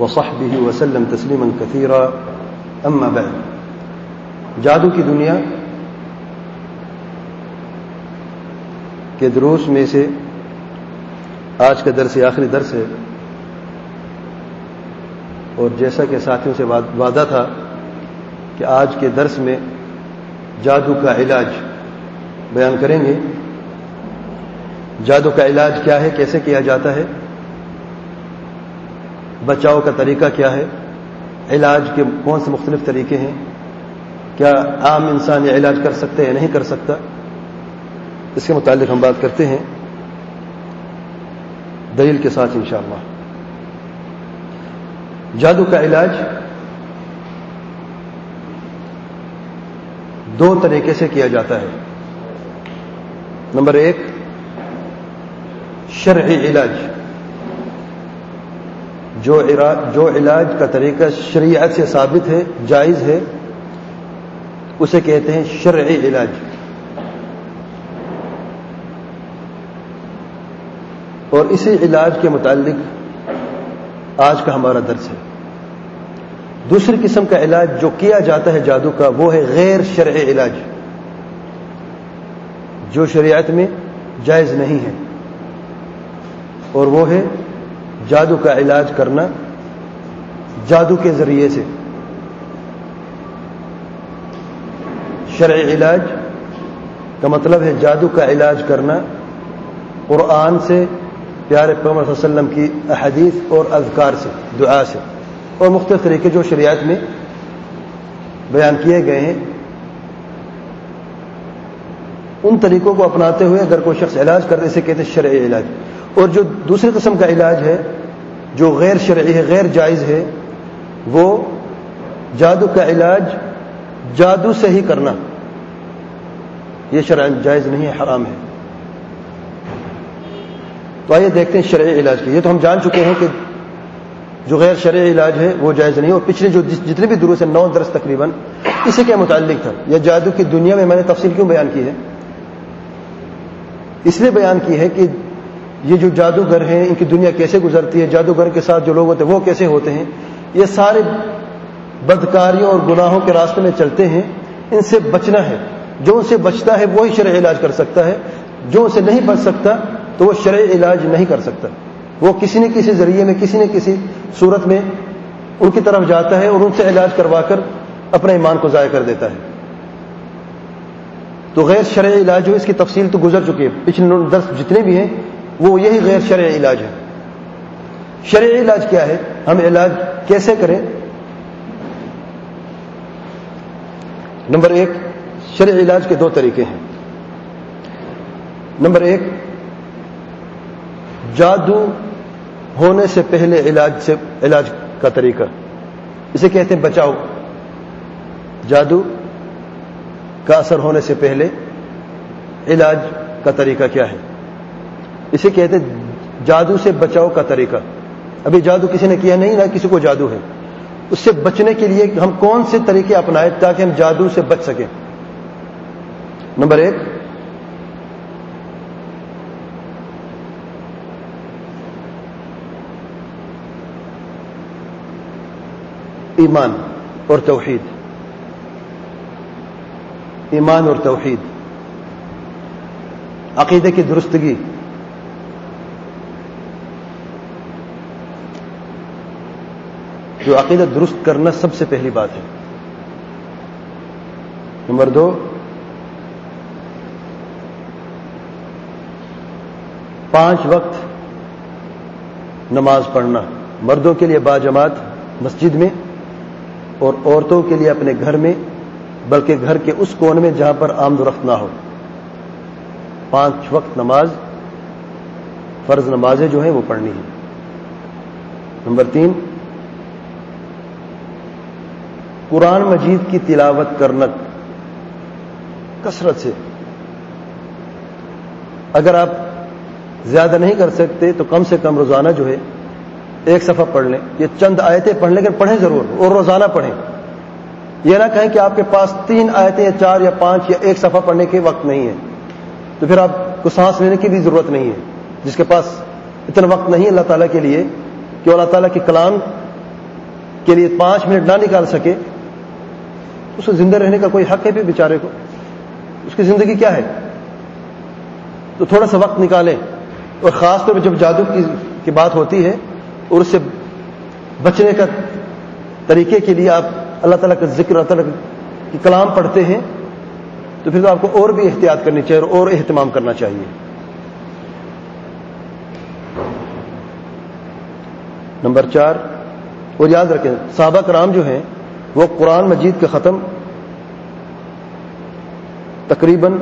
وصحبه وسلم تسليما كثيرا أما بعد۔ جادو کی دنیا کے دروس میں سے آج کا درس آخری درس ہے۔ اور جیسا کہ ساتھیوں سے وعدہ تھا کہ آج کے درس میں جادو کا علاج بیان کریں گے۔ جادو کا علاج کیا ہے؟ کیسے کیا جاتا ہے؟ بچاؤ کا طریقہ کیا ہے؟ علاج کے کون سے مختلف طریقے ہیں؟ کیا عام انسان یہ علاج کر سکتے یا نہیں کر سکتا؟ اس کے متعلق ہم بات کرتے ہیں۔ دلیل کے ساتھ انشاءاللہ۔ جادو کا علاج دو طریقے سے کیا جاتا ہے۔ نمبر ایک، شرعی علاج۔ جو جو علاج کا طریقہ شریعت سے ثابت ہے، جائز ہے، اسے کہتے ہیں شرعی علاج۔ اور اسی علاج کے متعلق آج کا ہمارا درس ہے۔ دوسری قسم کا علاج جو کیا جاتا ہے جادو کا، وہ ہے غیر شرعی علاج۔ جو شریعت میں جائز نہیں ہے۔ اور وہ ہے جادو کا علاج کرنا جادو کے ذریعے سے۔ شرعی علاج کا مطلب ہے جادو کا علاج کرنا۔ قرآن سے، پیارے پیغمبر صلی اللہ علیہ وسلم کی احادیث اور اذکار سے، دعا سے۔ اور مختلف طریقے جو شریعت میں بیان کیے گئے ہیں۔ ان طریقوں کو اپناتے ہوئے اگر کوئی شخص علاج کرتے اسے کہتے ہیں شرعی علاج۔ اور جو دوسری قسم کا علاج ہے جو غیر شرعی ہے، غیر جائز ہے، وہ جادو کا علاج جادو سے ہی کرنا۔ یہ شرع جائز نہیں ہے، حرام ہے۔ تو آئیے دیکھتے ہیں شرعی علاج کی۔ یہ تو ہم جان چکے ہیں کہ جو غیر شرعی علاج ہے، وہ جائز نہیں اور پچھلے جو جتنے بھی درست ہیں، نو درس تقریباً، اسی کے متعلق تھا۔ یا جادو کی دنیا میں میں نے تفصیل کیوں بیان کی ہے؟ اس لیے بیان کی ہے کہ یہ جو جادوگر ہیں، ان کی دنیا کیسے گزرتی ہے؟ جادوگر کے ساتھ جو لوگ ہوتے ہیں، وہ کیسے ہوتے ہیں؟ یہ سارے بدکاریوں اور گناہوں کے راستے میں چلتے ہیں۔ ان سے بچنا ہے۔ جو ان سے بچتا ہے، وہی شرع علاج کر سکتا ہے۔ جو ان سے نہیں بچ سکتا، تو وہ شرع علاج نہیں کر سکتا۔ وہ کسی نہ کسی ذریعے میں، کسی نہ کسی صورت میں ان کی طرف جاتا ہے اور ان سے علاج کروا کر اپنے ایمان کو ضائع کر دیتا ہے۔ تو غیر شرع علاج جو اس کی تفصیل تو گزر چکی ہے۔ پچھلے درس جتنے بھی ہیں وہ یہی غیر شرع علاج ہے۔ شرع علاج کیا ہے؟ ہم علاج کیسے کریں؟ نمبر ایک شرع علاج کے دو طریقے ہیں۔ نمبر ایک، جادو ہونے سے پہلے علاج سے، علاج کا طریقہ۔ اسے کہتے ہیں بچاؤ۔ جادو کا اثر ہونے سے پہلے علاج کا طریقہ کیا ہے؟ اسے کہتے جادو سے بچاؤ کا طریقہ. ابھی جادو کسی نے کیا نہیں، نہ کسی کو جادو ہے. اس سے بچنے کے لیے ہم کون سے طریقے اپنائے تاکہ ہم جادو سے بچ سکیں؟ نمبر ایک، ایمان اور توحید. ایمان اور توحید. عقیدے کی درستگی. جو عقیدہ درست کرنا سب سے پہلی بات ہے۔ نمبر دو، پانچ وقت نماز پڑھنا۔ مردوں کے لیے باجماعت مسجد میں اور عورتوں کے لیے اپنے گھر میں، بلکہ گھر کے اس کون میں جہاں پر آمد و رفت نہ ہو۔ پانچ وقت نماز، فرض نمازیں جو ہیں وہ پڑھنی ہے نمبر تین قرآن مجید کی تلاوت کرنا کثرت سے۔ اگر آپ زیادہ نہیں کر سکتے تو کم سے کم روزانہ جو ہے ایک صفحہ پڑھ لیں۔ یہ چند آیتیں پڑھ لیں، لیکن پڑھیں ضرور اور روزانہ پڑھیں۔ یہ نہ کہیں کہ آپ کے پاس تین آیتیں یا چار یا پانچ یا ایک صفحہ پڑھنے کے وقت نہیں ہے۔ تو پھر آپ کو سانس لینے کی بھی ضرورت نہیں ہے۔ جس کے پاس اتنا وقت نہیں اللہ تعالیٰ کے لیے کہ اللہ تعالیٰ کے کلام کے لیے پانچ منٹ نہ نکال سکے۔ اس کو زندہ رہنے کا کوئی حق ہے پھر بیچارے کو؟ اس کی زندگی کیا ہے؟ تو تھوڑا سا وقت نکالیں اور خاص طور پہ جب جادو کی بات ہوتی ہے اور اس سے بچنے کا طریقے کے لیے آپ اللہ تعالیٰ کا ذکر، اللہ تعالیٰ کی کلام پڑھتے ہیں، تو پھر تو آپ کو اور بھی احتیاط کرنی چاہیے اور اہتمام کرنا چاہیے۔ نمبر چار، اور یاد رکھیں، صحابہ کرام جو ہیں وہ قرآن مجید کے ختم تقریباً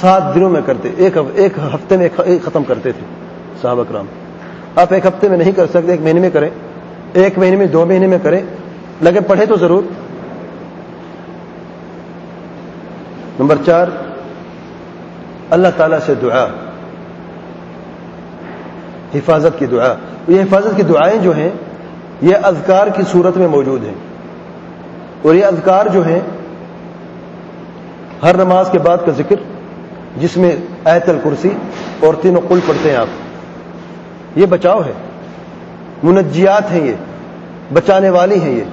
سات دنوں میں کرتے، ایک ہفتے میں ایک ختم کرتے تھے صحابہ کرام۔ آپ ایک ہفتے میں نہیں کر سکتے، ایک مہینے میں کریں۔ ایک مہینے میں، دو مہینے میں کریں۔ لگے پڑھے تو ضرور۔ نمبر چار، اللہ تعالی سے دعا۔ حفاظت کی دعا۔ یہ حفاظت کی دعائیں جو ہیں، یہ اذکار کی صورت میں موجود ہیں۔ اور یہ اذکار جو ہیں، ہر نماز کے بعد کا ذکر، جس میں ایت الکرسی اور تینوں قل پڑھتے ہیں آپ۔ یہ بچاؤ ہے۔ منجیات ہیں یہ، بچانے والی ہیں یہ۔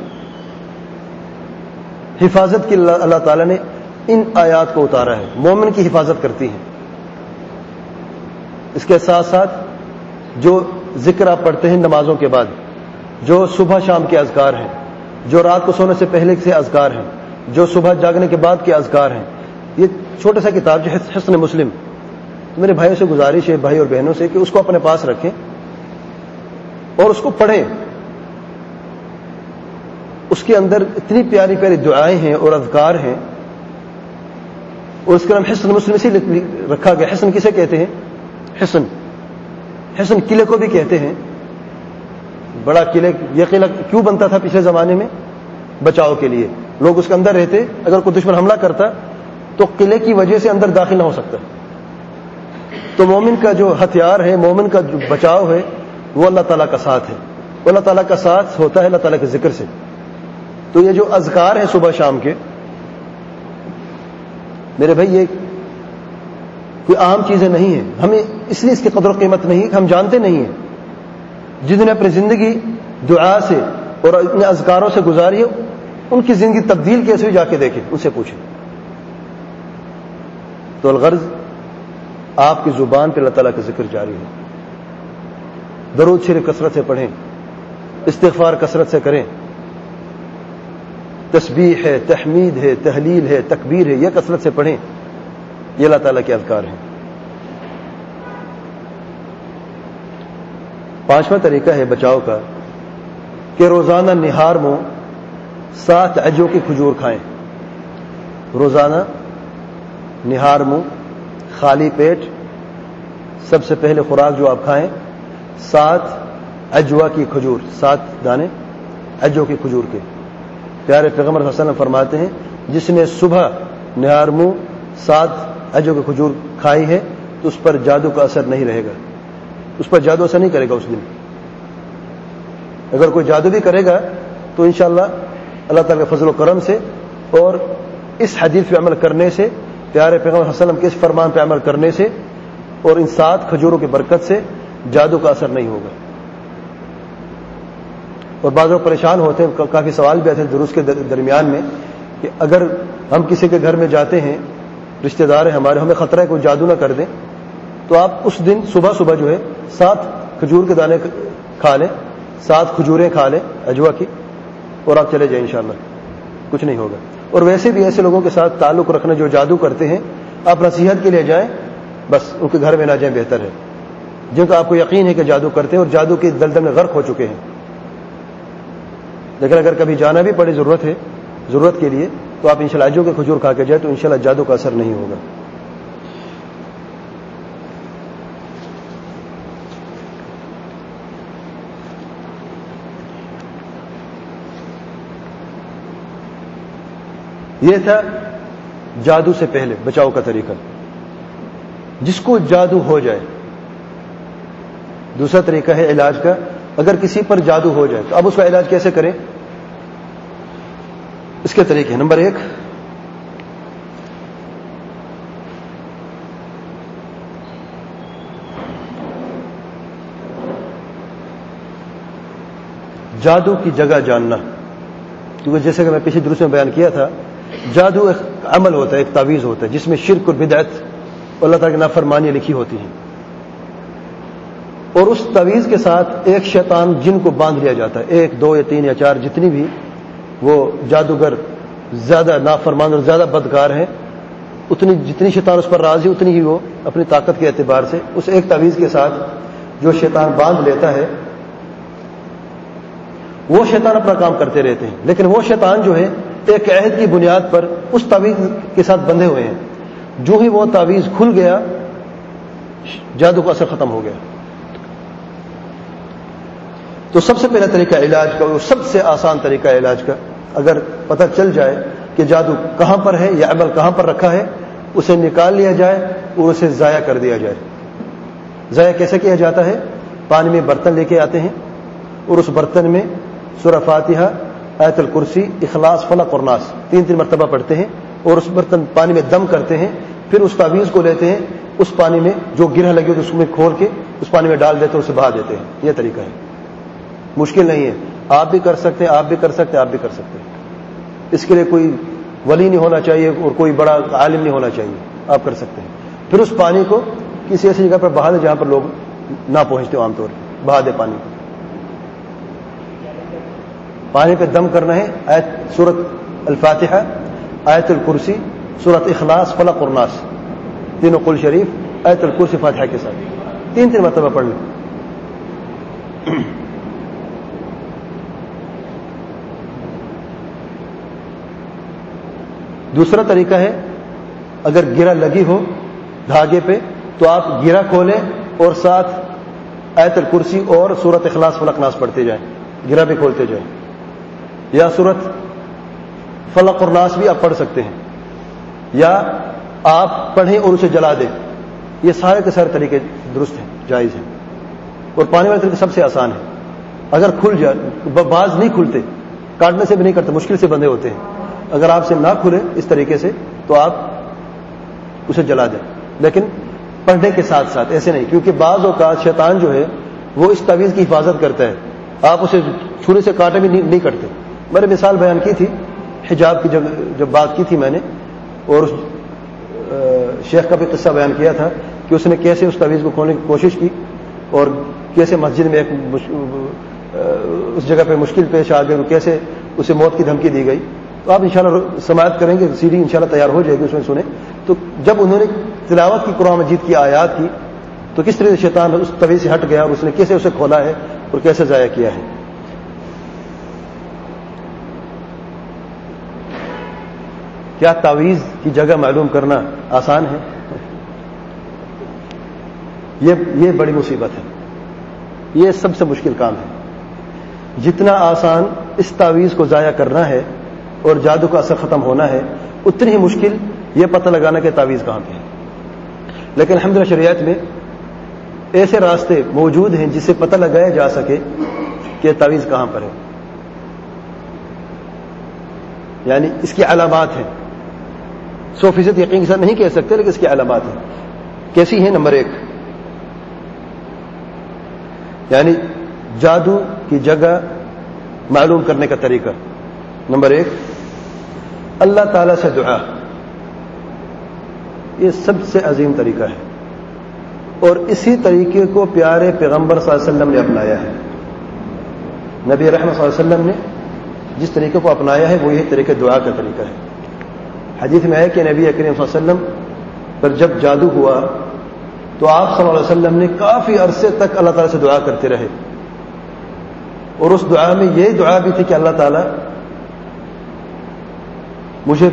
حفاظت کی اللہ تعالیٰ نے ان آیات کو اتارا ہے۔ مومن کی حفاظت کرتی ہیں۔ اس کے ساتھ ساتھ جو ذکر آپ پڑھتے ہیں نمازوں کے بعد، جو صبح شام کے اذکار ہیں جو رات کو سونے سے پہلے سے اذکار ہیں، جو صبح جاگنے کے بعد کے اذکار ہیں۔ یہ چھوٹا سا کتاب جو حسن مسلم۔ میرے بھائیوں سے گزارش ہے، بھائی اور بہنوں سے، کہ اس کو اپنے پاس رکھیں اور اس کو پڑھیں۔ اس کے اندر اتنی پیاری پیاری دعائیں ہیں اور اذکار ہیں۔ اور اس کا نام حسن مسلم سے رکھا گیا۔ حسن کسے کہتے ہیں؟ حسن۔ حسن قلعے کو بھی کہتے ہیں۔ بڑا قلعے یہ قلعہ کیوں بنتا تھا پچھلے زمانے میں؟ بچاؤ کے لیے۔ لوگ اس کے اندر رہتے، اگر کوئی دشمن حملہ کرتا تو قلعے کی وجہ سے اندر داخل نہ ہو سکتا۔ تو مومن کا جو ہتھیار ہے، مومن کا جو بچاؤ ہے، وہ اللہ تعالیٰ کا ساتھ ہے۔ وہ اللہ تعالیٰ کا ساتھ ہوتا ہے اللہ تعالیٰ کے ذکر سے۔ تو یہ جو اذکار ہیں صبح شام کے، میرے بھائی، یہ کوئی عام چیزیں نہیں ہیں۔ ہمیں اس لیے اس کی قدر و قیمت نہیں کہ ہم جانتے نہیں ہیں۔ جن نے اپنی زندگی دعا سے اور اپنے اذکاروں سے گزاری ہے ان کی زندگی تبدیل کیسے جا کے دیکھیں، ان سے پوچھیں۔ تو الغرض، آپ کی زبان پہ اللہ تعالیٰ کا ذکر جاری ہے۔ درود شریف کثرت سے پڑھیں، استغفار کثرت سے کریں۔ تسبیح ہے، تحمید ہے، تحلیل ہے، تکبیر ہے، یہ کثرت سے پڑھیں۔ یہ اللہ تعالیٰ کے اذکار ہیں۔ پانچواں طریقہ ہے بچاؤ کا کہ روزانہ نہار مو سات اجو کی کھجور کھائیں۔ روزانہ نہار منہ، خالی پیٹ، سب سے پہلے خوراک جو آپ کھائیں، سات اجوا کی کھجور، سات دانے اجو کی کھجور کے۔ پیارے پیغمبر صلی اللہ علیہ وسلم فرماتے ہیں، جس نے صبح نہار منہ سات اجو کی کھجور کھائی ہے، تو اس پر جادو کا اثر نہیں رہے گا۔ اس پر جادو اثر نہیں کرے گا اس دن اگر کوئی جادو بھی کرے گا تو انشاءاللہ اللہ تعالیٰ کے فضل و کرم سے اور اس حدیث پہ عمل کرنے سے، پیارے پیغمبر وسلم کے اس فرمان پہ عمل کرنے سے اور ان سات کھجوروں کی برکت سے جادو کا اثر نہیں ہوگا۔ اور بعض لوگ پریشان ہوتے ہیں کافی سوال بھی آتے ہیں درست کے درمیان میں کہ اگر ہم کسی کے گھر میں جاتے ہیں، رشتہ دار ہیں ہمارے، ہمیں خطرہ ہے کوئی جادو نہ کر دیں۔ تو آپ اس دن صبح صبح جو ہے سات کھجور کے دانے کھا لیں، سات کھجوریں کھا لیں اجوا کی اور آپ چلے جائیں انشاءاللہ۔ کچھ نہیں ہوگا۔ اور ویسے بھی ایسے لوگوں کے ساتھ تعلق رکھنا جو جادو کرتے ہیں، آپ نصیحت کے لیے جائیں، بس ان کے گھر میں نہ جائیں، بہتر ہے۔ جن کا آپ کو یقین ہے کہ جادو کرتے ہیں اور جادو کی دلدل میں غرق ہو چکے ہیں۔ لیکن اگر کبھی جانا بھی پڑے، ضرورت ہے، ضرورت کے لیے، تو آپ ان شاء اللہ کے کھجور کھا کے جائیں تو انشاءاللہ جادو کا اثر نہیں ہوگا۔ یہ تھا جادو سے پہلے، بچاؤ کا طریقہ۔ جس کو جادو ہو جائے۔ دوسرا طریقہ ہے علاج کا، اگر کسی پر جادو ہو جائے، تو اب اس کا علاج کیسے کریں؟ اس کے طریقے نمبر ایک، جادو کی جگہ جاننا۔ کیونکہ جیسے کہ میں پچھلے درست میں بیان کیا تھا جادو ایک عمل ہوتا ہے، ایک تعویذ ہوتا ہے، جس میں شرک اور بدعت، اللہ تعالیٰ کی نافرمانی لکھی ہوتی ہیں۔ اور اس تعویذ کے ساتھ ایک شیطان جن کو باندھ لیا جاتا ہے، ایک، دو یا تین یا چار، جتنی بھی وہ جادوگر زیادہ نافرمان اور زیادہ بدکار ہیں، اتنی جتنی شیطان اس پر راضی اتنی ہی وہ اپنی طاقت کے اعتبار سے اس ایک تعویذ کے ساتھ جو شیطان باندھ لیتا ہے، وہ شیطان اپنا کام کرتے رہتے ہیں۔ لیکن وہ شیطان جو ہے ایک عہد کی بنیاد پر اس تعویذ کے ساتھ بندھے ہوئے ہیں۔ جو ہی وہ تعویذ کھل گیا، جادو کا اثر ختم ہو گیا۔ تو سب سے پہلا طریقہ علاج کا وہ سب سے آسان طریقہ علاج کا، اگر پتہ چل جائے کہ جادو کہاں پر ہے یا عمل کہاں پر رکھا ہے، اسے نکال لیا جائے اور اسے ضائع کر دیا جائے۔ ضائع کیسے کیا جاتا ہے؟ پانی میں برتن لے کے آتے ہیں اور اس برتن میں سورہ فاتحہ ایت الکرسی، اخلاص، فلق اور ناس۔ تین تین مرتبہ پڑھتے ہیں اور اس برتن پانی میں دم کرتے ہیں، پھر اس تعویذ کو لیتے ہیں، اس پانی میں جو گرہ لگی ہو اس میں کھول کے اس پانی میں ڈال دیتے ہیں اسے بہا دیتے ہیں۔ یہ طریقہ ہے۔ مشکل نہیں ہے۔ آپ بھی کر سکتے ہیں، آپ بھی کر سکتے ہیں، آپ بھی کر سکتے ہیں۔ اس کے لیے کوئی ولی نہیں ہونا چاہیے اور کوئی بڑا عالم نہیں ہونا چاہیے۔ آپ کر سکتے ہیں۔ پھر اس پانی کو کسی ایسی جگہ پر بہا دیں جہاں پر لوگ نہ پہنچتے ہو عام طور پر۔ بہا دے پانی کو۔ پانی پہ دم کرنا ہے۔ آیت سورت الفاتحہ، آیت الکرسی، سورت اخلاص فلق اور ناس تینوں کل شریف، آیت الکرسی، فاتحہ کے ساتھ۔ تین تین مرتبہ پڑھ لیں۔ دوسرا طریقہ ہے، اگر گرا لگی ہو دھاگے پہ، تو آپ گرا کھولیں اور ساتھ ایت الکرسی اور سورت اخلاص فلق ناس پڑھتے جائیں۔ گرا بھی کھولتے جائیں۔ یا سورت فلق اور ناس بھی آپ پڑھ سکتے ہیں یا آپ پڑھیں اور اسے جلا دیں یہ سارے کے سارے طریقے درست ہیں، جائز ہیں۔ اور پانی والے طریقے سب سے آسان ہے اگر کھل جائے بعض نہیں کھلتے، کاٹنے سے بھی نہیں کرتے مشکل سے بندے ہوتے ہیں۔ اگر آپ سے نہ کھلے اس طریقے سے تو آپ اسے جلا دیں۔ لیکن پڑھنے کے ساتھ ساتھ ایسے نہیں، کیونکہ بعض اوقات شیطان جو ہے وہ اس تعویذ کی حفاظت کرتا ہے۔ آپ اسے چھونے سے کاٹے بھی نہیں کرتے میں نے مثال بیان کی تھی، حجاب کی جب جب بات کی تھی میں نے، اور اس شیخ کا بھی قصہ بیان کیا تھا کہ اس نے کیسے اس تعویذ کو کھولنے کی کوشش کی اور کیسے مسجد میں ایک اس جگہ پہ مشکل پیش آ گئی کیسے اسے موت کی دھمکی دی گئی۔ تو آپ انشاءاللہ سماعت کریں گے سی ڈی ان تیار ہو جائے گی اس میں سنیں۔ تو جب انہوں نے تلاوت کی قرآن مجید کی آیات کی، تو کس طرح سے شیطان اس طویل سے ہٹ گیا اور اس نے کیسے اسے کھولا ہے اور کیسے ضائع کیا ہے؟ کیا تعویذ کی جگہ معلوم کرنا آسان ہے؟ یہ بڑی مصیبت ہے۔ یہ سب سے مشکل کام ہے۔ جتنا آسان اس تعویذ کو ضائع کرنا ہے اور جادو کا اثر ختم ہونا ہے، اتنی ہی مشکل یہ پتہ لگانا کہ تعویذ کہاں پہ ہے۔ لیکن الحمد شریعت میں ایسے راستے موجود ہیں جسے پتہ لگایا جا سکے کہ تعویذ کہاں پر ہے۔ یعنی اس کی علامات ہیں۔ سو فیصد یقین کے ساتھ نہیں کہہ سکتے، لیکن اس کی علامات ہیں۔ کیسی ہیں؟ نمبر ایک۔ یعنی جادو کی جگہ معلوم کرنے کا طریقہ۔ نمبر ایک۔ اللہ تعالی سے دعا۔ یہ سب سے عظیم طریقہ ہے۔ اور اسی طریقے کو پیارے پیغمبر صلی اللہ علیہ وسلم نے اپنایا ہے۔ نبی رحمت صلی اللہ علیہ وسلم نے جس طریقے کو اپنایا ہے، وہ یہ طریقہ دعا کا طریقہ ہے۔ حدیث میں ہے کہ نبی اکریم صلی اللہ علیہ وسلم پر جب جادو ہوا تو آپ صلی اللہ علیہ وسلم نے کافی عرصے تک اللہ تعالیٰ سے دعا کرتے رہے۔ اور اس دعا میں یہ دعا بھی تھی کہ اللہ تعالیٰ مجھے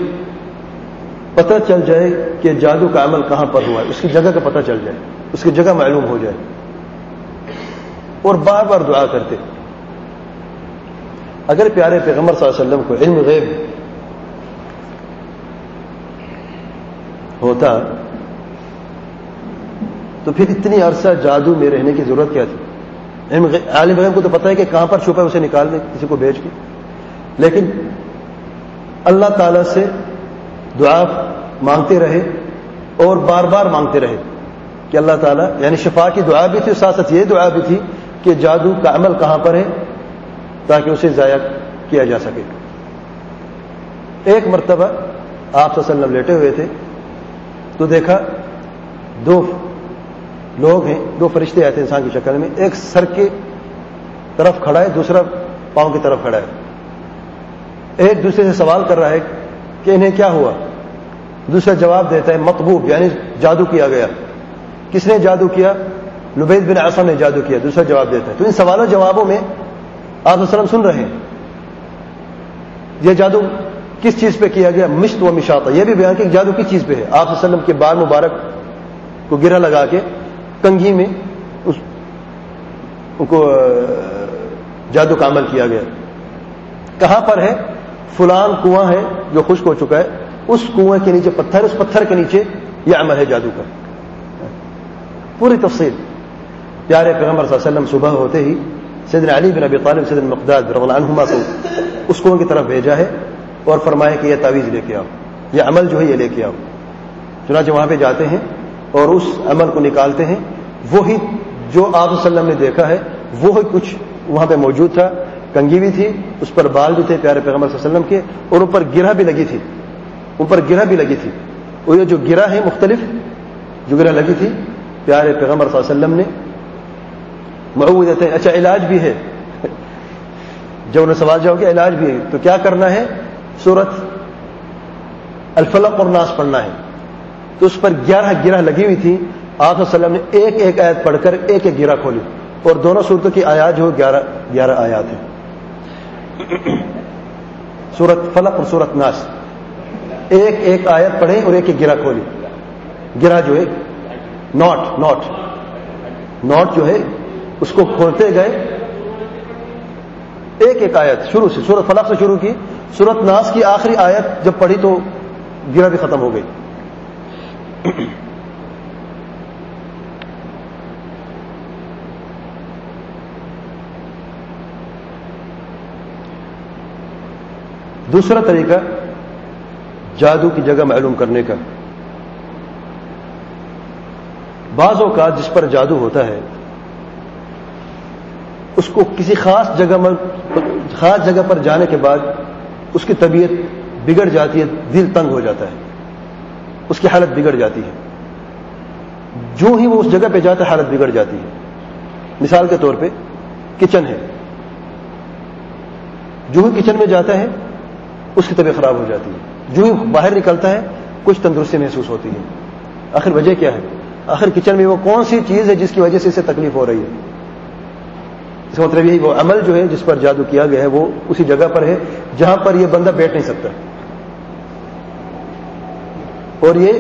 پتہ چل جائے کہ جادو کا عمل کہاں پر ہوا ہے۔ اس کی جگہ کا پتہ چل جائے۔ اس کی جگہ معلوم ہو جائے۔ اور بار بار دعا کرتے۔ اگر پیارے پیغمبر صلی اللہ علیہ وسلم کو علم غیب ہوتا تو پھر اتنی عرصہ جادو میں رہنے کی ضرورت کیا تھی؟ عالم غیب کو تو پتہ ہے کہ کہاں پر چھپا ہے، اسے نکال دیں کسی کو بیچ کے لیکن اللہ تعالی سے دعا مانگتے رہے اور بار بار مانگتے رہے کہ اللہ تعالیٰ یعنی شفا کی دعا بھی تھی، ساتھ ساتھ یہ دعا بھی تھی کہ جادو کا عمل کہاں پر ہے؟ تاکہ اسے ضائع کیا جا سکے۔ ایک مرتبہ آپ وسلم لیٹے ہوئے تھے۔ تو دیکھا دو لوگ ہیں، دو فرشتے آئے تھے انسان کی شکل میں، ایک سر کے طرف کھڑا ہے، دوسرا پاؤں کی طرف کھڑا ہے۔ ایک دوسرے سے سوال کر رہا ہے کہ انہیں کیا ہوا؟ دوسرا جواب دیتا ہے مقبوب یعنی جادو کیا گیا۔ کس نے جادو کیا؟ لبید بن آسم نے جادو کیا، دوسرا جواب دیتا ہے۔ تو ان سوالوں جوابوں میں آپ وسلم سن رہے ہیں۔ یہ جادو کس چیز پہ کیا گیا؟ مشت و مشاطہ۔ یہ بھی بیان کہ جادو کس چیز پہ ہے؟ آپ وسلم کے بار مبارک کو گرا لگا کے کنگھی میں اس کو جادو کا عمل کیا گیا۔ کہاں پر ہے؟ فلان کنواں ہے جو خشک ہو چکا ہے۔ اس کنویں کے نیچے پتھر، اس پتھر کے نیچے یہ عمل ہے جادو کا۔ پوری تفصیل۔ پیارے پیغمبر صلی اللہ علیہ وسلم صبح ہوتے ہی سیدنا علی بن ابی طالب سیدن مقداد رضی اللہ عنہما کو اس کنویں کی طرف بھیجا ہے۔ اور فرمایا کہ یہ تعویذ لے کے آؤ، یہ عمل جو ہے یہ لے کے آؤ۔ چنانچہ وہاں پہ جاتے ہیں اور اس عمل کو نکالتے ہیں۔ وہی جو آپ وسلم نے دیکھا ہے، وہی کچھ وہاں پہ موجود تھا۔ کنگھی بھی تھی، اس پر بال بھی تھے پیارے پیغمبر صلی اللہ علیہ وسلم کے، اور اوپر گرہ بھی لگی تھی۔ اوپر گرہ بھی لگی تھی۔ وہ یہ جو گرہ ہے مختلف، جو گرہ لگی تھی پیارے پیغمبر صلی اللہ علیہ وسلم نے۔ محبوب دیتے ہیں اچھا علاج بھی ہے۔ جب انہیں سوال جاؤ کہ علاج بھی ہے۔ تو کیا کرنا ہے؟ سورت الفلق اور ناس پڑھنا ہے۔ تو اس پر گیارہ گرہ لگی ہوئی تھی۔ آپ وسلم نے ایک ایک آیت پڑھ کر ایک ایک گرہ کھولی۔ اور دونوں صورتوں کی آیات جو گیارہ گیارہ آیات ہیں۔ سورت فلق اور سورت ناس۔ ایک ایک آیت پڑھے اور ایک ایک گرا کھولی۔ گرا جو ہے، نوٹ نوٹ۔ نوٹ جو ہے، اس کو کھولتے گئے۔ ایک ایک آیت شروع سے، سورت فلق سے شروع کی۔ سورت ناس کی آخری آیت جب پڑھی تو گرا بھی ختم ہو گئی۔ دوسرا طریقہ جادو کی جگہ معلوم کرنے کا۔ بعض اوقات جس پر جادو ہوتا ہے، اس کو کسی خاص جگہ میں خاص جگہ پر جانے کے بعد اس کی طبیعت بگڑ جاتی ہے، دل تنگ ہو جاتا ہے۔ اس کی حالت بگڑ جاتی ہے۔ جو ہی وہ اس جگہ پہ جاتا ہے، حالت بگڑ جاتی ہے۔ مثال کے طور پہ، کچن ہے۔ جو ہی کچن میں جاتا ہے، اس کی طبیعت خراب ہو جاتی ہے۔ جو ہی باہر نکلتا ہے، کچھ تندرستی محسوس ہوتی ہے۔ آخر وجہ کیا ہے؟ آخر کچن میں وہ کون سی چیز ہے جس کی وجہ سے اسے تکلیف ہو رہی ہے؟ اس کا مطلب یہی وہ عمل جو ہے جس پر جادو کیا گیا ہے، وہ اسی جگہ پر ہے جہاں پر یہ بندہ بیٹھ نہیں سکتا۔ اور یہ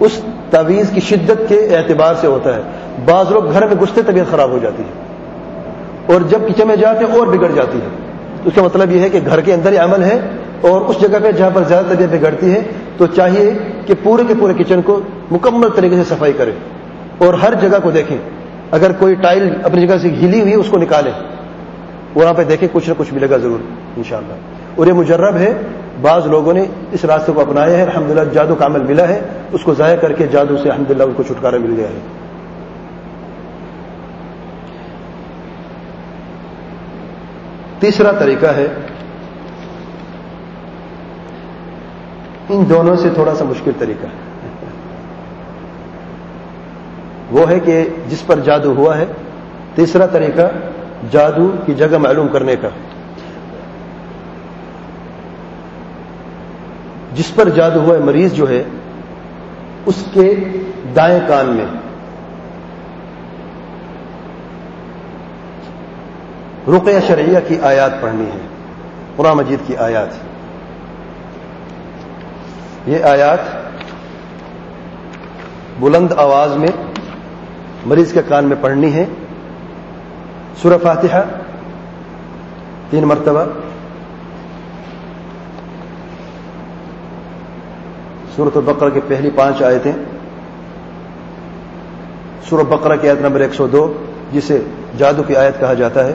اس تعویذ کی شدت کے اعتبار سے ہوتا ہے۔ بعض لوگ گھر میں گھستے طبیعت خراب ہو جاتی ہے۔ اور جب کچن میں جاتے ہیں اور بگڑ جاتی ہے۔ تو اس کا مطلب یہ ہے کہ گھر کے اندر ہی عمل ہے اور اس جگہ پہ جہاں پر زیادہ طبیعت بگڑتی ہے، تو چاہیے کہ پورے کے پورے کچن کو مکمل طریقے سے صفائی کرے اور ہر جگہ کو دیکھیں۔ اگر کوئی ٹائل اپنی جگہ سے ہلی ہوئی اس کو نکالے۔ وہاں پہ دیکھیں کچھ نہ کچھ ملے گا ضرور، انشاءاللہ۔ اور یہ مجرب ہے، بعض لوگوں نے اس راستے کو اپنایا ہے، الحمدللہ جادو کا عمل ملا ہے، اس کو ضائع کر کے جادو سے الحمدللہ ان کو چھٹکارا مل گیا ہے۔ تیسرا طریقہ ہے، ان دونوں سے تھوڑا سا مشکل طریقہ۔ ہے وہ ہے کہ جس پر جادو ہوا ہے، تیسرا طریقہ جادو کی جگہ معلوم کرنے کا۔ جس پر جادو ہوا ہے، مریض جو ہے، اس کے دائیں کان میں۔ رقیہ شرعیہ کی آیات پڑھنی ہے، قرآن مجید کی آیات۔ یہ آیات بلند آواز میں مریض کے کان میں پڑھنی ہے۔ سورہ فاتحہ، تین مرتبہ۔ سورت البقرہ کی پہلی پانچ آیتیں۔ سورت بقرہ کی آیت نمبر ایک سو دو، جسے جادو کی آیت کہا جاتا ہے۔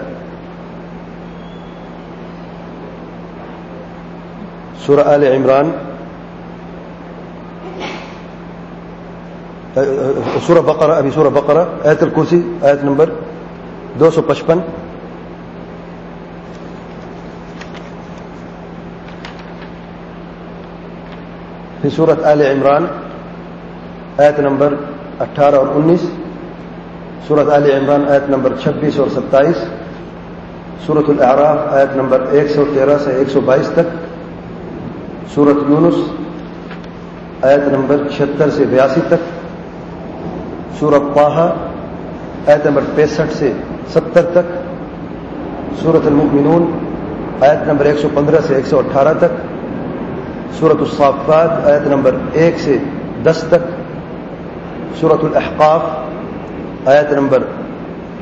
سورہ آل عمران سورہ بقرہ ابھی سورہ بقرہ ایت الکرسی آیت نمبر دو سو پچپن پھر صورت آل عمران آیت نمبر اٹھارہ اور انیس صورت آل عمران آیت نمبر چھبیس اور ستائیس صورت الاعراف آیت نمبر ایک سو تیرہ سے ایک سو بائیس تک صورت یونس آیت نمبر چھہتر سے بیاسی تک سورت پاہا آیت نمبر پینسٹھ سے ستر تک سورت المؤمنون، آیت نمبر ایک سو پندرہ سے ایک سو اٹھارہ تک سورت الصافات، آیت نمبر ایک سے دس تک سورت الاحقاف، آیت نمبر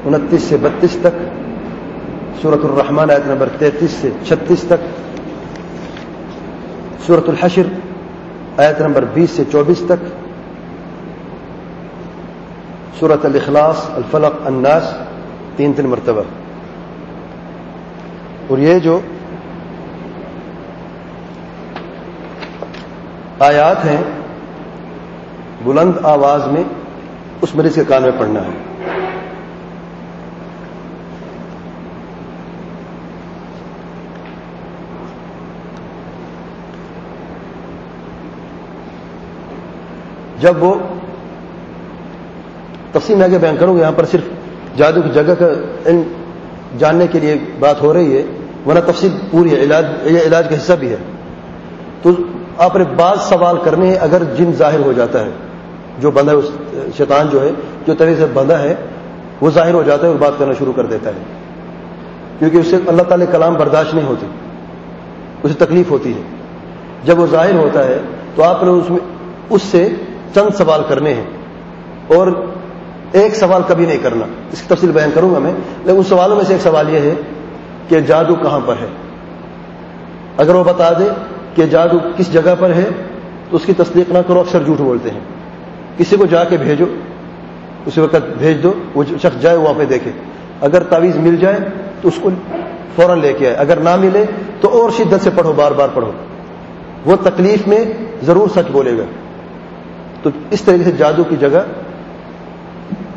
انتیس سے بتیس تک سورت الرحمان آیت نمبر تینتیس سے چھتیس تک سورت الحشر، آیت نمبر بیس سے چوبیس تک سورت الاخلاص الفلق، الناس، تین تین مرتبہ۔ اور یہ جو آیات ہیں، بلند آواز میں اس مریض کے کان میں پڑھنا ہے۔ جب وہ تفصیل میں آگے بیان کروں گا یہاں پر صرف جادو کی جگہ کا جاننے کے لیے بات ہو رہی ہے، ورنہ تفصیل پوری ہے علاج، یہ علاج کا حصہ بھی ہے۔ تو آپ نے بعض سوال کرنے ہیں، اگر جن ظاہر ہو جاتا ہے، جو بندہ شیطان جو ہے، جو طرح سے بندہ ہے، وہ ظاہر ہو جاتا ہے اور بات کرنا شروع کر دیتا ہے۔ کیونکہ اس سے اللہ تعالی کلام برداشت نہیں ہوتی، اسے تکلیف ہوتی ہے۔ جب وہ ظاہر ہوتا ہے، تو آپ نے اس میں، اس سے چند سوال کرنے ہیں۔ اور ایک سوال کبھی نہیں کرنا۔ اس کی تفصیل بیان کروں گا میں۔ لیکن ان سوالوں میں سے ایک سوال یہ ہے کہ جادو کہاں پر ہے؟ اگر وہ بتا دے کہ جادو کس جگہ پر ہے، تو اس کی تصدیق نہ کرو، اکثر جھوٹ بولتے ہیں۔ کسی کو جا کے بھیجو، اسی وقت بھیج دو، وہ شخص جائے وہاں پہ دیکھے۔ اگر تعویذ مل جائے، تو اس کو فوراً لے کے آئے۔ اگر نہ ملے، تو اور شدت سے پڑھو، بار بار پڑھو۔ وہ تکلیف میں ضرور سچ بولے گا۔ تو اس طریقے سے جادو کی جگہ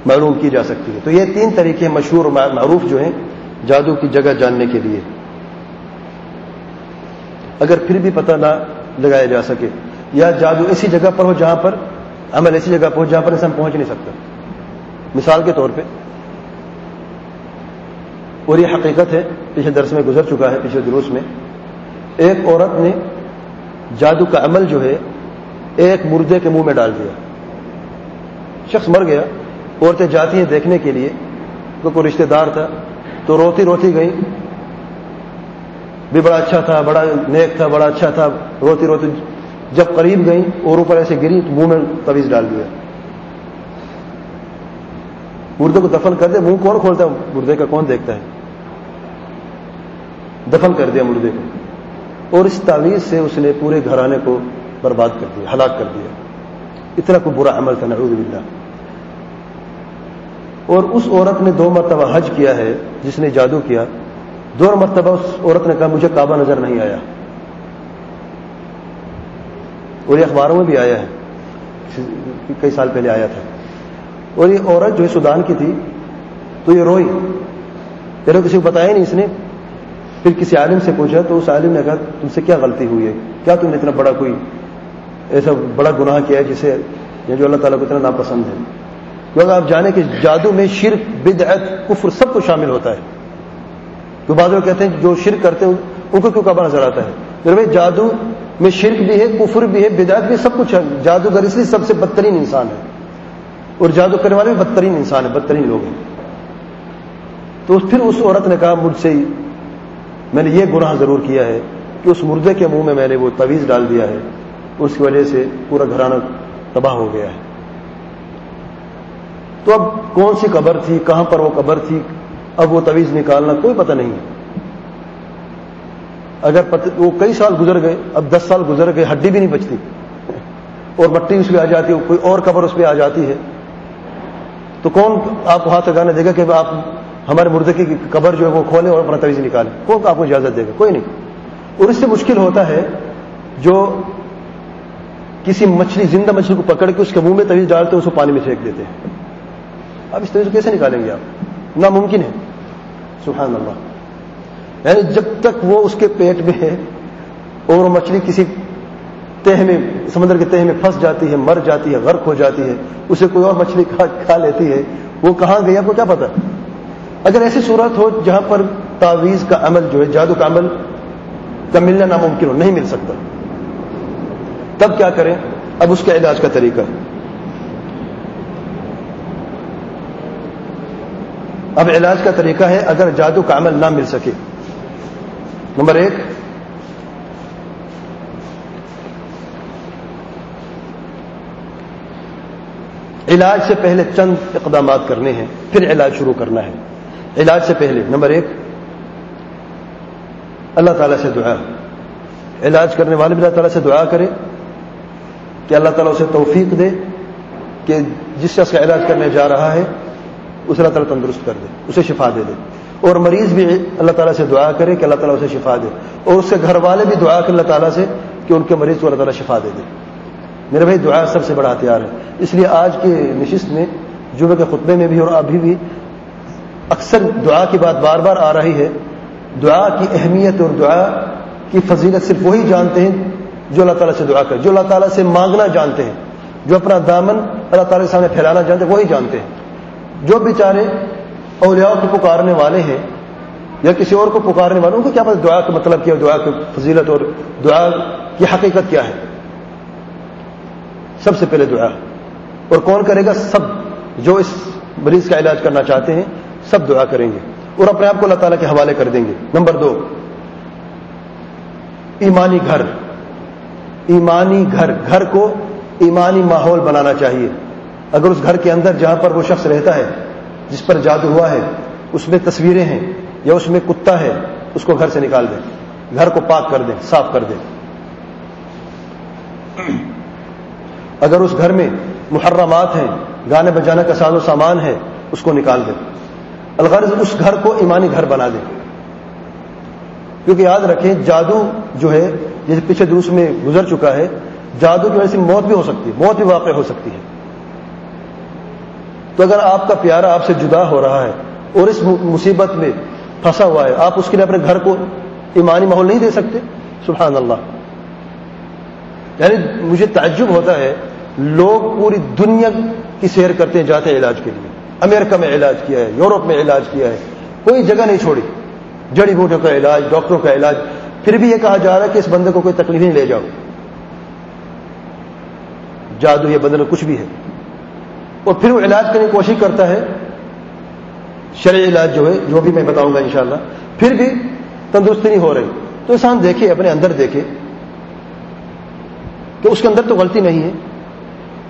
معلوم کی جا سکتی ہے۔ تو یہ تین طریقے مشہور معروف جو ہیں جادو کی جگہ جاننے کے لیے۔ اگر پھر بھی پتہ نہ لگایا جا سکے، یا جادو ایسی جگہ پر ہو جہاں پر عمل ایسی جگہ پر ہو جہاں پر انسان پہنچ نہیں سکتا مثال کے طور پہ، اور یہ حقیقت ہے پچھلے درس میں گزر چکا ہے پچھلے دروس میں، ایک عورت نے جادو کا عمل جو ہے، ایک مردے کے منہ میں ڈال دیا۔ شخص مر گیا۔ عورتیں جاتی ہیں دیکھنے کے لیے، تو کوئی رشتہ دار تھا، تو روتی روتی گئی۔ بھی بڑا اچھا تھا، بڑا نیک تھا، بڑا اچھا تھا، روتی روتی۔ جب قریب گئی اور اوپر ایسے گری، تو منہ میں تویز ڈال دیا۔ مردے کو دفن کر دیا منہ کون کھولتا ہے؟ مردے کا کون دیکھتا ہے؟ دفن کر دیا مردے کو۔ اور اس تعویذ سے اس نے پورے گھرانے کو برباد کر دیا، ہلاک کر دیا۔ اتنا کوئی برا عمل تھا، نعوذ باللہ۔ اور اس عورت نے دو مرتبہ حج کیا ہے، جس نے جادو کیا، دو مرتبہ اس عورت نے کہا، مجھے کعبہ نظر نہیں آیا۔ اور یہ اخباروں میں بھی آیا ہے، کئی سال پہلے آیا تھا۔ اور یہ عورت جو ہے سودان کی تھی، تو یہ روئی۔ پہلے کسی کو بتایا نہیں اس نے۔ پھر کسی عالم سے پوچھا، تو اس عالم نے کہا، تم سے کیا غلطی ہوئی ہے؟ کیا تم نے اتنا بڑا کوئی ایسا بڑا گناہ کیا ہے جسے جو اللہ تعالیٰ کو اتنا ناپسند ہے؟ کیونکہ آپ جانے کہ جادو میں شرک، بدعت، کفر سب کو شامل ہوتا ہے۔ تو بعض لوگ کہتے ہیں جو شرک کرتے ہیں، ان کو کیوں کعبہ نظر آتا ہے؟ بھائی، جادو میں شرک بھی ہے، کفر بھی ہے، بدعت بھی سب کچھ ہے۔ جادوگر اس لیے سب سے بدترین انسان ہے۔ اور جادو کرنے والے بھی بدترین انسان ہے بدترین لوگ ہیں۔ تو پھر اس عورت نے کہا، مجھ سے ہی میں نے یہ گناہ ضرور کیا ہے کہ اس مردے کے منہ میں میں نے وہ تویز ڈال دیا ہے۔ اس کی وجہ سے پورا گھرانہ تباہ ہو گیا ہے۔ تو اب کون سی قبر تھی؟ کہاں پر وہ قبر تھی؟ اب وہ تویز نکالنا کوئی پتہ نہیں ہے۔ اگر پت... وہ کئی سال گزر گئے، اب دس سال گزر گئے، ہڈی بھی نہیں بچتی۔ اور مٹی اس پہ آ جاتی ہے، کوئی اور قبر اس پہ آ جاتی ہے۔ تو کون آپ کو ہاتھ لگانے دے گا کہ آپ ہمارے مردے کی قبر جو ہے وہ کھولیں اور اپنا تویز نکالیں۔ کون آپ کو اجازت دے گا؟ کوئی نہیں۔ اور اس سے مشکل ہوتا ہے جو کسی مچھلی، زندہ مچھلی کو پکڑ کے اس کے منہ میں تویز ڈالتے ہیں، اس کو پانی میں پھینک دیتے ہیں۔ اب اس طرح سے کیسے نکالیں گے آپ؟ ناممکن ہے۔ سبحان اللہ یعنی جب تک وہ اس کے پیٹ میں ہے اور مچھلی کسی تہ میں، سمندر کے تہ میں پھنس جاتی ہے، مر جاتی ہے، غرق ہو جاتی ہے، اسے کوئی اور مچھلی کھا لیتی ہے، وہ کہاں گئی؟ آپ کو کیا پتا اگر ایسی صورت ہو جہاں پر تعویذ کا عمل جو ہے، جادو کا عمل، کا ملنا ناممکن ہو، نہیں مل سکتا۔ تب کیا کریں؟ اب اس کے علاج کا طریقہ۔ اب علاج کا طریقہ ہے اگر جادو کا عمل نہ مل سکے۔ نمبر ایک، علاج سے پہلے چند اقدامات کرنے ہیں، پھر علاج شروع کرنا ہے۔ علاج سے پہلے، نمبر ایک، اللہ تعالیٰ سے دعا۔ علاج کرنے والے بھی اللہ تعالیٰ سے دعا کرے کہ اللہ تعالیٰ اسے توفیق دے کہ جس شخص کا علاج کرنے جا رہا ہے اسے اللہ تعالیٰ تندرست کر دے، اسے شفا دے دے۔ اور مریض بھی اللہ تعالیٰ سے دعا کرے کہ اللہ تعالیٰ اسے شفا دے۔ اور اس کے گھر والے بھی دعا کریں اللہ تعالیٰ سے کہ ان کے مریض کو اللہ تعالیٰ شفا دے دے۔ میرے بھائی، دعا سب سے بڑا ہتھیار ہے۔ اس لیے آج کے نشست میں جمعے کے خطبے میں بھی اور ابھی بھی اکثر دعا کی بات بار بار آ رہی ہے۔ دعا کی اہمیت اور دعا کی فضیلت صرف وہی جانتے ہیں جو اللہ تعالیٰ سے دعا کرے، جو اللہ تعالیٰ سے مانگنا جانتے ہیں، جو اپنا دامن اللہ تعالیٰ کے سامنے پھیلانا جانتے ہیں، وہی جانتے ہیں۔ جو بیچارے اولیاء کو پکارنے والے ہیں یا کسی اور کو پکارنے والے، ان کو کیا پتا دعا کا مطلب کیا، دعا کی فضیلت اور دعا کی حقیقت کیا ہے؟ سب سے پہلے دعا۔ اور کون کرے گا؟ سب جو اس مریض کا علاج کرنا چاہتے ہیں، سب دعا کریں گے۔ اور اپنے آپ کو اللہ تعالیٰ کے حوالے کر دیں گے۔ نمبر دو، ایمانی گھر۔ ایمانی گھر گھر کو ایمانی ماحول بنانا چاہیے۔ اگر اس گھر کے اندر جہاں پر وہ شخص رہتا ہے، جس پر جادو ہوا ہے، اس میں تصویریں ہیں یا اس میں کتا ہے، اس کو گھر سے نکال دیں۔ گھر کو پاک کر دیں، صاف کر دیں۔ اگر اس گھر میں محرمات ہیں، گانے بجانے کا ساز و سامان ہے، اس کو نکال دیں۔ الغرض اس گھر کو ایمانی گھر بنا دیں۔ کیونکہ یاد رکھیں، جادو جو ہے، جیسے پیچھے دوس میں گزر چکا ہے، جادو کی وجہ سے موت بھی ہو سکتی ہے، موت بھی واقع ہو سکتی ہے۔ تو اگر آپ کا پیارا آپ سے جدا ہو رہا ہے اور اس مصیبت میں پھنسا ہوا ہے، آپ اس کے لیے اپنے گھر کو ایمانی ماحول نہیں دے سکتے؟ سبحان اللہ۔ یعنی مجھے تعجب ہوتا ہے، لوگ پوری دنیا کی سیر کرتے ہیں جاتے ہیں علاج کے لیے۔ امریکہ میں علاج کیا ہے، یورپ میں علاج کیا ہے، کوئی جگہ نہیں چھوڑی۔ جڑی بوٹیوں کا علاج، ڈاکٹروں کا علاج، پھر بھی یہ کہا جا رہا ہے کہ اس بندے کو کوئی تکلیف نہیں لے جاؤ۔ جادو یہ بندے کچھ بھی ہے۔ اور پھر وہ علاج کرنے کی کوشش کرتا ہے۔ شرع علاج جو ہے، جو بھی میں بتاؤں گا انشاءاللہ۔ پھر بھی تندرستی نہیں ہو رہی۔ تو انسان دیکھے، اپنے اندر دیکھے کہ اس کے اندر تو غلطی نہیں ہے۔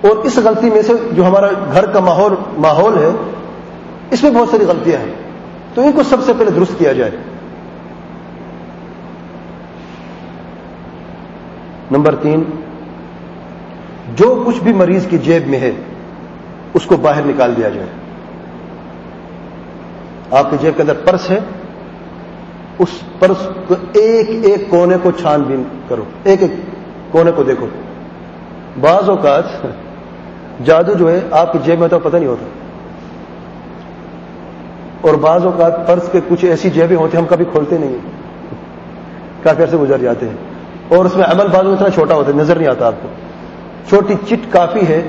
اور اس غلطی میں سے جو ہمارا گھر کا ماحول ماحول ہے، اس میں بہت ساری غلطیاں ہیں۔ تو ان کو سب سے پہلے درست کیا جائے۔ نمبر تین، جو کچھ بھی مریض کی جیب میں ہے اس کو باہر نکال دیا جائے۔ آپ کی جیب کے اندر پرس ہے۔ اس پرس کو ایک ایک کونے کو چھان بین کرو۔ ایک ایک کونے کو دیکھو۔ بعض اوقات جادو جو ہے، آپ کی جیب میں تو پتہ نہیں ہوتا۔ اور بعض اوقات پرس کے کچھ ایسی جیبیں ہوتی ہیں، ہم کبھی کھولتے نہیں کافی عرصے گزر جاتے ہیں۔ اور اس میں عمل بعض میں اتنا چھوٹا ہوتا ہے، نظر نہیں آتا آپ کو۔ چھوٹی چٹ کافی ہے۔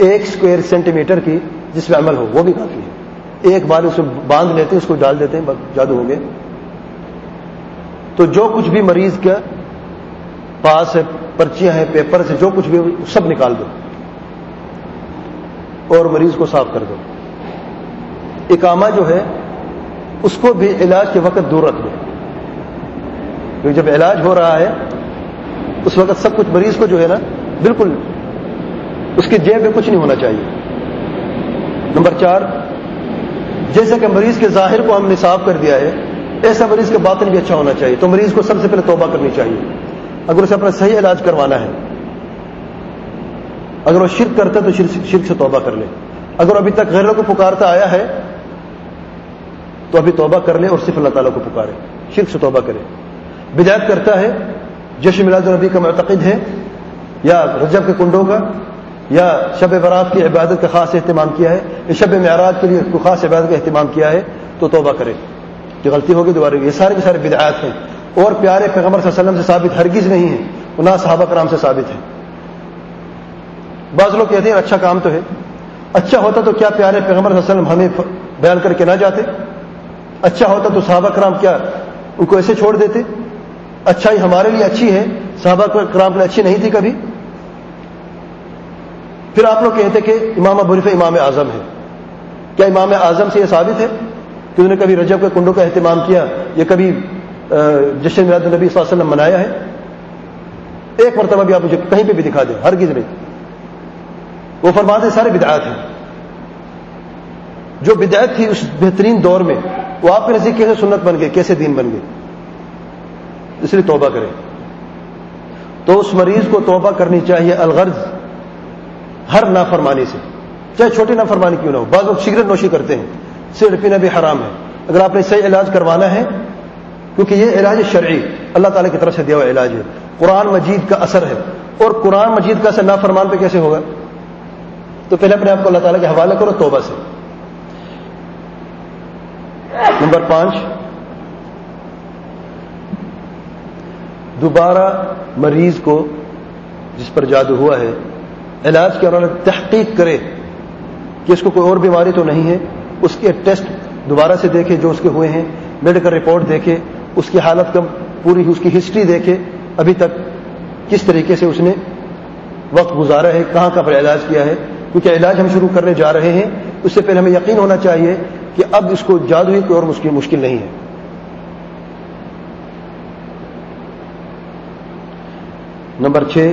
ایک اسکوائر سینٹی میٹر کی جس میں عمل ہو، وہ بھی کافی ہے۔ ایک بار اسے باندھ لیتے ہیں، اس کو ڈال دیتے ہیں جادو ہو گئے تو جو کچھ بھی مریض کا پاس ہے، پرچیاں ہیں پیپر سے جو کچھ بھی سب نکال دو۔ اور مریض کو صاف کر دو۔ اکامہ جو ہے، اس کو بھی علاج کے وقت دور رکھ دو۔ کیونکہ جب علاج ہو رہا ہے، اس وقت سب کچھ مریض کو جو ہے نا، بالکل اس کی جیب میں کچھ نہیں ہونا چاہیے۔ نمبر چار جیسے کہ مریض کے ظاہر کو ہم نے صاف کر دیا ہے، ایسا مریض کے باطن بھی اچھا ہونا چاہیے۔ تو مریض کو سب سے پہلے توبہ کرنی چاہیے۔ اگر اسے اپنا صحیح علاج کروانا ہے، اگر وہ شرک کرتا ہے تو شرک سے توبہ کر لے۔ اگر ابھی تک غیروں کو پکارتا آیا ہے، تو ابھی توبہ کر لے اور صرف اللہ تعالیٰ کو پکارے۔ شرک سے توبہ کرے۔ بدایت کرتا ہے جشن میلاد النبی کا معتقد ہے، یا رجب کے کنڈوں کا یا شب برات کی عبادت کا خاص اہتمام کیا ہے، یا شب معراج کے لیے کوئی خاص عبادت کا اہتمام کیا ہے، تو توبہ کرے کہ غلطی ہوگی دوبارہ۔ یہ سارے کے سارے بدعات ہیں۔ اور پیارے پیغمبر صلی اللہ علیہ وسلم سے ثابت ہرگز نہیں ہے وہ نہ صحابہ کرام سے ثابت ہے بعض لوگ کہتے ہیں اچھا کام تو ہے۔ اچھا ہوتا تو کیا پیارے پیغمبر صلی اللہ علیہ وسلم ہمیں بیان کر کے نہ جاتے؟ اچھا ہوتا تو صحابہ کرام کیا ان کو ایسے چھوڑ دیتے؟ اچھائی ہمارے لیے اچھی ہے، صحابہ کرام کے اچھی نہیں تھی کبھی۔ پھر آپ لوگ کہتے کہ امام ابوریف امام اعظم ہے کیا امام اعظم سے یہ ثابت ہے کہ انہوں نے کبھی رجب کے کنڈوں کا اہتمام کیا یا کبھی جشن میراد النبی صلی اللہ علیہ وسلم منایا ہے؟ ایک مرتبہ بھی آپ مجھے کہیں پہ بھی دکھا دیں ہر نہیں۔ وہ فرماتے سارے بدعات ہیں۔ جو بدعت تھی اس بہترین دور میں، وہ آپ کے نزدیک کیسے سنت بن گئے، کیسے دین بن گئے؟ اس لیے توبہ کریں۔ تو اس مریض کو توبہ کرنی چاہیے الغرض ہر نافرمانی سے۔ چاہے چھوٹی نافرمانی کیوں نہ ہو، بعض لوگ سگریٹ نوشی کرتے ہیں سگریٹ پینا بھی حرام ہے۔ اگر آپ نے صحیح علاج کروانا ہے، کیونکہ یہ علاج شرعی، اللہ تعالیٰ کی طرف سے دیا ہوا علاج ہے۔ قرآن مجید کا اثر ہے۔ اور قرآن مجید کا اثر نافرمان پہ کیسے ہوگا؟ تو پہلے اپنے آپ کو اللہ تعالیٰ کے حوالے کرو، توبہ سے۔ نمبر پانچ۔ دوبارہ مریض کو جس پر جادو ہوا ہے علاج کے انہوں نے تحقیق کرے کہ اس کو کوئی اور بیماری تو نہیں ہے، اس کے ٹیسٹ دوبارہ سے دیکھے جو اس کے ہوئے ہیں، میڈیکل رپورٹ دیکھے، اس کی حالت کم، پوری اس کی ہسٹری دیکھے، ابھی تک کس طریقے سے اس نے وقت گزارا ہے، کہاں کہاں پر علاج کیا ہے، کیونکہ علاج ہم شروع کرنے جا رہے ہیں، اس سے پہلے ہمیں یقین ہونا چاہیے کہ اب اس کو جادو ہی کوئی اور مشکل مشکل نہیں ہے۔ نمبر چھ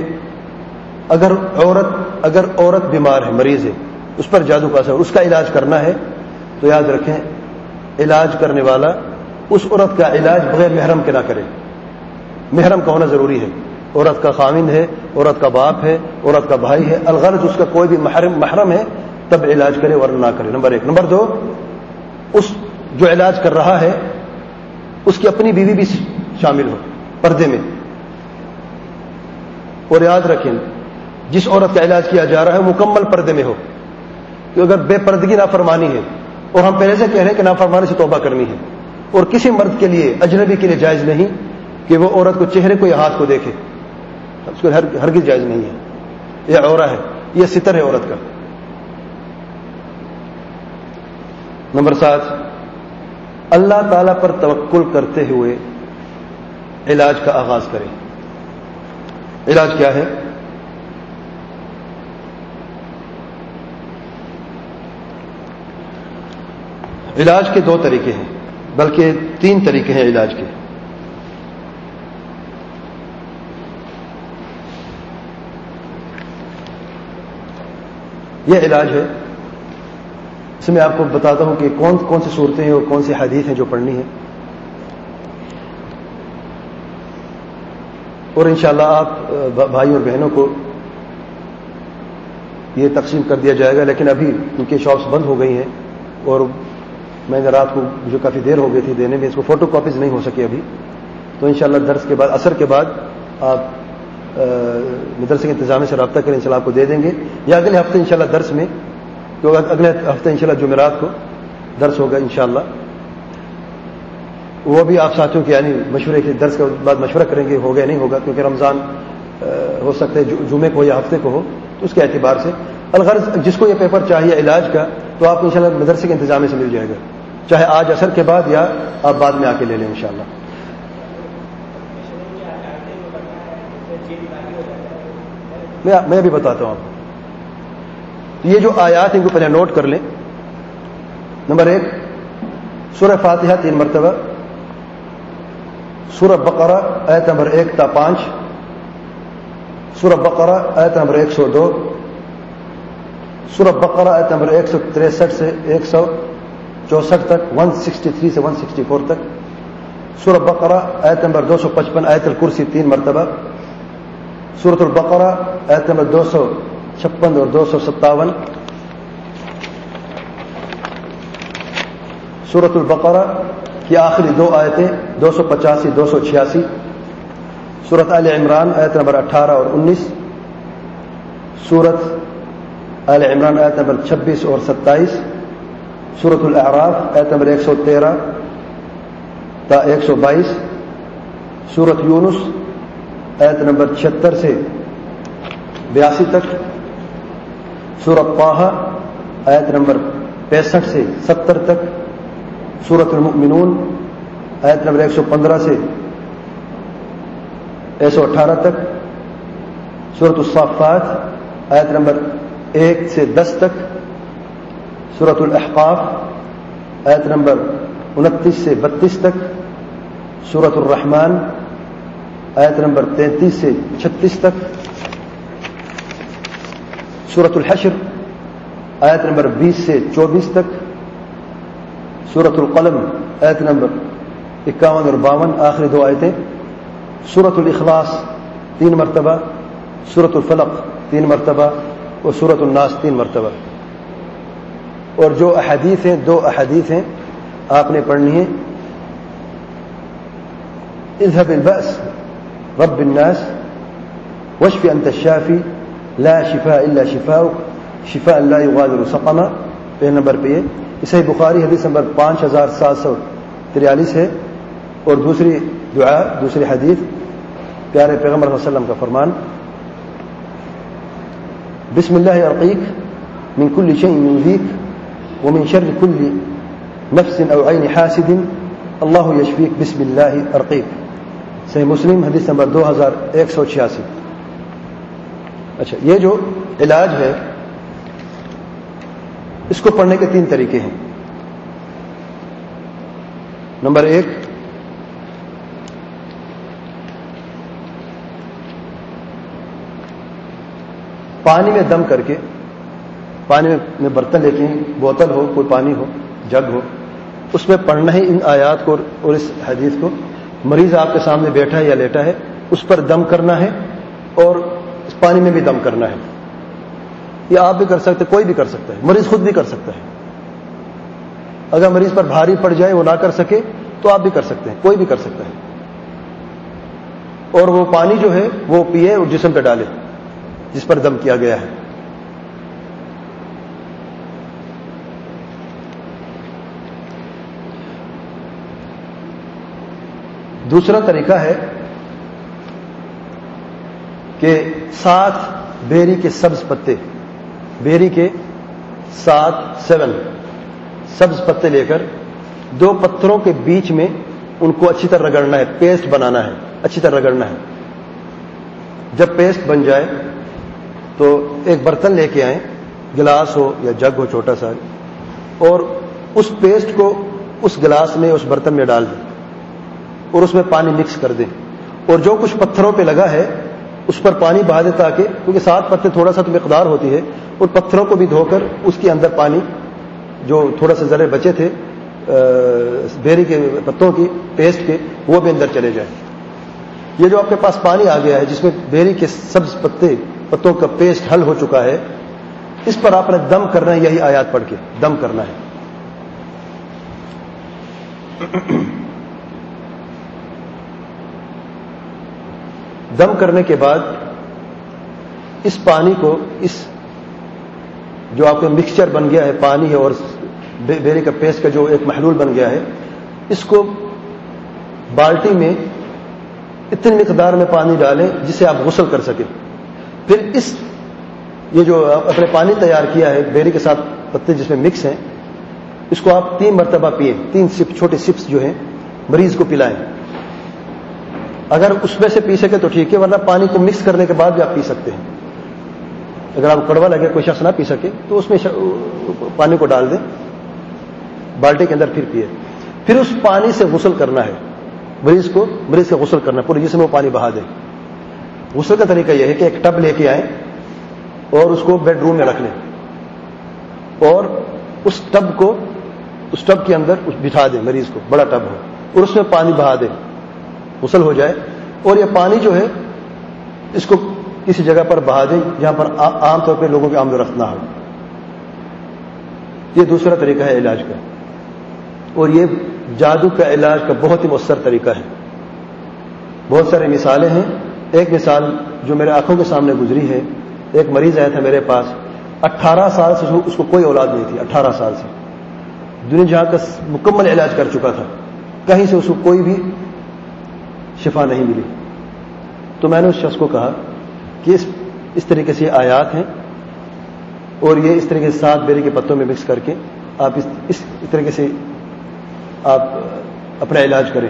اگر عورت اگر عورت بیمار ہے، مریض ہے، اس پر جادو کا اثر، اس کا علاج کرنا ہے، تو یاد رکھیں، علاج کرنے والا اس عورت کا علاج بغیر محرم کے نہ کرے۔ محرم کا ہونا ضروری ہے۔ عورت کا خامند ہے، عورت کا باپ ہے، عورت کا بھائی ہے، الغرض اس کا کوئی بھی محرم محرم ہے، تب علاج کرے، ورنہ نہ کرے۔ نمبر ایک۔ نمبر دو، اس جو علاج کر رہا ہے، اس کی اپنی بیوی بھی شامل ہو، پردے میں۔ اور یاد رکھیں جس عورت کا علاج کیا جا رہا ہے مکمل پردے میں ہو۔ کہ اگر بے پردگی نافرمانی ہے اور ہم پہلے سے کہہ رہے ہیں کہ نافرمانی سے توبہ کرنی ہے اور کسی مرد کے لیے، اجنبی کے لیے جائز نہیں کہ وہ عورت کو چہرے کو یا ہاتھ کو دیکھے۔ اس کو ہرگز جائز نہیں ہے۔ یہ عورا ہے، یہ ستر ہے عورت کا۔ نمبر سات، اللہ تعالی پر توکل کرتے ہوئے علاج کا آغاز کریں۔ علاج کیا ہے؟ علاج کے دو طریقے ہیں، بلکہ تین طریقے ہیں علاج کے۔ یہ علاج ہے۔ اس میں آپ کو بتاتا ہوں کہ کون کون سی صورتیں ہیں اور کون سی حدیث ہیں جو پڑھنی ہے اور انشاءاللہ آپ بھائی اور بہنوں کو یہ تقسیم کر دیا جائے گا، لیکن ابھی کیونکہ شاپس بند ہو گئی ہیں اور میں نے رات کو جو کافی دیر ہو گئی تھی دینے میں، اس کو فوٹو کاپیز نہیں ہو سکی ابھی۔ تو انشاءاللہ درس کے بعد اثر کے بعد آپ مدرسے کے انتظامیہ سے رابطہ کریں، انشاءاللہ آپ کو دے دیں گے۔ یا اگلے ہفتے انشاءاللہ درس میں، کیونکہ اگلے ہفتے انشاءاللہ جمعرات کو درس ہوگا انشاءاللہ۔ وہ بھی آپ ساتھیوں کے یعنی مشورے کے درس کے بعد مشورہ کریں گے، ہوگا یا نہیں ہوگا، کیونکہ رمضان ہو سکتا ہے جمعے کو یا ہفتے کو ہو، تو اس کے اعتبار سے۔ الغرض، جس کو یہ پیپر چاہیے علاج کا، تو آپ انشاءاللہ مدرسے کے انتظامیہ سے مل جائے گا۔ چاہے آج اثر کے بعد یا آپ بعد میں آ کے لے لیں انشاءاللہ۔ میں بھی بتاتا ہوں آپ یہ جو آیات ان کو پہلے نوٹ کر لیں۔ نمبر ایک، سورہ فاتحہ تین مرتبہ۔ سورہ بقرہ ایت نمبر ایک تا پانچ۔ سورہ بقرہ ایت نمبر ایک سو دو۔ سورہ بقرہ ایت نمبر ایک سو تریسٹھ سے ایک سو چونسٹھ تک 163 سے 164 تک۔ سورہ بقرہ، آیت نمبر 255 آیت الکرسی، تین مرتبہ۔ سورت البقرہ، آیت نمبر 256 اور 257 سورت البقرہ کی آخری دو آیتیں 285 286 سورت عال عمران، آیت نمبر 18 اور 19 سورت عال عمران، آیت نمبر 26 اور 27 سورت العراف ایت نمبر ایک سو تیرہ، تا ایک سو بائیس سورت یونس ایت نمبر چھتر سے بیاسی تک سورت پاہا ایت نمبر پینسٹھ سے ستر تک سورت المؤمنون، آیت نمبر ایک سو پندرہ سے ایک سو اٹھارہ تک سورت الصافات، آیت نمبر ایک سے دس تک سورت الاحقاف آیت نمبر انتیس سے بتیس تک سورت الرحمن، آیت نمبر تینتیس سے چھتیس تک سورت الحشر، آیت نمبر بیس سے چوبیس تک سورت القلم، آیت نمبر اکاون اور باون، آخری دو آیتیں سورت الاخلاص تین مرتبہ سورت الفلق، تین مرتبہ، اور سورت الناس، تین مرتبہ۔ اور جو احادیث ہیں دو احادیث ہیں آپ نے پڑھنی ہے اذهب البأس، رب الناس، واشف أنت الشافي، لا شفاء إلا شفاءك شفاء لا يغادر سقما۔ پہ نمبر پہ یہ اسے بخاری حدیث نمبر پانچ ہزار سات سو تریالیس ہے۔ اور دوسری دعا، دوسری حدیث، پیارے پیغمبر صلی اللہ علیہ وسلم کا فرمان۔ بسم اللہ عقیق من كل شيء يؤذيك ومن شر كل نفس او عين حاسد اللہ یشفیق بسم اللہ عرقیق صحیح مسلم حدیث نمبر دو ہزار ایک سو چھیاسی. اچھا یہ جو علاج ہے، اس کو پڑھنے کے تین طریقے ہیں۔ نمبر ایک، پانی میں دم کر کے پانی میں برتن لے کے بوتل ہو، کوئی پانی ہو، جگ ہو، اس میں پڑھنا ہے ان آیات کو اور اس حدیث کو۔ مریض آپ کے سامنے بیٹھا ہے یا لیٹا ہے، اس پر دم کرنا ہے اور اس پانی میں بھی دم کرنا ہے۔ یہ آپ بھی کر سکتے، کوئی بھی کر سکتا ہے، مریض خود بھی کر سکتا ہے۔ اگر مریض پر بھاری پڑ جائے، وہ نہ کر سکے، تو آپ بھی کر سکتے ہیں، کوئی بھی کر سکتا ہے۔ اور وہ پانی جو ہے، وہ پیے اور جسم پہ ڈالے، جس پر دم کیا گیا ہے۔ دوسرا طریقہ ہے کہ سات بیری کے سبز پتے، بیری کے سات سیون سبز پتے لے کر دو پتھروں کے بیچ میں ان کو اچھی طرح رگڑنا ہے، پیسٹ بنانا ہے، اچھی طرح رگڑنا ہے۔ جب پیسٹ بن جائے تو ایک برتن لے کے آئیں، گلاس ہو یا جگ ہو، چھوٹا سا، اور اس پیسٹ کو اس گلاس میں، اس برتن میں ڈال دیں۔ اور اس میں پانی مکس کر دیں۔ اور جو کچھ پتھروں پہ لگا ہے، اس پر پانی بہا دے تاکہ، کیونکہ سات پتے تھوڑا سا تو مقدار ہوتی ہے ان پتھروں کو بھی دھو کر اس کے اندر پانی، جو تھوڑا سا ذرے بچے تھے بیری کے پتوں کی، پیسٹ کے، وہ بھی اندر چلے جائیں۔ یہ جو آپ کے پاس پانی آ گیا ہے، جس میں بیری کے سبز پتے، پتوں کا پیسٹ حل ہو چکا ہے، اس پر آپ نے دم کرنا ہے، یہی آیات پڑھ کے۔ دم کرنا ہے۔ دم کرنے کے بعد اس پانی کو، اس جو آپ کا مکسچر بن گیا ہے، پانی ہے اور بیری کا پیسٹ کا جو ایک محلول بن گیا ہے، اس کو بالٹی میں اتنی مقدار میں پانی ڈالیں جسے آپ غسل کر سکیں۔ پھر اس یہ جو اپنے پانی تیار کیا ہے بیری کے ساتھ پتے جس میں مکس ہیں، اس کو آپ تین مرتبہ پیئیں۔ تین سپ، چھوٹے سپس جو ہیں، مریض کو پلائیں۔ اگر اس میں سے پی سکے تو ٹھیک ہے، ورنہ پانی کو مکس کرنے کے بعد بھی آپ پی سکتے ہیں۔ اگر آپ کڑوا لگے، کوئی شخص نہ پی سکے، تو اس میں پانی کو ڈال دیں۔ بالٹی کے اندر پھر پیے۔ پھر اس پانی سے غسل کرنا ہے۔ مریض کو، مریض کا غسل کرنا پورے جسم میں پانی بہا دیں غسل کا طریقہ یہ ہے کہ ایک ٹب لے کے آئیں اور اس کو بیڈ روم میں رکھ لیں۔ اور اس ٹب کو، اس ٹب کے اندر بٹھا دیں، مریض کو، بڑا ٹب ہو، اور اس میں پانی بہا دیں۔ غسل ہو جائے اور یہ پانی جو ہے، اس کو کسی جگہ پر بہا دیں جہاں پر عام طور پہ لوگوں کی آمد و رفت نہ ہو۔ یہ دوسرا طریقہ ہے علاج کا۔ اور یہ جادو کا علاج کا بہت ہی مؤثر طریقہ ہے۔ بہت ساری مثالیں ہیں۔ ایک مثال جو میرے آنکھوں کے سامنے گزری ہے۔ ایک مریض آیا تھا میرے پاس۔ اٹھارہ سال سے اس کو کوئی اولاد نہیں تھی، اٹھارہ سال سے۔ دنیا جہاں کا مکمل علاج کر چکا تھا۔ کہیں سے اس کو کوئی بھی شفا نہیں ملی۔ تو میں نے اس شخص کو کہا کہ اس اس طریقے سے آیات ہیں اور یہ اس طریقے سے سات بیری کے پتوں میں مکس کر کے آپ اس اس طریقے سے آپ اپنا علاج کریں۔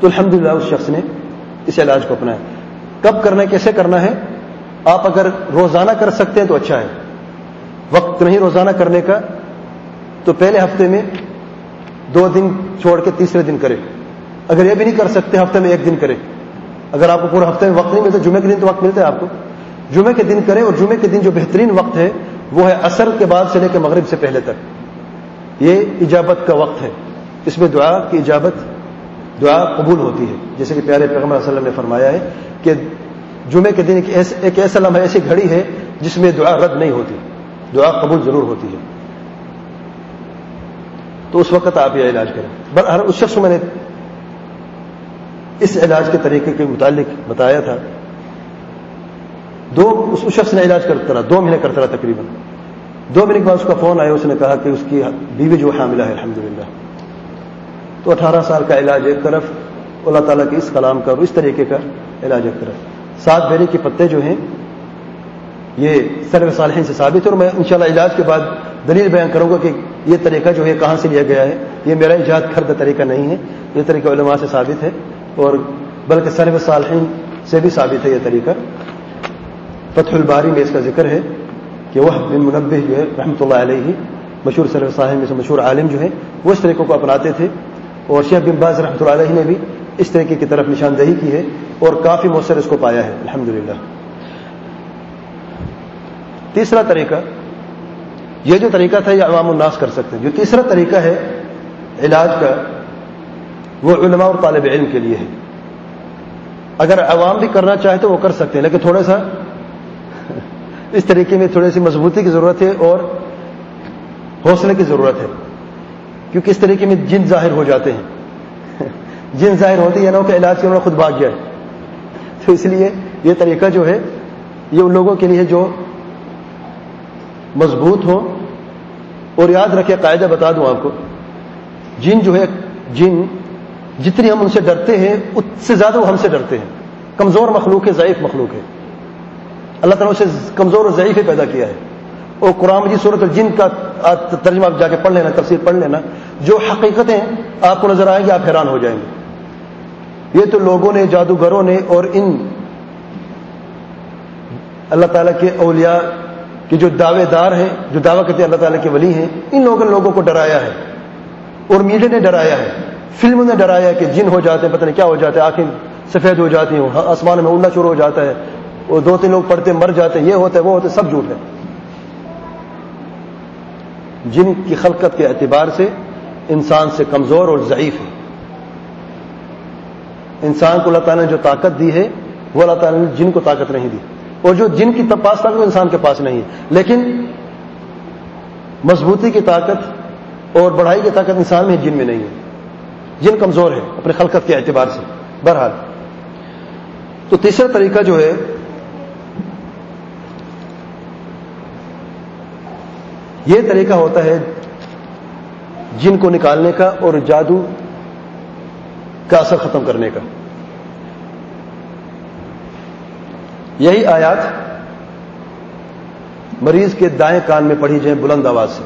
تو الحمدللہ اس شخص نے اس علاج کو اپنایا۔ کب کرنا ہے، کیسے کرنا ہے؟ آپ اگر روزانہ کر سکتے ہیں تو اچھا ہے۔ وقت نہیں روزانہ کرنے کا تو پہلے ہفتے میں دو دن چھوڑ کے تیسرے دن کرے اگر یہ بھی نہیں کر سکتے ہفتے میں ایک دن کرے اگر آپ کو پورے ہفتے میں وقت نہیں ملتا جمعے کے دن تو وقت ملتا ہے آپ کو۔ جمعے کے دن کرے اور جمعے کے دن جو بہترین وقت ہے، وہ ہے اثر کے بعد سے لے کے مغرب سے پہلے تک۔ یہ اجابت کا وقت ہے۔ اس میں دعا کی اجابت، دعا قبول ہوتی ہے۔ جیسے کہ پیارے پیغمبر علیہ وسلم نے فرمایا ہے کہ جمعے کے دن ایک ایسا لمحہ، ایسی گھڑی ہے جس میں دعا رد نہیں ہوتی۔ دعا قبول ضرور ہوتی ہے۔ تو اس وقت آپ یہ علاج کریں۔ ہر اس شخص کو میں نے اس علاج کے طریقے کے متعلق بتایا تھا۔ دو، اس شخص نے علاج کرتا رہا، دو مہینے کرتا رہا تقریباً۔ دو مہینے کے بعد اس کا فون آیا، اس نے کہا کہ اس کی بیوی جو حاملہ ہے، الحمدللہ۔ تو اٹھارہ سال کا علاج ایک طرف، اللہ تعالیٰ کے اس کلام کا اور اس طریقے کا علاج ایک طرف۔ سات بیری کے پتے جو ہیں، یہ سرو صالحین سے ثابت ہے اور میں انشاءاللہ علاج کے بعد دلیل بیان کروں گا کہ یہ طریقہ جو ہے، کہاں سے لیا گیا ہے۔ یہ میرا ایجاد کردہ طریقہ نہیں ہے، یہ طریقہ علماء سے ثابت ہے۔ اور بلکہ سرو صالحین سے بھی ثابت ہے یہ طریقہ۔ فتح الباری میں اس کا ذکر ہے کہ وہ بن منبع جو ہے رحمۃ اللہ علیہ، مشہور سرو صاحب میں سے مشہور عالم جو ہے، وہ اس طریقوں کو اپناتے تھے۔ اور شیخ بن باز رحمۃ اللہ علیہ نے بھی اس طریقے کی طرف نشاندہی کی ہے اور کافی مؤثر اس کو پایا ہے۔ الحمد تیسرا طریقہ، یہ جو طریقہ تھا، یہ عوام الناس کر سکتے ہیں۔ جو تیسرا طریقہ ہے، علاج کا وہ علماء اور طالب علم کے لیے ہے اگر عوام بھی کرنا چاہے تو وہ کر سکتے ہیں، لیکن تھوڑا سا اس طریقے میں تھوڑی سی مضبوطی کی ضرورت ہے اور حوصلے کی ضرورت ہے۔ کیونکہ اس طریقے میں جن ظاہر ہو جاتے ہیں، جن ظاہر ہوتے ہیں یعنی نا کہ علاج کے انہوں نے خود بھاگ جائے تو اس لیے یہ طریقہ جو ہے، یہ ان لوگوں کے لیے جو مضبوط ہو۔ اور یاد رکھے قاعدہ بتا دوں آپ کو۔ جن جو ہے، جن جتنی ہم ان سے ڈرتے ہیں، اس سے زیادہ وہ ہم سے ڈرتے ہیں۔ کمزور مخلوق ہے، ضعیف مخلوق ہے۔ اللہ تعالیٰ اسے کمزور اور ضعیف پیدا کیا ہے۔ اور قرآن مجید صورت الجن کا ترجمہ آپ جا کے پڑھ لینا تفصیل پڑھ لینا۔ جو حقیقتیں آپ کو نظر آئیں گے آپ حیران ہو جائیں گے۔ یہ تو لوگوں نے، جادوگروں نے اور ان اللہ تعالیٰ کے اولیاء کہ جو دعوے دار ہیں، جو دعویٰ کرتے ہیں اللہ تعالیٰ کے ولی ہیں، ان لوگوں نے لوگوں کو ڈرایا ہے۔ اور میڈیا نے ڈرایا ہے۔ فلم نے ڈرایا کہ جن ہو جاتے ہیں، پتہ نہیں کیا ہو جاتے ہیں، آنکھیں سفید ہو جاتی ہوں ہاں، آسمان میں اڑنا شروع ہو جاتا ہے اور دو تین لوگ پڑھتے مر جاتے ہیں، یہ ہوتا ہے وہ ہوتے سب جھوٹ ہے جن کی خلقت کے اعتبار سے انسان سے کمزور اور ضعیف ہے۔ انسان کو اللہ تعالیٰ نے جو طاقت دی ہے، وہ اللہ تعالیٰ نے جن کو طاقت نہیں دی۔ اور جو جن کی پاس طاقت وہ انسان کے پاس نہیں ہے۔ لیکن مضبوطی کی طاقت اور بڑھائی کی طاقت انسان میں، جن میں نہیں ہے۔ جن کمزور ہے اپنے خلقت کے اعتبار سے، بہرحال۔ تو تیسرا طریقہ جو ہے، یہ طریقہ ہوتا ہے جن کو نکالنے کا اور جادو کا اثر ختم کرنے کا۔ یہی آیات مریض کے دائیں کان میں پڑھی جائیں بلند آواز سے،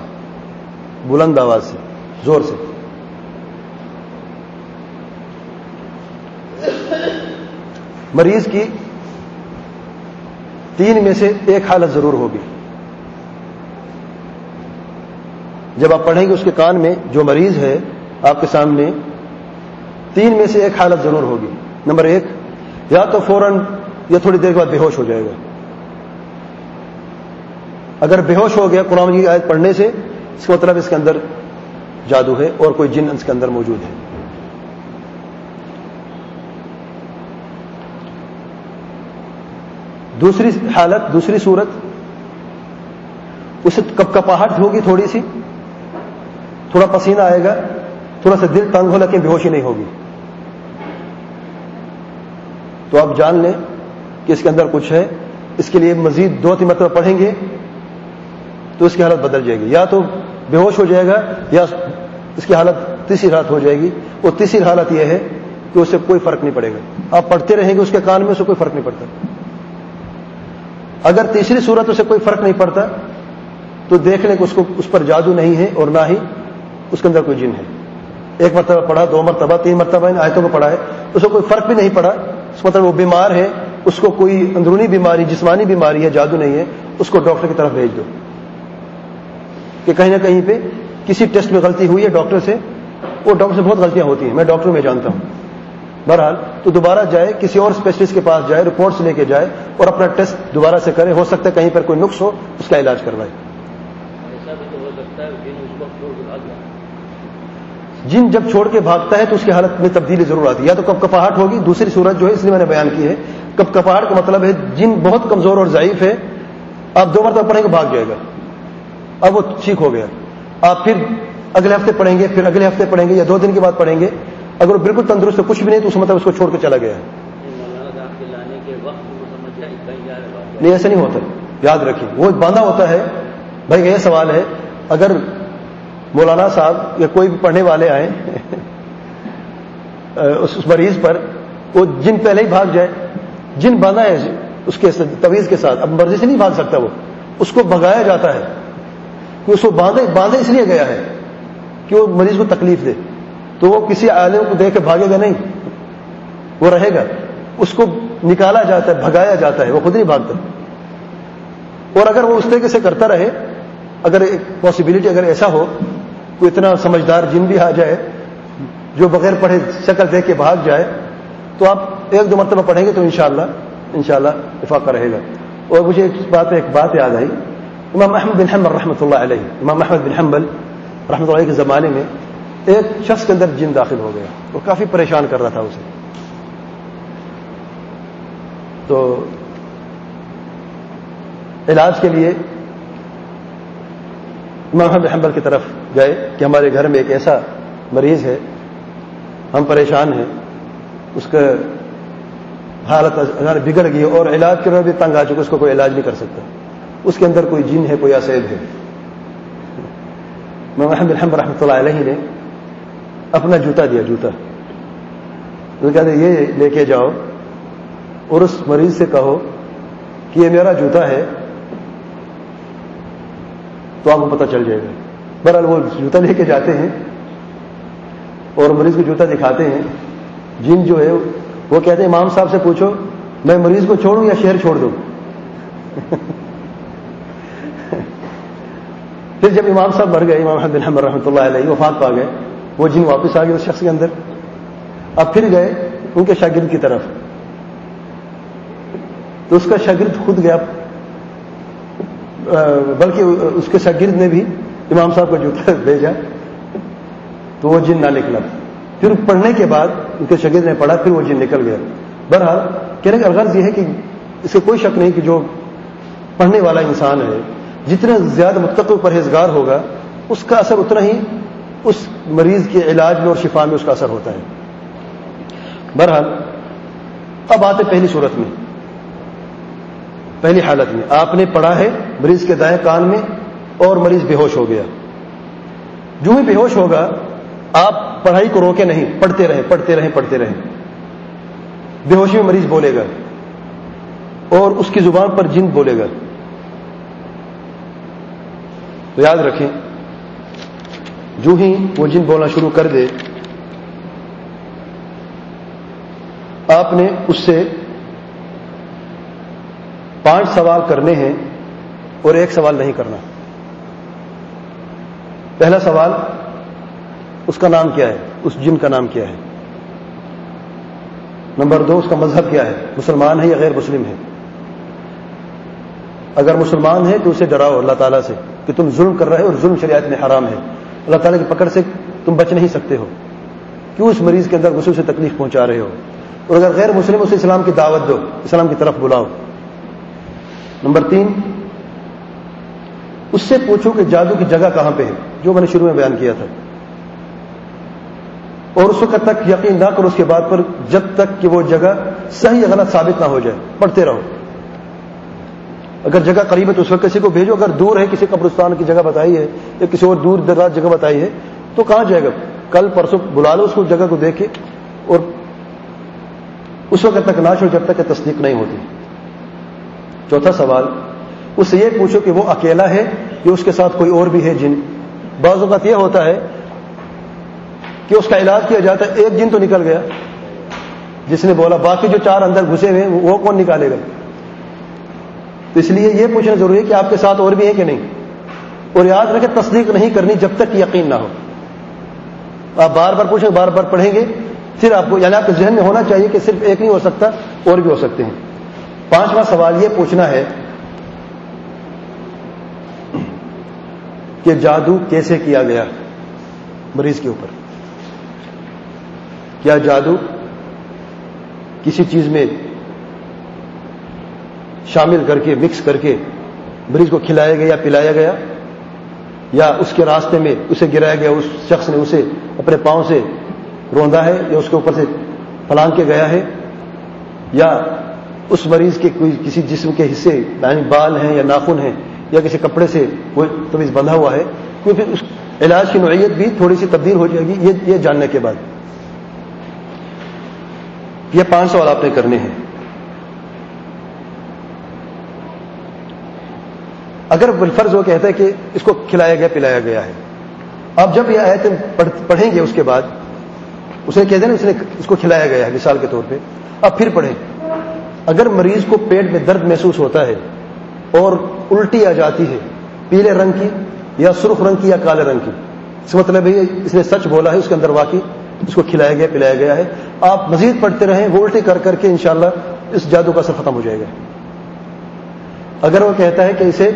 بلند آواز سے، زور سے۔ مریض کی تین میں سے ایک حالت ضرور ہوگی۔ جب آپ پڑھیں گے اس کے کان میں جو مریض ہے آپ کے سامنے، تین میں سے ایک حالت ضرور ہوگی۔ نمبر ایک، یا تو فوراً یا تھوڑی دیر کے بعد بے ہوش ہو جائے گا۔ اگر بے ہوش ہو گیا قرآن کی آیت پڑھنے سے، اس کا مطلب اس کے اندر جادو ہے اور کوئی جن اس کے اندر موجود ہے۔ دوسری حالت، دوسری صورت۔ اسے کپ کپاہٹ ہوگی تھوڑی سی، تھوڑا پسینہ آئے گا، تھوڑا سا دل تنگ ہو لیکن بے ہوشی نہیں ہوگی۔ تو آپ جان لیں کہ اس کے اندر کچھ ہے۔ اس کے لیے مزید دو تین مرتبہ پڑھیں گے تو اس کی حالت بدل جائے گی۔ یا تو بے ہوش ہو جائے گا یا اس کی حالت تیسری حالت ہو جائے گی۔ اور تیسری حالت یہ ہے کہ اس سے کوئی فرق نہیں پڑے گا۔ آپ پڑھتے رہیں گے اس کے کان میں اسے کوئی فرق نہیں پڑتا۔ اگر تیسری صورت اسے کوئی فرق نہیں پڑتا، تو دیکھ لیں کہ اس کو اس پر جادو نہیں ہے اور نہ ہی اس کے اندر کوئی جن ہے۔ ایک مرتبہ پڑھا، دو مرتبہ، تین مرتبہ، ان آیتوں کو پڑھا ہے۔ اس کو کوئی فرق بھی نہیں پڑا۔ اس مطلب وہ بیمار ہے، اس کو کوئی اندرونی بیماری، جسمانی بیماری ہے جادو نہیں ہے، اس کو ڈاکٹر کی طرف بھیج دو۔ کہ کہیں نہ کہیں پہ کسی ٹیسٹ میں غلطی ہوئی ہے ڈاکٹر سے، وہ ڈاکٹر سے بہت غلطیاں ہوتی ہیں، میں ڈاکٹر میں جانتا ہوں۔ بہرحال تو دوبارہ جائے، کسی اور اسپیشلسٹ کے پاس جائے رپورٹس لے کے جائے اور اپنا ٹیسٹ دوبارہ سے کرے، ہو سکتا ہے کہیں پر کوئی نقص ہو، اس کا علاج کروائے۔ جن جب چھوڑ کے بھاگتا ہے تو اس کی حالت میں تبدیلی ضرور آتی ہے۔ یا تو کب کپاہٹ ہوگی، دوسری صورت جو ہے، اس لیے میں نے بیان کی ہے۔ کب کپاہٹ کا مطلب ہے، جن بہت کمزور اور ضعیف ہے، آپ دو مرتبہ پڑھیں گے، بھاگ جائے گا۔ اب وہ ٹھیک ہو گیا۔ آپ پھر اگلے ہفتے پڑھیں گے، پھر اگلے ہفتے پڑھیں گے یا دو دن کے بعد پڑھیں گے۔ اگر وہ بالکل تندرست کچھ بھی نہیں، تو اس مطلب اس کو چھوڑ کے چلا گیا نہیں، ایسا نہیں ہوتا۔ یاد رکھیں، وہ باندھا ہوتا ہے۔ بھائی، یہ سوال ہے، اگر مولانا صاحب یا کوئی بھی پڑھنے والے آئے اس مریض پر، وہ جن پہلے ہی بھاگ جائے، جن باندھا ہے، اس کے تویز کے ساتھ، اب مرضی سے نہیں بھاگ سکتا وہ، اس کو بگایا جاتا ہے۔ کہ اس کو باندھے باندھے اس لیے گیا ہے کہ وہ مریض کو تکلیف دے۔ تو وہ کسی عالم کو دیکھ کے بھاگے گا نہیں۔ وہ رہے گا۔ اس کو نکالا جاتا ہے، بھگایا جاتا ہے، وہ خود نہیں بھاگتا اور اگر وہ اس طریقے سے کرتا رہے، اگر ایک پاسبلٹی اگر ایسا ہو کوئی اتنا سمجھدار جن بھی آ جائے، جو بغیر پڑھے شکل دیکھ کے بھاگ جائے، تو آپ ایک دو مرتبہ پڑھیں گے تو انشاءاللہ انشاءاللہ افاقہ رہے گا۔ اور مجھے ایک بات ایک بات یاد آئی۔ امام احمد بن حمبل رحمۃ اللہ علیہ، امام احمد بن حمبل رحمۃ اللہ کے زمانے میں ایک شخص کے اندر جن داخل ہو گیا وہ کافی پریشان کر رہا تھا اسے۔ تو علاج کے لیے امام احمد حمبل کی طرف گئے کہ ہمارے گھر میں ایک ایسا مریض ہے، ہم پریشان ہیں، اس کا حالت بگڑ گئی اور علاج کے بھی تنگ آ چکا اس کو کوئی علاج نہیں کر سکتا۔ اس کے اندر کوئی جن ہے، کوئی اسیب ہے۔ محمد الحمد رحمۃ اللہ علیہ نے اپنا جوتا دیا، جوتا۔ کہتے یہ لے کے جاؤ۔ اور اس مریض سے کہو کہ یہ میرا جوتا ہے، تو آپ کو پتہ چل جائے گا۔ بہرحال وہ جوتا لے کے جاتے ہیں اور مریض کو جوتا دکھاتے ہیں۔ جن جو ہے، وہ کہتے ہیں، امام صاحب سے پوچھو، میں مریض کو چھوڑوں یا شہر چھوڑ دوں؟ پھر جب امام صاحب مر گئے، امام بن حمر رحمۃ اللہ علیہ، وفات پا گئے وہ جن واپس آ گئے اس شخص کے اندر۔ اب پھر گئے ان کے شاگرد کی طرف۔ تو اس کا شاگرد خود گیا۔ بلکہ اس کے شاگرد نے بھی امام صاحب کو جوتا بھیجا۔ تو وہ جن نہ نکلا پھر پڑھنے کے بعد ان کے شاگرد نے پڑھا، پھر وہ جن نکل گیا بہرحال، کہنے کا غرض یہ ہے کہ اس سے کوئی شک نہیں کہ جو پڑھنے والا انسان ہے، جتنا زیادہ متقل پرہیزگار ہوگا، اس کا اثر اتنا ہی اس مریض کے علاج میں اور شفا میں اس کا اثر ہوتا ہے۔ بہرحال، اب آتے پہلی صورت میں۔ پہلی حالت میں، آپ نے پڑھا ہے مریض کے دائیں کان میں اور مریض بے ہوش ہو گیا۔ جو ہی بے ہوش ہوگا، آپ پڑھائی کو روکے نہیں، پڑھتے رہیں پڑھتے رہیں پڑھتے رہیں۔ بے ہوشی میں مریض بولے گا اور اس کی زبان پر جن بولے گا۔ تو یاد رکھیں جو ہی وہ جن بولنا شروع کر دے، آپ نے اس سے پانچ سوال کرنے ہیں اور ایک سوال نہیں کرنا۔ پہلا سوال اس کا نام کیا ہے؟ اس جن کا نام کیا ہے؟ نمبر دو، اس کا مذہب کیا ہے؟ مسلمان ہے یا غیر مسلم ہے؟ اگر مسلمان ہے تو اسے ڈراؤ اللہ تعالیٰ سے کہ تم ظلم کر رہے ہو اور ظلم شریعت میں حرام ہے۔ اللہ تعالیٰ کی پکڑ سے تم بچ نہیں سکتے ہو۔ کیوں اس مریض کے اندر غسل سے تکلیف پہنچا رہے ہو؟ اور اگر غیر مسلم اسے اسلام کی دعوت دو، اسلام کی طرف بلاؤ۔ نمبر تین، اس سے پوچھو کہ جادو کی جگہ کہاں پہ ہے، جو میں نے شروع میں بیان کیا تھا۔ اور اس وقت تک یقین نہ کرو اس کے بعد پر جب تک کہ وہ جگہ صحیح غلط ثابت نہ ہو جائے۔ پڑھتے رہو۔ اگر جگہ قریب ہے تو اس وقت کسی کو بھیجو، اگر دور ہے، کسی قبرستان کی جگہ بتائی ہے، یا کسی اور دور دراز جگہ بتائی ہے، تو کہاں جائے گا؟ کل، پرسوں بلا لو اس کو، جگہ کو دیکھے اور اس وقت تک ناش ہو جب تک کہ تصدیق نہیں ہوتی۔ چوتھا سوال، اس سے یہ پوچھو کہ وہ اکیلا ہے یا اس کے ساتھ کوئی اور بھی ہے جن؟ بعض اوقات یہ ہوتا ہے کہ اس کا علاج کیا جاتا ہے، ایک جن تو نکل گیا۔ جس نے بولا، باقی جو چار اندر گھسے ہوئے وہ کون نکالے گا؟ تو اس لیے یہ پوچھنا ضروری ہے کہ آپ کے ساتھ اور بھی ہے کہ نہیں؟ اور یاد رکھیں، تصدیق نہیں کرنی جب تک یقین نہ ہو۔ آپ بار بار پوچھیں، بار بار پڑھیں گے، پھر آپ کو یعنی آپ کے ذہن میں ہونا چاہیے کہ صرف ایک نہیں ہو سکتا، اور بھی ہو سکتے ہیں۔ پانچواں سوال یہ پوچھنا ہے کہ جادو کیسے کیا گیا مریض کے اوپر؟ کیا جادو کسی چیز میں شامل کر کے مکس کر کے مریض کو کھلایا گیا یا پلایا گیا یا اس کے راستے میں اسے گرایا گیا، اس شخص نے اسے اپنے پاؤں سے روندا ہے یا اس کے اوپر سے پلانگ کے گیا ہے یا اس مریض کے کوئی کسی جسم کے حصے یعنی بال ہیں یا ناخن ہیں یا کسی کپڑے سے کوئی تمیز بندھا ہوا ہے، کوئی پھر اس علاج کی نوعیت بھی تھوڑی سی تبدیل ہو جائے گی یہ جاننے کے بعد۔ یہ پانچ سوال آپ نے کرنے ہیں۔ اگر بالفرض وہ کہتا ہے کہ اس کو کھلایا گیا، پلایا گیا ہے۔ اب جب یہ آیتیں پڑھیں گے اس کے بعد، اسے کہتے ہیں نا اس نے اس کو کھلایا گیا ہے، مثال کے طور پہ۔ اب پھر پڑھیں۔ اگر مریض کو پیٹ میں درد محسوس ہوتا ہے اور الٹی آ جاتی ہے پیلے رنگ کی یا سرخ رنگ کی یا کالے رنگ کی، اس مطلب ہے اس نے سچ بولا ہے، اس کے اندر واقعی اس کو کھلایا گیا، پلایا گیا ہے۔ آپ مزید پڑھتے رہیں، وہ الٹی کر کر کے انشاءاللہ اس جادو کا اثر ختم ہو جائے گا۔ اگر وہ کہتا ہے کہ اسے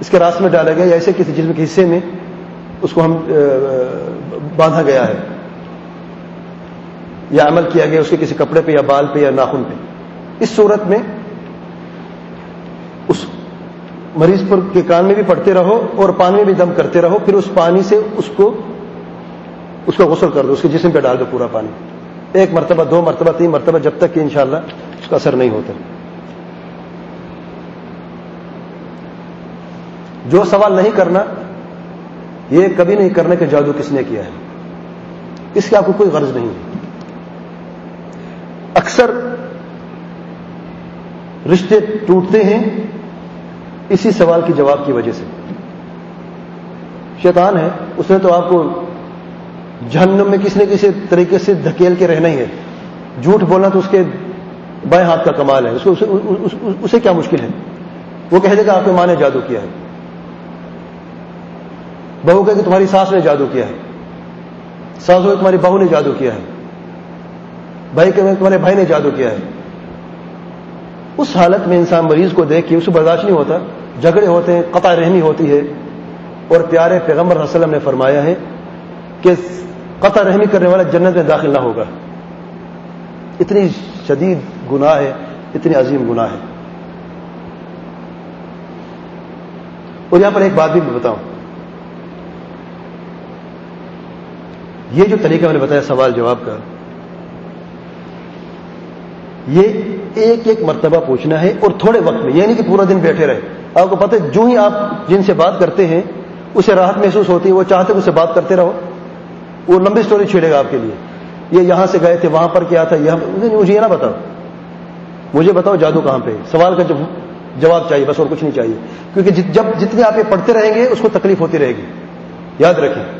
اس کے راس میں ڈالا گیا یا ایسے کسی جسم کے حصے میں اس کو ہم باندھا گیا ہے، یا عمل کیا گیا اس کے کسی کپڑے پہ یا بال پہ یا ناخن پہ۔ اس صورت میں اس مریض پر کے کان میں بھی پڑتے رہو اور پانی میں بھی دم کرتے رہو، پھر اس پانی سے اس کو، اس کا غسل کر دو، اس کے جسم پہ ڈال دو پورا پانی۔ ایک مرتبہ، دو مرتبہ، تین مرتبہ، جب تک کہ انشاءاللہ اس کا اثر نہیں ہوتا۔ جو سوال نہیں کرنا، یہ کبھی نہیں کرنے کے جادو کس نے کیا ہے۔ اس کی آپ کو کوئی غرض نہیں ہے۔ اکثر رشتے ٹوٹتے ہیں اسی سوال کے جواب کی وجہ سے۔ شیطان ہے، اس نے تو آپ کو جہنم میں کسی نہ کسی طریقے سے دھکیل کے رہنا ہی ہے۔ جھوٹ بولنا تو اس کے بائیں ہاتھ کا کمال ہے۔ اس کو اسے کیا مشکل ہے؟ وہ کہہ دے گا آپ کے ماں نے جادو کیا ہے۔ بہو کہ تمہاری ساس نے جادو کیا ہے۔ ساس کہ تمہاری بہو نے جادو کیا ہے۔ بھائی کہ تمہارے بھائی نے جادو کیا ہے۔ اس حالت میں انسان مریض کو دیکھ کے اسے برداشت نہیں ہوتا۔ جھگڑے ہوتے ہیں، قطع رحمی ہوتی ہے۔ اور پیارے پیغمبر وسلم نے فرمایا ہے کہ قطع رحمی کرنے والا جنت میں داخل نہ ہوگا۔ اتنی شدید گناہ ہے، اتنی عظیم گناہ ہے۔ اور یہاں پر ایک بات بھی میں بتاؤں۔ یہ جو طریقہ میں نے بتایا سوال جواب کا، یہ ایک ایک مرتبہ پوچھنا ہے اور تھوڑے وقت میں یہ نہیں کہ پورا دن بیٹھے رہے۔ آپ کو پتہ جو ہی آپ جن سے بات کرتے ہیں، اسے راحت محسوس ہوتی ہے، وہ چاہتے اس سے بات کرتے رہو۔ وہ لمبی سٹوری چھیڑے گا آپ کے لیے۔ یہ یہاں سے گئے تھے، وہاں پر کیا تھا، یہاں مجھے یہ نہ بتاؤ۔ مجھے بتاؤ جادو کہاں پہ سوال کا جواب چاہیے، بس اور کچھ نہیں چاہیے۔ کیونکہ جب جتنے آپ یہ پڑھتے رہیں گے، اس کو تکلیف ہوتی رہے گی۔ یاد رکھیں۔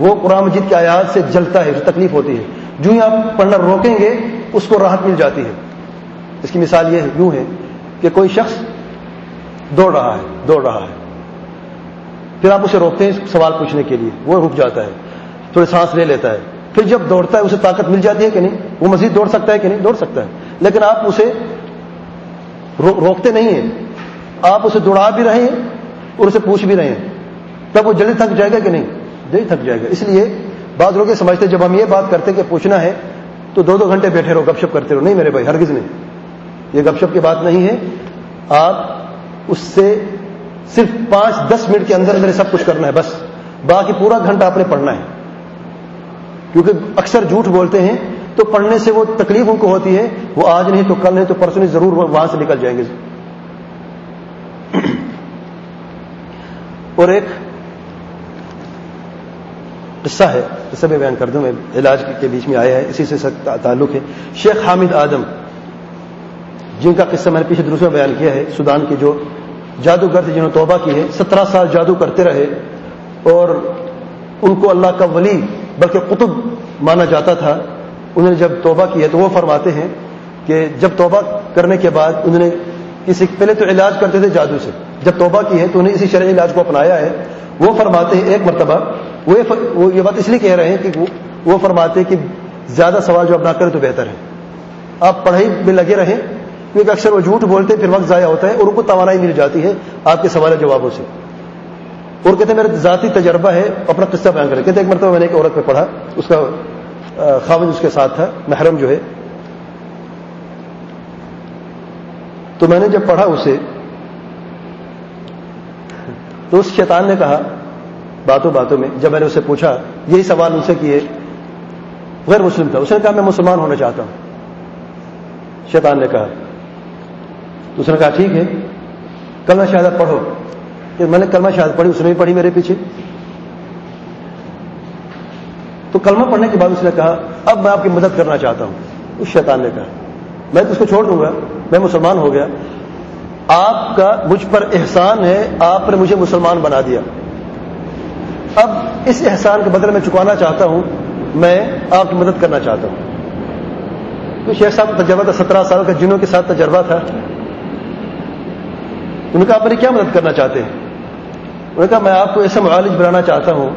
وہ قرآن مجید کی آیات سے جلتا ہے اسے تکلیف ہوتی ہے۔ جو ہی آپ پڑھنا روکیں گے، اس کو راحت مل جاتی ہے۔ اس کی مثال یہ یوں ہے کہ کوئی شخص دوڑ رہا ہے، دوڑ رہا ہے۔ پھر آپ اسے روکتے ہیں سوال پوچھنے کے لیے، وہ رک جاتا ہے، تھوڑی سانس لے لیتا ہے۔ پھر جب دوڑتا ہے، اسے طاقت مل جاتی ہے کہ نہیں؟ وہ مزید دوڑ سکتا ہے کہ نہیں؟ دوڑ سکتا ہے۔ لیکن آپ اسے روکتے نہیں ہیں۔ آپ اسے دوڑا بھی رہے ہیں اور اسے پوچھ بھی رہے ہیں۔ تب وہ جلدی تھک جائے گا کہ نہیں؟ جلدی تھک جائے گا۔ اس لیے بعض لوگ یہ سمجھتے جب ہم یہ بات کرتے کہ پوچھنا ہے، تو دو دو گھنٹے بیٹھے رہو، گپ شپ کرتے رہو۔ نہیں میرے بھائی، ہرگز نہیں۔ یہ گپ شپ کی بات نہیں ہے۔ آپ اس سے صرف پانچ، دس منٹ کے اندر اندر سب کچھ کرنا ہے، بس۔ باقی پورا گھنٹہ آپ نے پڑھنا ہے۔ کیونکہ اکثر جھوٹ بولتے ہیں، تو پڑھنے سے وہ تکلیف ان کو ہوتی ہے۔ وہ آج نہیں تو کل نہیں تو پرسوں نہیں، ضرور وہاں سے نکل جائیں گے۔ اور ایک قصہ ہے، قصہ میں بیان کر دوں، میں علاج کے بیچ میں آیا ہے، اسی سے تعلق ہے۔ شیخ حامد آدم، جن کا قصہ میں نے پیچھے دوسرے بیان کیا ہے، سودان کے جو جادوگر تھے، جنہوں نے توبہ کی ہے، سترہ سال جادو کرتے رہے اور ان کو اللہ کا ولی بلکہ قطب مانا جاتا تھا۔ انہوں نے جب توبہ کی ہے تو وہ فرماتے ہیں کہ جب توبہ کرنے کے بعد انہوں نے کسی پہلے تو علاج کرتے تھے جادو سے۔ جب توبہ کی ہے تو انہیں اسی شرعی علاج کو اپنایا ہے، وہ فرماتے ہیں ایک مرتبہ، وہ یہ بات اس لیے کہہ رہے ہیں کہ وہ فرماتے ہیں کہ زیادہ سوال جو نہ کریں تو بہتر ہے۔ آپ پڑھائی میں لگے رہیں، کیونکہ اکثر وہ جھوٹ بولتے پھر وقت ضائع ہوتا ہے اور ان کو توانائی مل جاتی ہے آپ کے سوال جوابوں سے۔ اور کہتے ہیں، میرا ذاتی تجربہ ہے، اپنا قصہ بیان کریں۔ کہتے ہیں، ایک مرتبہ میں نے ایک عورت پہ پڑھا، اس کا خاوند اس کے ساتھ تھا، محرم جو ہے۔ تو میں نے جب پڑھا اسے تو اس شیطان نے کہا، باتوں باتوں میں، جب میں نے اسے پوچھا، یہی سوال ان سے کیے، غیر مسلم تھا۔ اس نے کہا، میں مسلمان ہونا چاہتا ہوں۔ شیطان نے کہا، تو اس نے کہا، ٹھیک ہے، کلمہ شہادت پڑھو۔ کہ میں نے کلمہ شہادت پڑھی، اس نے بھی پڑھی میرے پیچھے۔ تو کلمہ پڑھنے کے بعد اس نے کہا، اب میں آپ کی مدد کرنا چاہتا ہوں۔ اس شیطان نے کہا، میں تو اس کو چھوڑ دوں گا، میں مسلمان ہو گیا۔ آپ کا مجھ پر احسان ہے، آپ نے مجھے مسلمان بنا دیا۔ اب اس احسان کے بدلے میں چکانا چاہتا ہوں، میں آپ کی مدد کرنا چاہتا ہوں۔ تو شیخ صاحب، تجربہ تھا سترہ سال کا جنوں کے ساتھ تجربہ تھا، ان کا آپ میری کیا مدد کرنا چاہتے ہیں؟ انہوں نے کہا، میں آپ کو ایسا معالج بنانا چاہتا ہوں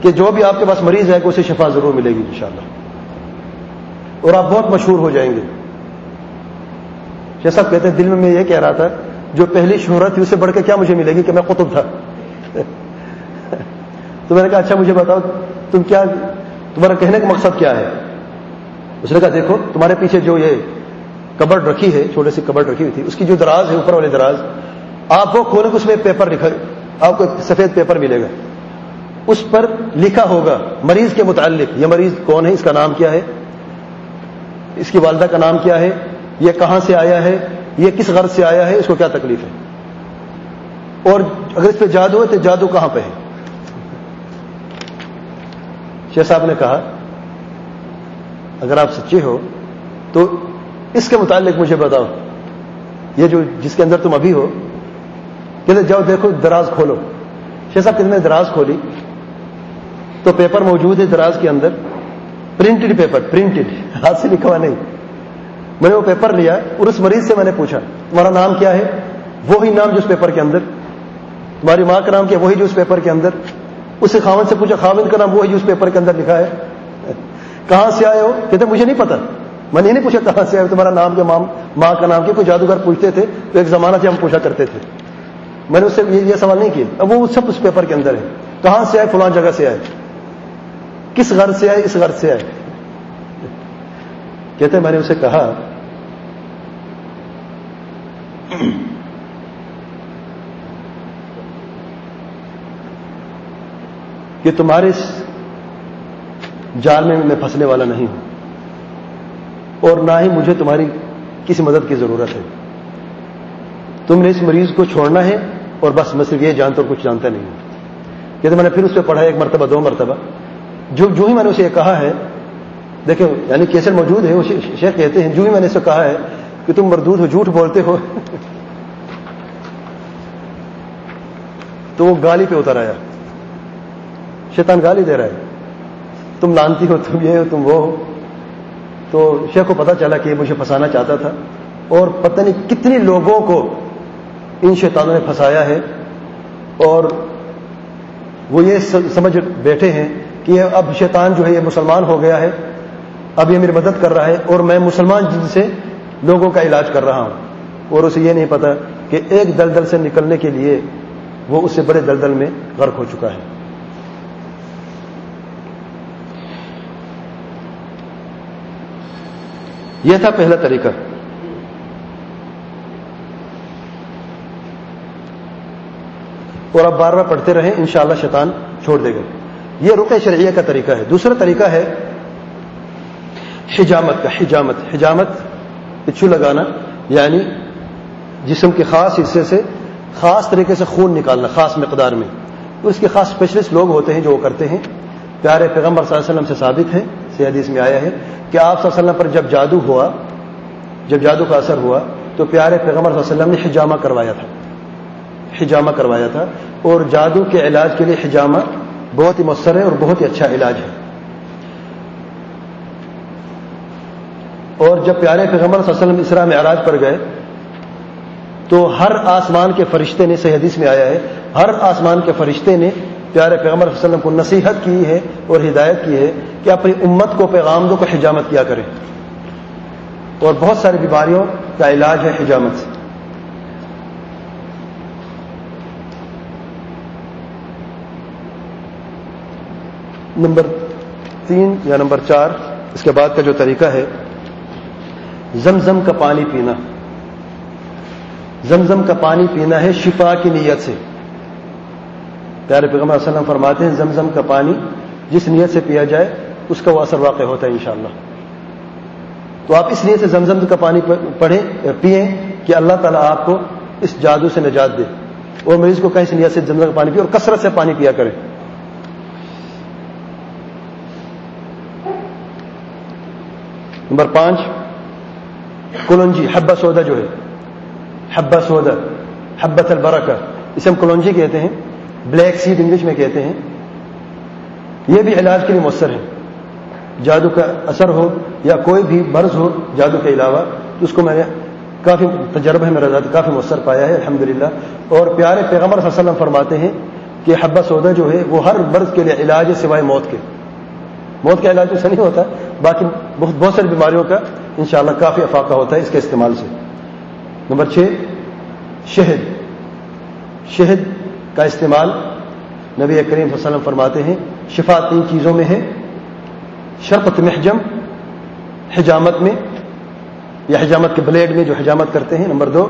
کہ جو بھی آپ کے پاس مریض ہے کہ اسے شفا ضرور ملے گی انشاءاللہ۔ اور آپ بہت مشہور ہو جائیں گے۔ صاحب کہتے ہیں، دل میں میں یہ کہہ رہا تھا، جو پہلی شہرت تھی، اسے بڑھ کے کیا مجھے ملے گی کہ میں قطب تھا؟ تو میں نے کہا اچھا مجھے بتاؤ، تم کیا، تمہارا کہنے کا مقصد کیا ہے؟ اس نے کہا، دیکھو، تمہارے پیچھے جو یہ کبڈ رکھی ہے، چھوٹی سی کبڈ رکھی ہوئی تھی، اس کی جو دراز ہے، اوپر والے دراز، آپ وہ کھولے اس میں پیپر لکھا، آپ کو سفید پیپر ملے گا۔ اس پر لکھا ہوگا، مریض کے متعلق، یہ مریض کون ہے، اس کا نام کیا ہے؟ اس کی والدہ کا نام کیا ہے؟ یہ کہاں سے آیا ہے؟ یہ کس غرض سے آیا ہے؟ اس کو کیا تکلیف ہے؟ اور اگر اس پہ جادو ہے تو جادو کہاں پہ ہے؟ شیخ صاحب نے کہا، اگر آپ سچے ہو تو اس کے متعلق مجھے بتاؤ۔ یہ جو جس کے اندر تم ابھی ہو، کہتے جاؤ دیکھو، دراز کھولو۔ شیخ صاحب، کتنے دراز کھولی؟ تو پیپر موجود ہے دراز کے اندر، پرنٹڈ پیپر، پرنٹڈ، ہاتھ سے لکھا ہوا نہیں۔ میں نے وہ پیپر لیا اور اس مریض سے میں نے پوچھا، تمہارا نام کیا ہے؟ وہی نام جو اس پیپر کے اندر، تمہاری ماں کا نام کیا وہی جو اس پیپر کے اندر اس سے خاون سے پوچھا خاون کا نام وہی جو اس پیپر کے اندر لکھا ہے؟ کہاں سے آئے ہو؟ کہتے، مجھے نہیں پتا. میں نے نہیں پوچھا، کہاں سے آئے تمہارا نام کیا؟ ماں کا نام کیا؟ کوئی جادوگر پوچھتے تھے، تو ایک زمانہ سے ہم پوچھا کرتے تھے۔ میں نے اس سے یہ سوال نہیں کیا، اب وہ سب اس پیپر کے اندر ہے کہاں سے آئے؟ فلان جگہ سے آئے. کس گھر سے آئے؟ اس گھر سے آئے؟ کہتے، میں نے اسے کہا کہ تمہارے اس جال میں میں پھنسنے والا نہیں ہوں۔ اور نہ ہی مجھے تمہاری کسی مدد کی ضرورت ہے۔ تم نے اس مریض کو چھوڑنا ہے اور بس میں صرف یہ جانتا اور کچھ جانتا نہیں ہوں۔ کہتے میں نے پھر اس پہ پڑھا ایک مرتبہ، دو مرتبہ۔ جو جو ہی میں نے اسے یہ کہا ہے، دیکھیں یعنی کیسر موجود ہے، وہ شیخ کہتے ہیں، جو ہی میں نے اسے کہا ہے کہ تم مردود ہو، جھوٹ بولتے ہو۔ تو وہ گالی پہ اتر آیا۔ شیطان گالی دے رہا ہے۔ تم لانتی ہو، تم یہ ہو، تم وہ ہو۔ تو شیخ کو پتا چلا کہ یہ مجھے پھنسانا چاہتا تھا۔ اور پتہ نہیں کتنے لوگوں کو ان شیطانوں نے پھنسایا ہے۔ اور وہ یہ سمجھ بیٹھے ہیں کہ اب شیطان جو ہے، یہ مسلمان ہو گیا ہے۔ اب یہ میری مدد کر رہا ہے۔ اور میں مسلمان جن سے لوگوں کا علاج کر رہا ہوں اور اسے یہ نہیں پتا کہ ایک دلدل سے نکلنے کے لیے وہ اس سے بڑے دلدل میں غرق ہو چکا ہے۔ یہ تھا پہلا طریقہ۔ اور آپ بار بار پڑھتے رہیں، انشاءاللہ شیطان چھوڑ دے گا۔ یہ رقع شرعیہ کا طریقہ ہے۔ دوسرا طریقہ ہے حجامت کا، حجامت حجامت پچھو لگانا یعنی جسم کے خاص حصے سے خاص طریقے سے خون نکالنا، خاص مقدار میں۔ اس کے خاص اسپیشلسٹ لوگ ہوتے ہیں جو وہ کرتے ہیں۔ پیارے پیغمبر صلی اللہ علیہ وسلم سے ثابت ہے حدیث میں آیا ہے کہ آپ صلی اللہ علیہ وسلم پر جب جادو ہوا، جب جادو کا اثر ہوا، تو پیارے پیغمبر صلی اللہ علیہ وسلم نے حجامہ کروایا تھا۔ حجامہ کروایا تھا۔ اور جادو کے علاج کے لیے حجامہ بہت ہی مؤثر ہے اور بہت ہی اچھا علاج ہے۔ اور جب پیارے پیغمبر صلی اللہ علیہ وسلم اسرا میں علاج پر گئے، تو ہر آسمان کے فرشتے نے، صحیح حدیث میں آیا ہے، ہر آسمان کے فرشتے نے پیارے پیغمبر صلی اللہ علیہ وسلم کو نصیحت کی ہے اور ہدایت کی ہے کہ اپنی امت کو پیغام دو کو حجامت کیا کریں اور بہت ساری بیماریوں کا علاج ہے حجامت سے۔ نمبر تین یا نمبر چار، اس کے بعد کا جو طریقہ ہے زمزم کا پانی پینا۔ زمزم کا پانی پینا ہے شفا کی نیت سے۔ پیارے پیغمبر علیہ وسلم فرماتے ہیں، زمزم کا پانی جس نیت سے پیا جائے، اس کا وہ اثر واقع ہوتا ہے انشاءاللہ۔ تو آپ اس نیت سے زمزم کا پانی پڑھیں پئیں کہ اللہ تعالیٰ آپ کو اس جادو سے نجات دے۔ اور مریض کو کہیں اس نیت سے زمزم کا پانی پیے اور کثرت سے پانی پیا کریں۔ نمبر پانچ کلونجی حبا سودا جو ہے حبا سودا حبت البرکہ اسے ہم کلونجی کہتے ہیں، بلیک سیڈ انگلش میں کہتے ہیں۔ یہ بھی علاج کے لیے مؤثر ہے جادو کا اثر ہو یا کوئی بھی مرض ہو جادو کے علاوہ، تو اس کو میں نے کافی تجربہ ہے میرا ذات کافی مؤثر پایا ہے، الحمدللہ۔ اور پیارے پیغمبر صلی اللہ علیہ وسلم فرماتے ہیں کہ حبا سودا جو ہے، وہ ہر مرض کے لیے علاج ہے سوائے موت کے۔ موت کا علاج تو نہیں ہوتا، باقی بہت بہت ساری بیماریوں کا انشاءاللہ کافی افاقہ ہوتا ہے اس کے استعمال سے۔ نمبر چھ، شہد۔ شہد کا استعمال نبی کریم صلی اللہ علیہ وسلم فرماتے ہیں، شفا تین چیزوں میں ہے۔ شرپت محجم، حجامت میں، یا حجامت کے بلیڈ میں جو حجامت کرتے ہیں، نمبر دو۔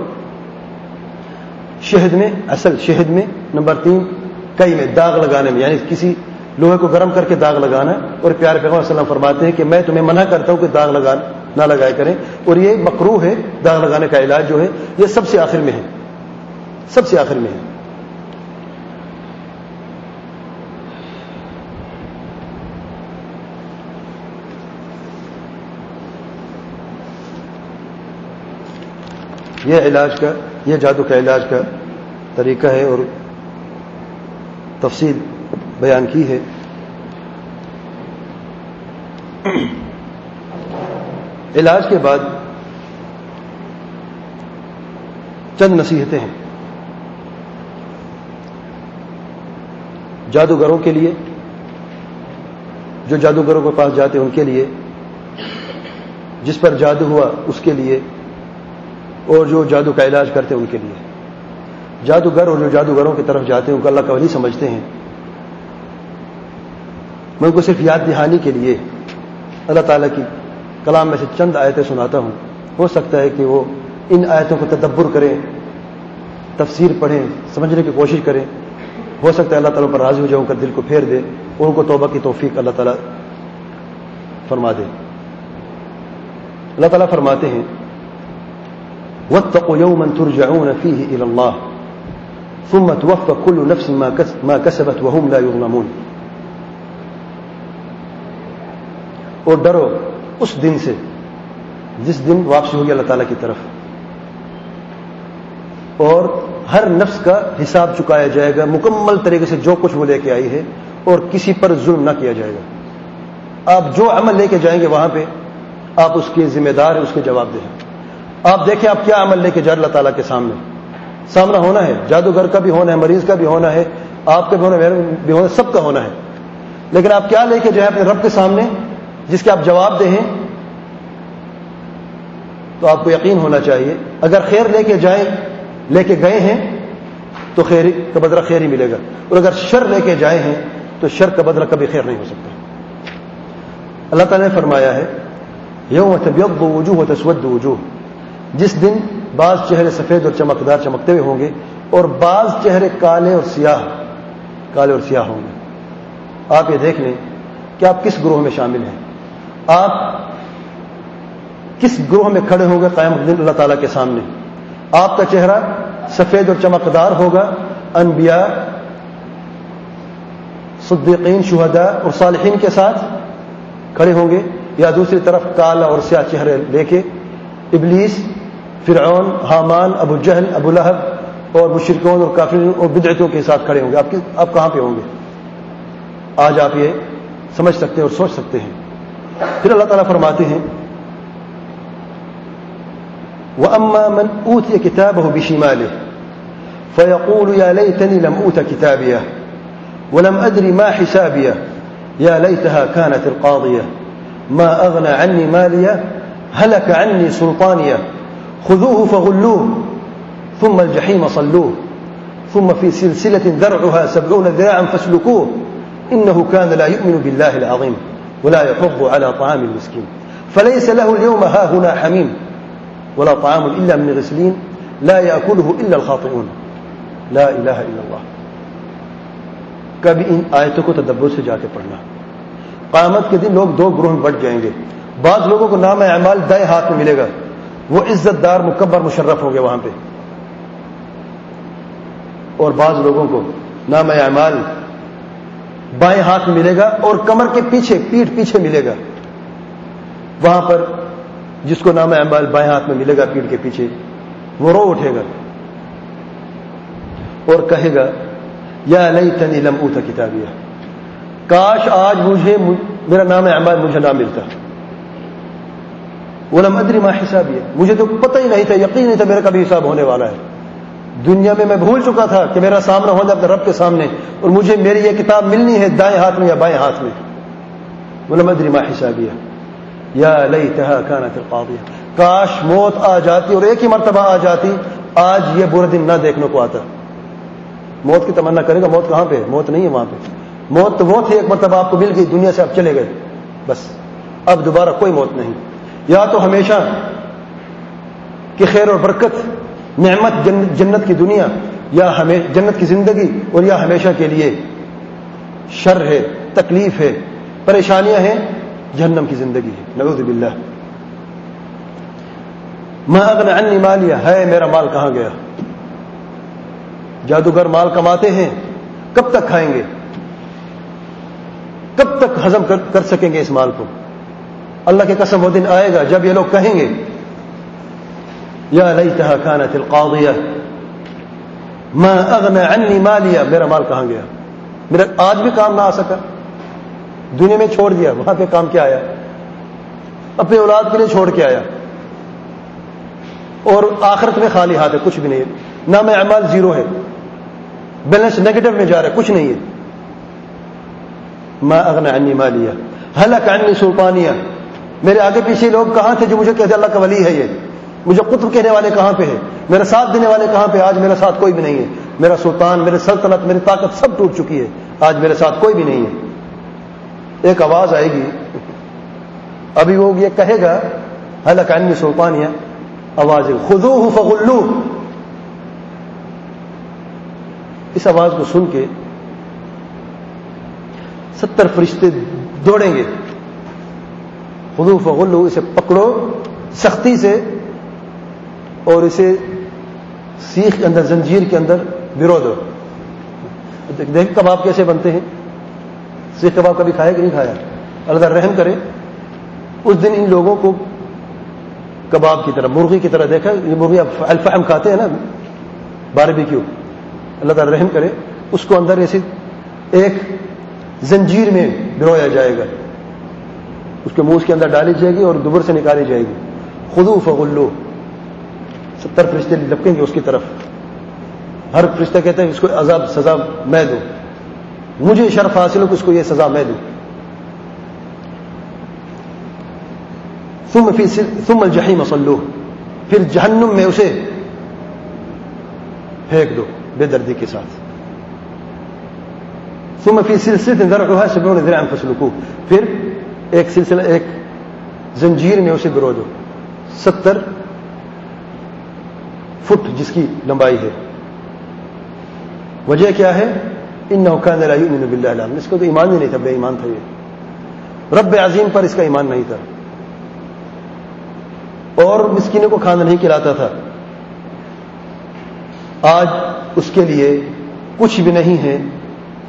شہد میں، اصل شہد میں، نمبر تین، کئی میں، داغ لگانے میں یعنی کسی لوہے کو گرم کر کے داغ لگانا۔ اور پیارے پیغمبر وسلم فرماتے ہیں کہ میں تمہیں منع کرتا ہوں کہ داغ لگا نہ لگائے کریں اور یہ مکرو ہے، داغ لگانے کا علاج جو ہے، یہ سب سے آخر میں ہے۔ سب سے آخر میں ہے۔ یہ علاج کا، یہ جادو کا علاج کا طریقہ ہے اور تفصیل بیان کی ہے۔ علاج کے بعد چند نصیحتیں ہیں۔ جادوگروں کے لیے، جو جادوگروں کے پاس جاتے ہیں ان کے لیے، جس پر جادو ہوا اس کے لیے، اور جو جادو کا علاج کرتے ہیں ان کے لیے۔ جادوگر اور جو جادوگروں کی طرف جاتے ہیں، ان کو اللہ کا ولی سمجھتے ہیں۔ میں ان کو صرف یاد دہانی کے لیے اللہ تعالیٰ کی کلام میں سے چند آیتیں سناتا ہوں۔ ہو سکتا ہے کہ وہ ان آیتوں کو تدبر کریں، تفسیر پڑھیں، سمجھنے کی کوشش کریں۔ ہو سکتا ہے اللہ تعالیٰ پر راضی ہو جائے ان کا دل کو پھیر دے، اور ان کو توبہ کی توفیق اللہ تعالیٰ فرما دے۔ اللہ تعالیٰ فرماتے ہیں، واتقوا يوما ترجعون فيه إلى الله ثم توفى كل نفس ما كسبت وهم لا يظلمون۔ اور ڈرو اس دن سے، جس دن واپسی ہوگی اللہ تعالیٰ کی طرف۔ اور ہر نفس کا حساب چکایا جائے گا، مکمل طریقے سے جو کچھ وہ لے کے آئی ہے، اور کسی پر ظلم نہ کیا جائے گا۔ آپ جو عمل لے کے جائیں گے وہاں پہ، آپ اس کے ذمہ دار ہیں، اس کے جواب دیں آپ دیکھیں آپ کیا عمل لے کے جائیں اللہ تعالیٰ کے سامنے۔ سامنا ہونا ہے، جادوگر کا بھی ہونا ہے، مریض کا بھی ہونا ہے، آپ کا بھی ہونا ہے بھی ہونا سب کا ہونا ہے۔ لیکن آپ کیا لے کے جائیں اپنے رب کے سامنے؟ جس کے آپ جواب دیں تو آپ کو یقین ہونا چاہیے۔ اگر خیر لے کے جائیں، لے کے گئے ہیں، تو خیر کا بدلہ خیر ہی ملے گا۔ اور اگر شر لے کے جائے ہیں، تو شر کا بدلہ کبھی خیر نہیں ہو سکتا۔ اللہ تعالیٰ نے فرمایا ہے یوں طبیعت وجوہ ہو تصوت وجوہ جس دن بعض چہرے سفید اور چمکدار چمکتے ہوئے ہوں گے، اور بعض چہرے کالے اور سیاہ، کالے اور سیاہ ہوں گے۔ آپ یہ دیکھ لیں، کہ آپ کس گروہ میں شامل ہیں؟ آپ کس گروہ میں کھڑے ہوں گے قائم دن اللہ تعالیٰ کے سامنے؟ آپ کا چہرہ سفید اور چمکدار ہوگا، انبیاء، صدیقین، شہداء اور صالحین کے ساتھ کھڑے ہوں گے۔ یا دوسری طرف کالا اور سیاہ چہرے لے کے ابلیس، فرعون، حامان، ابو جہل، ابو لہب اور مشرقون اور کافی اور بدعتوں کے ساتھ کھڑے ہوں گے۔ آپ آپ کہاں پہ ہوں گے؟ آج آپ یہ سمجھ سکتے ہیں اور سوچ سکتے ہیں۔ پھر اللہ تعالیٰ فرماتے ہیں وأما من أوتي كتابه بشماله فيقول يا ليتني لم أوت كتابيه ولم أدري ما حسابيه. يا ليتها كانت القاضية. ما أغنى عني مالية هلك عني سلطانية خذوه فغلوه ثم الجحيم صلوه. ثم في سلسلة ذرعها سبعون ذراعا فاسلكوه. إنه كان لا يؤمن بالله العظيم. ولا يحض على طعام المسكين. فليس له اليوم ها هنا حميم ولا طعام إلا من غسلين لا يأكله إلا الخاطئون. لا إله إلا الله. کبھی ان آیتوں کو تدبر سے جا کے پڑھنا. قیامت کے دن لوگ دو گروہ میں بٹ جائیں گے. بعض لوگوں کو نام اعمال دائیں ہاتھ میں ملے گا. وہ عزت دار، مکبر، مشرف ہوں گے وہاں پہ. اور بعض لوگوں کو نام اعمال بائیں ہاتھ ملے گا اور کمر کے پیچھے پیٹ پیچھے ملے گا۔ وہاں پر جس کو نام اعمال بائیں ہاتھ میں ملے گا پیٹ کے پیچھے۔ وہ رو اٹھے گا اور کہے گا، یا لئی تنی لم اوتا کتابیہ۔ کاش آج مجھے میرا نام اعمال مجھے نہ ملتا۔ وہ ادری ما حساب یہ مجھے تو پتہ ہی نہیں تھا، یقین نہیں تھا میرا کبھی حساب ہونے والا ہے۔ دنیا میں میں بھول چکا تھا کہ میرا سامنا ہونا اپنے رب کے سامنے اور مجھے میری یہ کتاب ملنی ہے دائیں ہاتھ میں یا بائیں ہاتھ میں۔ وہ ادری ما حسابیہ یا لئی تہا کانت القاضیہ۔ کاش موت آ جاتی اور ایک ہی مرتبہ آ جاتی، آج یہ برا دن نہ دیکھنے کو آتا۔ موت کی تمنا کرے گا، موت کہاں پہ موت نہیں ہے وہاں پہ۔ موت تو وہ تھی، ایک مرتبہ آپ کو مل گئی، دنیا سے آپ چلے گئے۔ بس۔ اب دوبارہ کوئی موت نہیں۔ یا تو ہمیشہ کی خیر اور برکت نعمت جنت کی دنیا یا جنت کی زندگی اور یا ہمیشہ کے لیے شر ہے، تکلیف ہے، پریشانیاں ہیں، جہنم کی زندگی ہے۔ نعوذ باللہ۔ میں اگر انی مالیا ہے میرا مال کہاں گیا؟ جادوگر مال کماتے ہیں، کب تک کھائیں گے؟ کب تک ہزم کر سکیں گے اس مال کو؟ اللہ کے قسم وہ دن آئے گا جب یہ لوگ کہیں گے یا لئی تہا کھانا تل میں اغنا انی مالیا میرا مال کہاں گیا؟ میرا آج بھی کام نہ آ سکا. دنیا میں چھوڑ دیا. وہاں پہ کام کیا آیا؟ اپنے اولاد کے لیے چھوڑ کے آیا. اور آخرت میں خالی ہاتھ ہے. کچھ بھی نہیں ہے. نہ میں اعمال زیرو ہے. بیلنس نیگیٹو میں جا رہا ہے. کچھ نہیں ہے. میں اغنا انی مالیا حلق عنی سلطانیہ میرے آگے پیچھے لوگ کہاں تھے جو مجھے کہتے اللہ کا ولی ہے یہ؟ مجھے قطب کہنے والے کہاں پہ ہے میرا ساتھ دینے والے کہاں پہ آج میرا ساتھ کوئی بھی نہیں ہے۔ میرا سلطان، میرے سلطنت، میری طاقت سب ٹوٹ چکی ہے۔ آج میرے ساتھ کوئی بھی نہیں ہے۔ ایک آواز آئے گی۔ ابھی وہ یہ کہے گا حلق عنی سلطانیہ، آواز خدو فغلو اس آواز کو سن کے ستر فرشتے دوڑیں گے۔ خدو فغلو اسے پکڑو، سختی سے اور اسے سیخ کے اندر، زنجیر کے اندر برو دو۔ دیکھ کباب کیسے بنتے ہیں؟ سیخ کباب کبھی کھایا کہ نہیں کھایا؟ اللہ رحم کرے۔ اس دن ان لوگوں کو کباب کی طرح، مرغی کی طرح دیکھا۔ یہ مرغی الفہم کھاتے ہیں نا۔ بارہ کیوں؟ اللہ تعالی رحم کرے۔ اس کو اندر ایسی ایک زنجیر میں برویا جائے گا۔ اس کے منہ کے اندر ڈالی جائے گی اور دوبر سے نکالی جائے گی۔ خدو فغلو ستر فرشتے لپکیں گے اس کی طرف۔ ہر فرشتہ کہتے ہیں اس کو عذاب، سزا میں دوں۔ مجھے شرف حاصل ہو کہ اس کو یہ سزا میں دوں۔ ثم الجحیم مسلو پھر جہنم میں اسے پھینک دو بے دردی کے ساتھ۔ ثم فی سلسلہ ذرعها سبعون ذراعا فسلکو پھر ایک سلسلہ، ایک زنجیر میں اسے گرو دو۔ ستر فٹ جس کی لمبائی ہے۔ وجہ کیا ہے؟ ان نوکا نرائی بلّہ اس کو تو ایمان ہی نہیں تھا، بے ایمان تھا یہ۔ رب عظیم پر اس کا ایمان نہیں تھا۔ اور مسکینوں کو کھانا نہیں کھلاتا تھا۔ آج اس کے لیے کچھ بھی نہیں ہے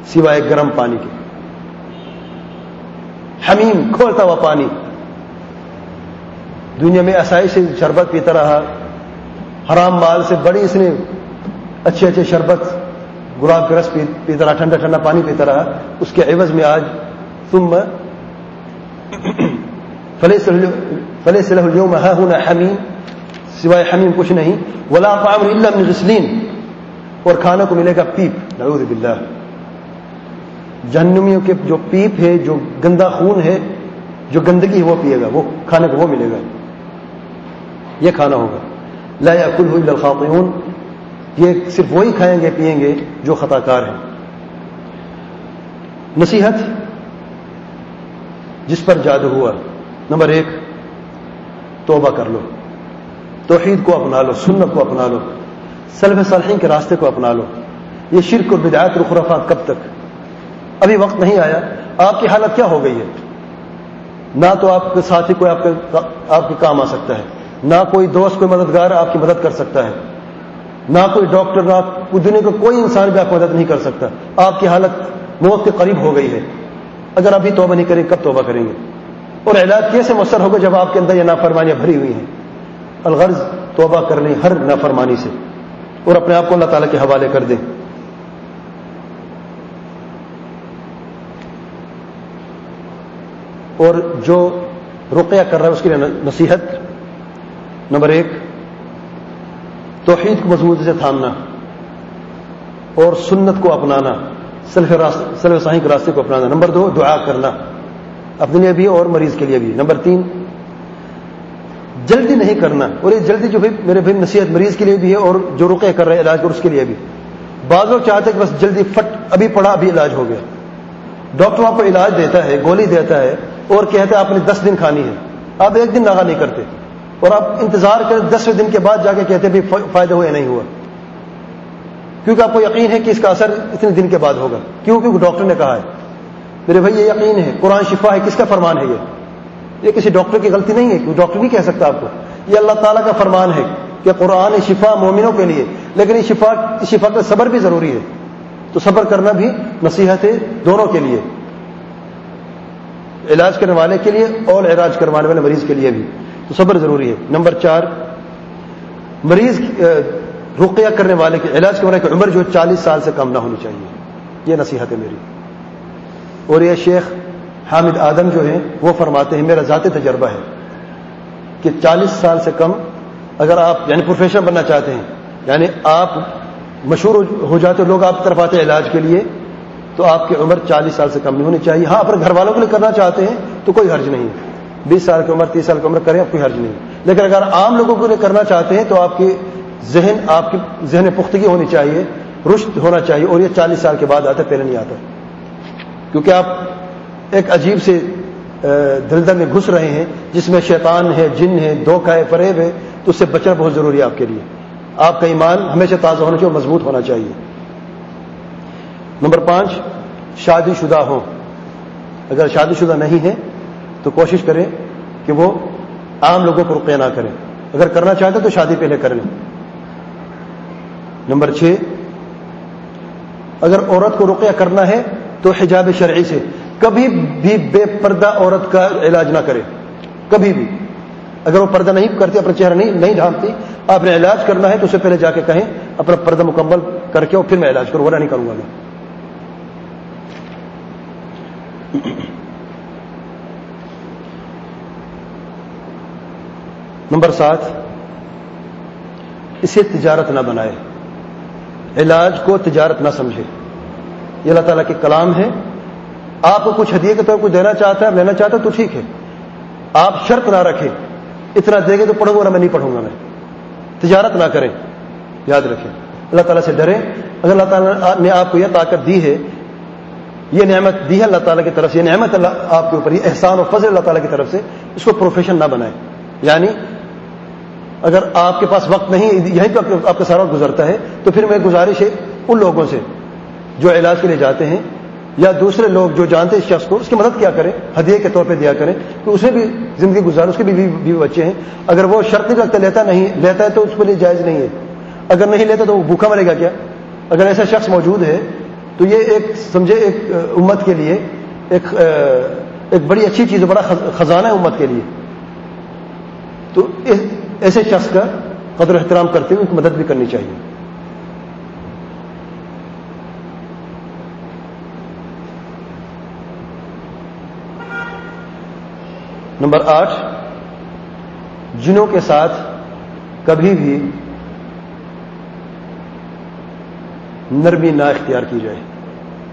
سوائے گرم پانی کے۔ حمیم کھولتا ہوا پانی۔ دنیا میں آسائی سے شربت پیتا رہا۔ حرام مال سے بڑی اس نے اچھے اچھے شربت گلاب کے رس پیتا رہا، ٹھنڈا ٹھنڈا پانی پیتا رہا۔ اس کے عوض میں آج تم فلے فلے صلی اللہ حمیم، سوائے حمیم کچھ نہیں۔ ولا فام من غسلین۔ اور کھانا کو ملے گا پیپ۔ نعوذ باللہ۔ جہنمیوں کے جو پیپ ہے، جو گندا خون ہے، جو گندگی ہے، وہ پیے گا، وہ کھانے کو وہ ملے گا۔ یہ کھانا ہوگا۔ لا کل ہوئی الخاطئون. یہ صرف وہی کھائیں گے، پیئیں گے جو خطا کار ہیں۔ نصیحت جس پر جادو ہوا۔ نمبر ایک، توبہ کر لو۔ توحید کو اپنا لو، سنت کو اپنا لو۔ سلف صالحین کے راستے کو اپنا لو۔ یہ شرک اور بدایت رخرفات کب تک؟ ابھی وقت نہیں آیا۔ آپ کی حالت کیا ہو گئی ہے؟ نہ تو آپ کے ساتھی کوئی آپ کے آپ کے کام آ سکتا ہے۔ نہ کوئی دوست، کوئی مددگار آپ کی مدد کر سکتا ہے۔ نہ کوئی ڈاکٹر، نہ دنیا کا کوئی انسان بھی آپ کی مدد نہیں کر سکتا۔ آپ کی حالت موت کے قریب ہو گئی ہے۔ اگر ابھی توبہ نہیں کریں، کب توبہ کریں گے؟ اور علاج کیسے مؤثر ہوگا جب آپ کے اندر یہ نافرمانیاں بھری ہوئی ہیں؟ الغرض توبہ کرنے ہر نافرمانی سے۔ اور اپنے آپ کو اللہ تعالیٰ کے حوالے کر دیں۔ اور جو رقیہ کر رہا ہے، اس کے لیے نصیحت۔ نمبر ایک، توحید کو مضبوطی سے تھامنا اور سنت کو اپنانا، سلف سلف سائی کے راستے کو اپنانا۔ نمبر دو، دعا کرنا اپنے لیے بھی اور مریض کے لیے بھی۔ نمبر تین، جلدی نہیں کرنا اور یہ جلدی جو میرے بھائی نصیحت مریض کے لیے بھی ہے اور جو رقے کر رہے ہیں علاج کر اس کے لیے بھی۔ بعض لوگ چاہتے ہیں کہ بس جلدی فٹ ابھی پڑا، ابھی علاج ہو گیا۔ ڈاکٹر آپ کو علاج دیتا ہے، گولی دیتا ہے اور کہتے ہیں آپ نے دس دن کھانی ہے۔ آپ ایک دن ناغا نہیں کرتے۔ اور آپ انتظار کریں دسویں دن کے بعد جا کے کہتے ہیں فائدہ ہوا یا نہیں ہوا۔ کیونکہ آپ کو یقین ہے کہ اس کا اثر اتنے دن کے بعد ہوگا۔ کیوں؟ کیونکہ ڈاکٹر نے کہا ہے۔ میرے بھائی، یہ یقین ہے۔ قرآن شفا ہے، کس کا فرمان ہے یہ؟ یہ کسی ڈاکٹر کی غلطی نہیں ہے۔ کیوں ڈاکٹر نہیں کہہ سکتا آپ کو۔ یہ اللہ تعالیٰ کا فرمان ہے کہ قرآن شفا مومنوں کے لیے، لیکن یہ شفا، اس شفا کا صبر بھی ضروری ہے۔ تو صبر کرنا بھی نصیحت ہے دونوں کے لیے۔ علاج کرنے والے کے لیے اور علاج کروانے والے مریض کے لیے بھی۔ تو صبر ضروری ہے۔ نمبر چار، مریض رقیہ کرنے والے کے علاج کرنے کی عمر جو چالیس سال سے کم نہ ہونی چاہیے۔ یہ نصیحت ہے میری۔ اور یہ شیخ حامد آدم جو ہیں، وہ فرماتے ہیں، میرا ذاتی تجربہ ہے کہ چالیس سال سے کم اگر آپ یعنی پروفیشنل بننا چاہتے ہیں یعنی آپ مشہور ہو جاتے لوگ آپ کی طرف آتے ہیں علاج کے لیے، تو آپ کی عمر چالیس سال سے کم نہیں ہونی چاہیے۔ ہاں اپنے گھر والوں کے لیے کرنا چاہتے ہیں تو کوئی حرج نہیں بیس سال کی عمر، تیس سال کی عمر کریں، آپ کوئی حرج نہیں۔ لیکن اگر عام لوگوں کے لیے کرنا چاہتے ہیں تو آپ کی ذہن، آپ کی ذہن پختگی ہونی چاہیے رشت ہونا چاہیے اور یہ چالیس سال کے بعد آتا ہے پہلے نہیں آتا کیونکہ آپ ایک عجیب سے دلدل میں گھس رہے ہیں، جس میں شیطان ہے، جن ہے دھوکہ ہے فریب ہے، تو اس سے بچنا بہت ضروری ہے آپ کے لیے۔ آپ کا ایمان ہمیشہ تازہ ہونا چاہیے اور مضبوط ہونا چاہیے۔ نمبر پانچ، شادی شدہ ہوں۔ اگر شادی شدہ نہیں ہے تو کوشش کریں کہ وہ عام لوگوں کو رقیہ نہ کریں۔ اگر کرنا چاہتے تو شادی پہلے کر لیں۔ نمبر چھ، اگر عورت کو رقیہ کرنا ہے تو حجاب شرعی سے۔ کبھی بھی بے پردہ عورت کا علاج نہ کرے کبھی بھی۔ اگر وہ پردہ نہیں کرتی، اپنا چہرہ نہیں نہیں ڈھانپتی، آپ نے علاج کرنا ہے تو اسے پہلے جا کے کہیں، اپنا پردہ مکمل کر کے اور پھر میں علاج کروں، ورنہ نہیں کروں گا۔ میں نمبر سات، اسے تجارت نہ بنائے، علاج کو تجارت نہ سمجھے۔ یہ اللہ تعالیٰ کے کلام ہے آپ کو کچھ ہدیے کے طور کچھ دینا چاہتا ہے، لینا چاہتا ہے تو ٹھیک ہے۔ آپ شرط نہ رکھیں، اتنا دے گے تو پڑھوں گا میں نہیں پڑھوں گا میں۔ تجارت نہ کریں، یاد رکھیں۔ اللہ تعالیٰ سے ڈریں۔ اگر اللہ تعالیٰ نے آپ کو یہ طاقت دی ہے، یہ نعمت دی ہے اللہ تعالیٰ کی طرف سے، یہ نعمت اللہ آپ کے اوپر، یہ احسان و فضل اللہ تعالیٰ کی طرف سے، اس کو پروفیشن نہ بنائیں۔ یعنی اگر آپ کے پاس وقت نہیں یہیں پہ آپ کا سارا گزرتا ہے، تو پھر میں گزارش ہے ان لوگوں سے جو علاج کے لیے جاتے ہیں یا دوسرے لوگ جو جانتے ہیں اس شخص کو، اس کی مدد کیا کریں، ہدیے کے طور پہ دیا کریں کہ اسے بھی زندگی گزار، اس کے بھی بیوی بچے ہیں۔ اگر وہ شرط نہیں رکھتا، لیتا نہیں، لیتا ہے تو اس کے لیے جائز نہیں ہے۔ اگر نہیں لیتا تو وہ بھوکا مرے گا کیا؟ اگر ایسا شخص موجود ہے، تو یہ ایک سمجھے، ایک امت کے لیے ایک ایک بڑی اچھی چیز، بڑا خزانہ ہے امت کے لیے۔ تو ایسے شخص کا قدر احترام کرتے ہوئے مدد بھی کرنی چاہیے۔ نمبر آٹھ، جنوں کے ساتھ کبھی بھی نرمی نہ اختیار کی جائے۔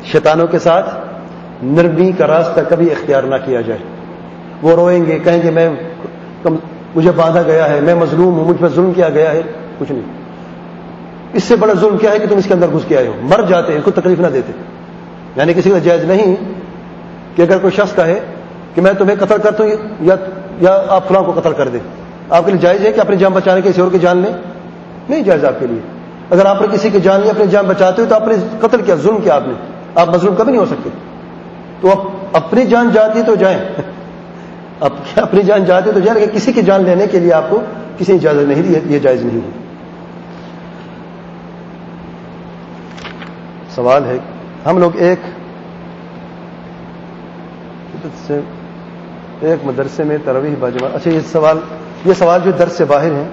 شیطانوں کے ساتھ نرمی کا راستہ کبھی اختیار نہ کیا جائے۔ وہ روئیں گے، کہیں گے، میں مجھے باندھا گیا ہے، میں مظلوم ہوں، مجھ پر ظلم کیا گیا ہے؟ کچھ نہیں۔ اس سے بڑا ظلم کیا ہے کہ تم اس کے اندر گھس کے آئے ہو؟ مر جاتے ہیں کو تکلیف نہ دیتے۔ یعنی کسی کا جائز نہیں کہ اگر کوئی شخص کہے کہ میں تمہیں قتل کرتا ہوں یا یا آپ فلاں کو قتل کر دیں۔ آپ کے لیے جائز ہے کہ اپنی جان بچانے کے کسی اور کی جان لیں؟ نہیں جائز آپ کے لیے۔ اگر آپ نے کسی کی جان لی، اپنی جان بچاتے ہو تو آپ نے قتل کیا، ظلم کیا آپ نے۔ آپ مظلوم کبھی نہیں ہو سکتے۔ تو اپنی جان جاتی تو جائیں۔ اب اپنی جان جاتی تو جائیں کسی کی جان لینے کے لیے آپ کو کسی اجازت نہیں دی، یہ جائز نہیں ہے سوال ہے، ہم لوگ ایک ایک مدرسے میں ترویح باجما اچھا یہ سوال یہ سوال جو درس سے باہر ہیں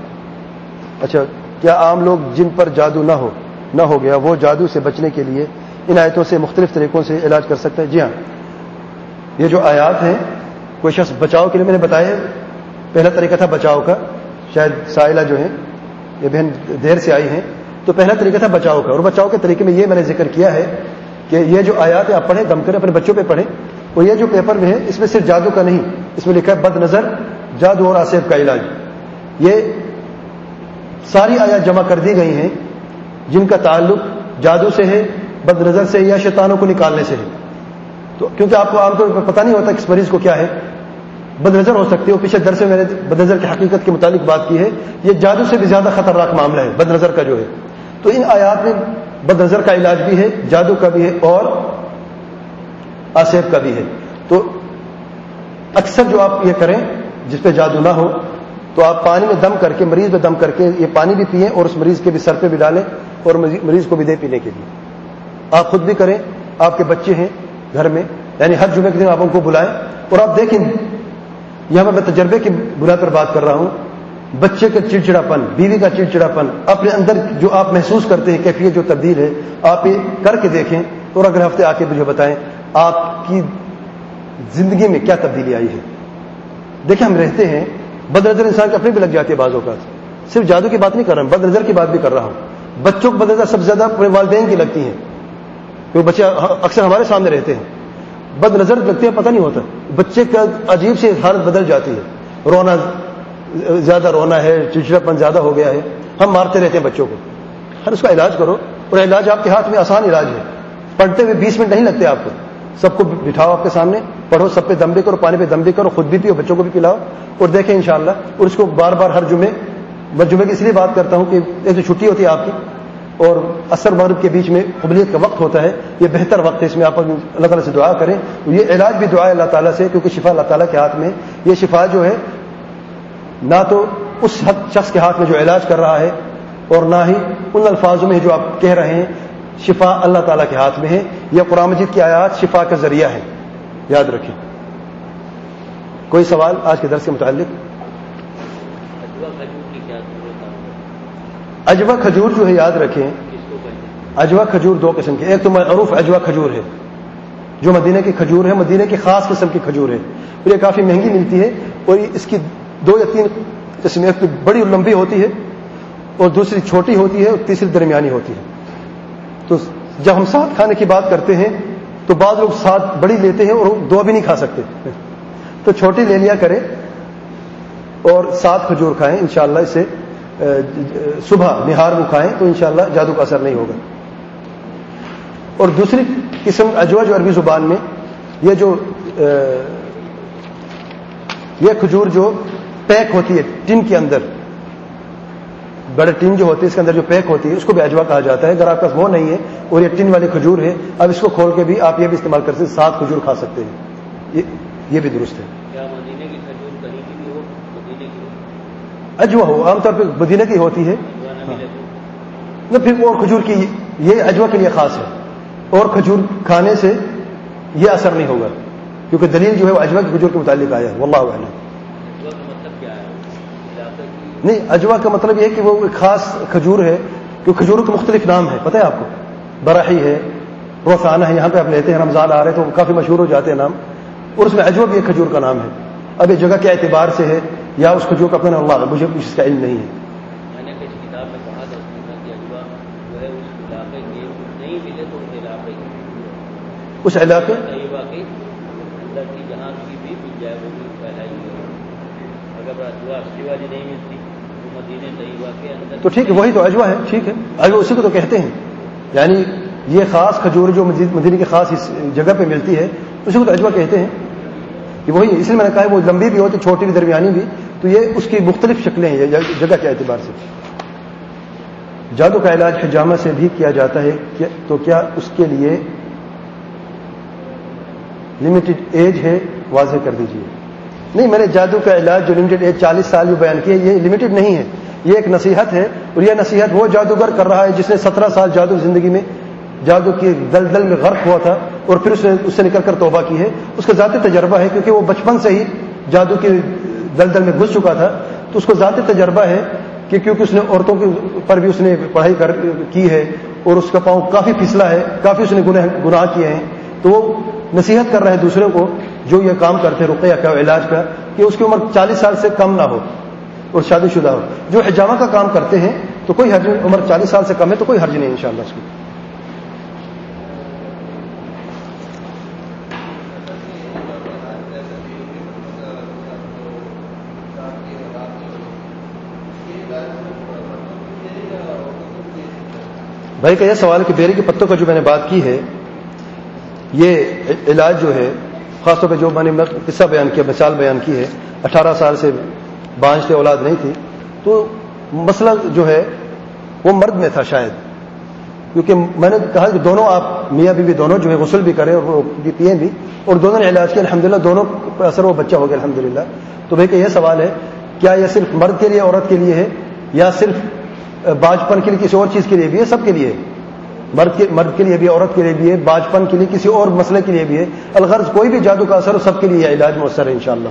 اچھا کیا عام لوگ جن پر جادو نہ ہو نہ ہو گیا، وہ جادو سے بچنے کے لیے ان آیتوں سے مختلف طریقوں سے علاج کر سکتے ہیں؟ جی ہاں۔ یہ جو آیات ہیں کوئی شخص بچاؤ کے لیے میں نے بتایا پہلا طریقہ تھا بچاؤ کا۔ شاید سائلہ جو ہے یہ بہن دیر سے آئی ہیں۔ تو پہلا طریقہ تھا بچاؤ کا۔ اور بچاؤ کے طریقے میں یہ میں نے ذکر کیا ہے کہ یہ جو آیات آپ پڑھیں، دم کریں، اپنے بچوں پہ پڑھیں، اور یہ جو پیپر میں ہے، اس میں صرف جادو کا نہیں، اس میں لکھا ہے بد نظر، جادو اور آصف کا علاج۔ یہ ساری آیات جمع کر دی گئی ہیں، جن کا تعلق جادو سے ہے، بد نظر سے یا شیطانوں کو نکالنے سے ہے۔ تو کیونکہ آپ کو عام طور پر پتہ نہیں ہوتا کہ اس مریض کو کیا ہے بد نظر ہو سکتی ہے پیچھے در سے میں نے بد نظر کی حقیقت کے متعلق بات کی ہے۔ یہ جادو سے بھی زیادہ خطرناک معاملہ ہے بد نظر کا جو ہے۔ تو ان آیات میں بد نظر کا علاج بھی ہے، جادو کا بھی ہے اور آصف کا بھی ہے۔ تو اکثر جو آپ یہ کریں، جس پہ جادو نہ ہو، تو آپ پانی میں دم کر کے، مریض میں دم کر کے یہ پانی بھی پئیں اور اس مریض کے بھی سر پہ بھی ڈالیں اور مریض کو بھی دے پینے کے لیے۔ آپ خود بھی کریں، آپ کے بچے ہیں گھر میں یعنی ہر جمعے کے دن آپ ان کو بلائیں اور آپ دیکھیں یہاں پر میں تجربے کی بلا پر بات کر رہا ہوں۔ بچے کا چڑچڑا پن بیوی کا چڑچڑا پن اپنے اندر جو آپ محسوس کرتے ہیں، کیفیت جو تبدیل ہے، آپ یہ کر کے دیکھیں اور اگلے ہفتے آ کے مجھے بتائیں آپ کی زندگی میں کیا تبدیلی آئی ہے۔ دیکھیں ہم رہتے ہیں بد نظر انسان کے اپنے بھی لگ جاتی ہے بعضوں کا صرف جادو کی بات نہیں کر رہا ہوں بد نظر کی بات بھی کر رہا ہوں۔ بچوں کو بد نظر سب سے زیادہ اپنے والدین کی لگتی ہیں۔ کیونکہ بچے اکثر ہمارے سامنے رہتے ہیں۔ بد نظر لگتے ہیں، پتہ نہیں ہوتا۔ بچے کا عجیب سی حالت بدل جاتی ہے۔ رونا، زیادہ رونا ہے، چڑچڑاپن زیادہ ہو گیا ہے۔ ہم مارتے رہتے ہیں بچوں کو۔ ہر اس کا علاج کرو۔ اور علاج آپ کے ہاتھ میں آسان علاج ہے۔ پڑھتے ہوئے بیس منٹ نہیں لگتے آپ کو۔ سب کو بٹھاؤ آپ کے سامنے۔ پڑھو، سب پہ دم بھی کرو، پانی پہ دم بھی کرو، خود بھی پیو، بچوں کو بھی پلاؤ۔ اور دیکھیں انشاءاللہ، اور اس کو بار بار ہر جمعے میں جمعے کی اس لیے بات کرتا ہوں کہ ایک تو چھٹی ہوتی ہے آپ کی۔ اور اثر مغرب کے بیچ میں قبلیت کا وقت ہوتا ہے، یہ بہتر وقت ہے، اس میں آپ اللہ تعالیٰ سے دعا کریں۔ یہ علاج بھی دعا ہے اللہ تعالیٰ سے، کیونکہ شفا اللہ تعالیٰ کے ہاتھ میں۔ یہ شفا جو ہے، نہ تو اس شخص کے ہاتھ میں جو علاج کر رہا ہے، اور نہ ہی ان الفاظوں میں جو آپ کہہ رہے ہیں، شفا اللہ تعالیٰ کے ہاتھ میں ہے۔ یہ قرآن مجید کی آیات شفا کا ذریعہ ہے۔ یاد رکھیں۔ کوئی سوال آج کے درس کے متعلق؟ اجوا کھجور جو ہے یاد رکھیں۔ اجوا کھجور دو قسم کے۔ ایک تو معروف اجوا کھجور ہے، جو مدینہ کی کھجور ہے، مدینہ کی خاص قسم کی کھجور ہے۔ اور یہ کافی مہنگی ملتی ہے اور اس کی دو یا تین قسم بڑی لمبی ہوتی ہے اور دوسری چھوٹی ہوتی ہے اور تیسری درمیانی ہوتی ہے۔ تو جب ہم ساتھ کھانے کی بات کرتے ہیں تو بعض لوگ ساتھ بڑی لیتے ہیں اور دو بھی نہیں کھا سکتے۔ تو چھوٹی لے لیا کریں اور سات کھجور کھائیں، انشاءاللہ اسے صبح نہار کو کھائیں تو انشاءاللہ جادو کا اثر نہیں ہوگا۔ اور دوسری قسم اجوا جو عربی زبان میں یہ جو یہ کھجور جو پیک ہوتی ہے ٹن کے اندر، بڑے ٹین جو ہوتی ہے اس کے اندر جو پیک ہوتی ہے، اس کو بھی اجوا کہا جاتا ہے۔ اگر آپ کے پاس وہ نہیں ہے، اور یہ ٹین والی کھجور ہے اب اس کو کھول کے بھی آپ یہ بھی استعمال کر سکتے سات کھجور کھا سکتے ہیں۔ یہ بھی درست ہے۔ اجوا ہو، عام طور پہ مدینہ کی ہوتی ہے۔ نہ پھر اور کھجور کی یہ اجوا کے لیے خاص ہے۔ اور کھجور کھانے سے یہ اثر نہیں ہوگا۔ کیونکہ دلیل جو ہے وہ اجوا کی کھجور کے متعلق آیا ہے۔ واللہ عالم نہیں اجوا کا مطلب یہ ہے کہ وہ ایک خاص کھجور ہے کہ کھجوروں کے مختلف نام ہے پتہ ہے آپ کو؟ براہی ہے، روسانہ ہے، یہاں پہ آپ لیتے ہیں، رمضان آ رہے تو کافی مشہور ہو جاتے ہیں نام۔ اور اس میں اجوا بھی ایک کھجور کا نام ہے۔ اب یہ جگہ کے اعتبار سے ہے۔ یا اس کھجور کا اپنا اللہ مجھے کچھ اس کا علم نہیں ہے۔ اس علاقے تو ٹھیک ہے وہی تو اجوا ہے ٹھیک ہے۔ اجوا اسی کو تو کہتے ہیں۔ یعنی یہ خاص کھجور جو مدینے کی خاص اس جگہ پہ ملتی ہے اسی کو تو اجوا کہتے ہیں۔ کہ وہی اس لیے میں نے کہا وہ لمبی بھی ہوتی چھوٹی بھی درمیانی بھی۔ تو یہ اس کی مختلف شکلیں ہیں جگہ کے اعتبار سے۔ جادو کا علاج حجامہ سے بھی کیا جاتا ہے تو کیا اس کے لیے لمیٹڈ ایج ہے، واضح کر دیجیے نہیں، میں نے جادو کا علاج جو لمیٹڈ ایج چالیس سال جو بیان کیا، یہ لمیٹڈ نہیں ہے۔ یہ ایک نصیحت ہے اور یہ نصیحت وہ جادوگر کر رہا ہے جس نے سترہ سال جادو زندگی میں جادو کی دل دل میں غرق ہوا تھا اور پھر اس نے اس سے نکل کر توبہ کی ہے۔ اس کا ذاتی تجربہ ہے کیونکہ وہ بچپن سے ہی جادو کی دل دل میں گھس چکا تھا، تو اس کو ذاتی تجربہ ہے کہ کیونکہ اس نے عورتوں کے پر بھی اس نے پڑھائی کر، کی ہے اور اس کا پاؤں کافی پھسلا ہے، کافی اس نے گناہ کیے ہیں۔ تو وہ نصیحت کر رہے ہیں دوسروں کو جو یہ کام کرتے ہیں، رقیہ کا، علاج کا، کہ اس کی عمر چالیس سال سے کم نہ ہو اور شادی شدہ ہو۔ جو حجامہ کا کام کرتے ہیں، تو کوئی حرج عمر چالیس سال سے کم ہے، تو کوئی حرج نہیں ان شاء اللہ اس کی۔ بھائی کا یہ سوال ہے کہ بیری کے پتوں کا جو میں نے بات کی ہے، یہ علاج جو ہے، خاص طور پہ جو میں نے قصہ بیان کیا، مثال بیان کی ہے، اٹھارہ سال سے بانجتے اولاد نہیں تھی، تو مسئلہ جو ہے، وہ مرد میں تھا شاید۔ کیونکہ میں نے کہا کہ دونوں آپ، میاں بیوی دونوں جو ہے غسل بھی کریں اور وہ پیئیں بھی، اور دونوں نے علاج کیا، الحمدللہ دونوں پر اثر وہ بچہ ہو گیا، الحمدللہ۔ تو بھائی کہ یہ سوال ہے، کیا یہ صرف مرد کے لیے، عورت کے لیے ہے، یا صرف باجپن کے لیے کسی اور چیز کے لیے بھی ہے، سب کے لیے۔ مرد کے مرد کے لیے بھی عورت کے لیے بھی ہے، باجپن کے لیے، کسی اور مسئلے کے لیے بھی ہے۔ الغرض کوئی بھی جادو کا اثر سب کے لیے علاج مؤثر ہے انشاءاللہ۔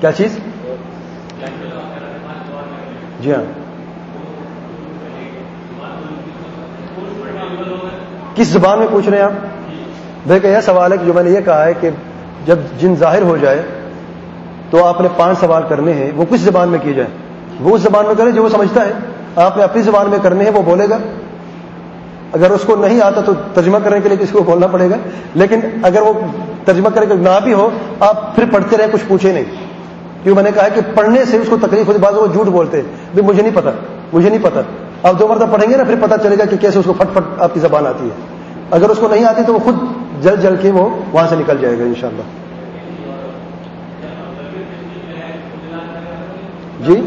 کیا چیز؟ جی ہاں۔ کس زبان میں پوچھ رہے ہیں آپ؟ دیکھیں یہ سوال ہے کہ جو میں نے یہ کہا ہے کہ جب جن ظاہر ہو جائے تو آپ نے پانچ سوال کرنے ہیں، وہ کس زبان میں کیے جائیں؟ وہ اس زبان میں کرے جو وہ سمجھتا ہے۔ آپ نے اپنی زبان میں کرنے ہیں، وہ بولے گا۔ اگر اس کو نہیں آتا تو ترجمہ کرنے کے لیے کسی کو بولنا پڑے گا؟ لیکن اگر وہ ترجمہ کرنے کے نہ بھی ہو، آپ پھر پڑھتے رہے کچھ پوچھے نہیں۔ کیوں؟ میں نے کہا کہ پڑھنے سے اس کو تکلیف ہوتی، بعض وہ جھوٹ بولتے ہیں۔ مجھے نہیں پتا، مجھے نہیں پتا۔ آپ دو مرتبہ پڑھیں گے نا، پھر پتا چلے گا کہ کیسے اس کو پھٹ پھٹ آپ کی زبان آتی ہے۔ اگر اس کو نہیں آتی تو وہ خود جل جل کے وہ وہاں سے نکل جائے گا انشاءاللہ۔ جی؟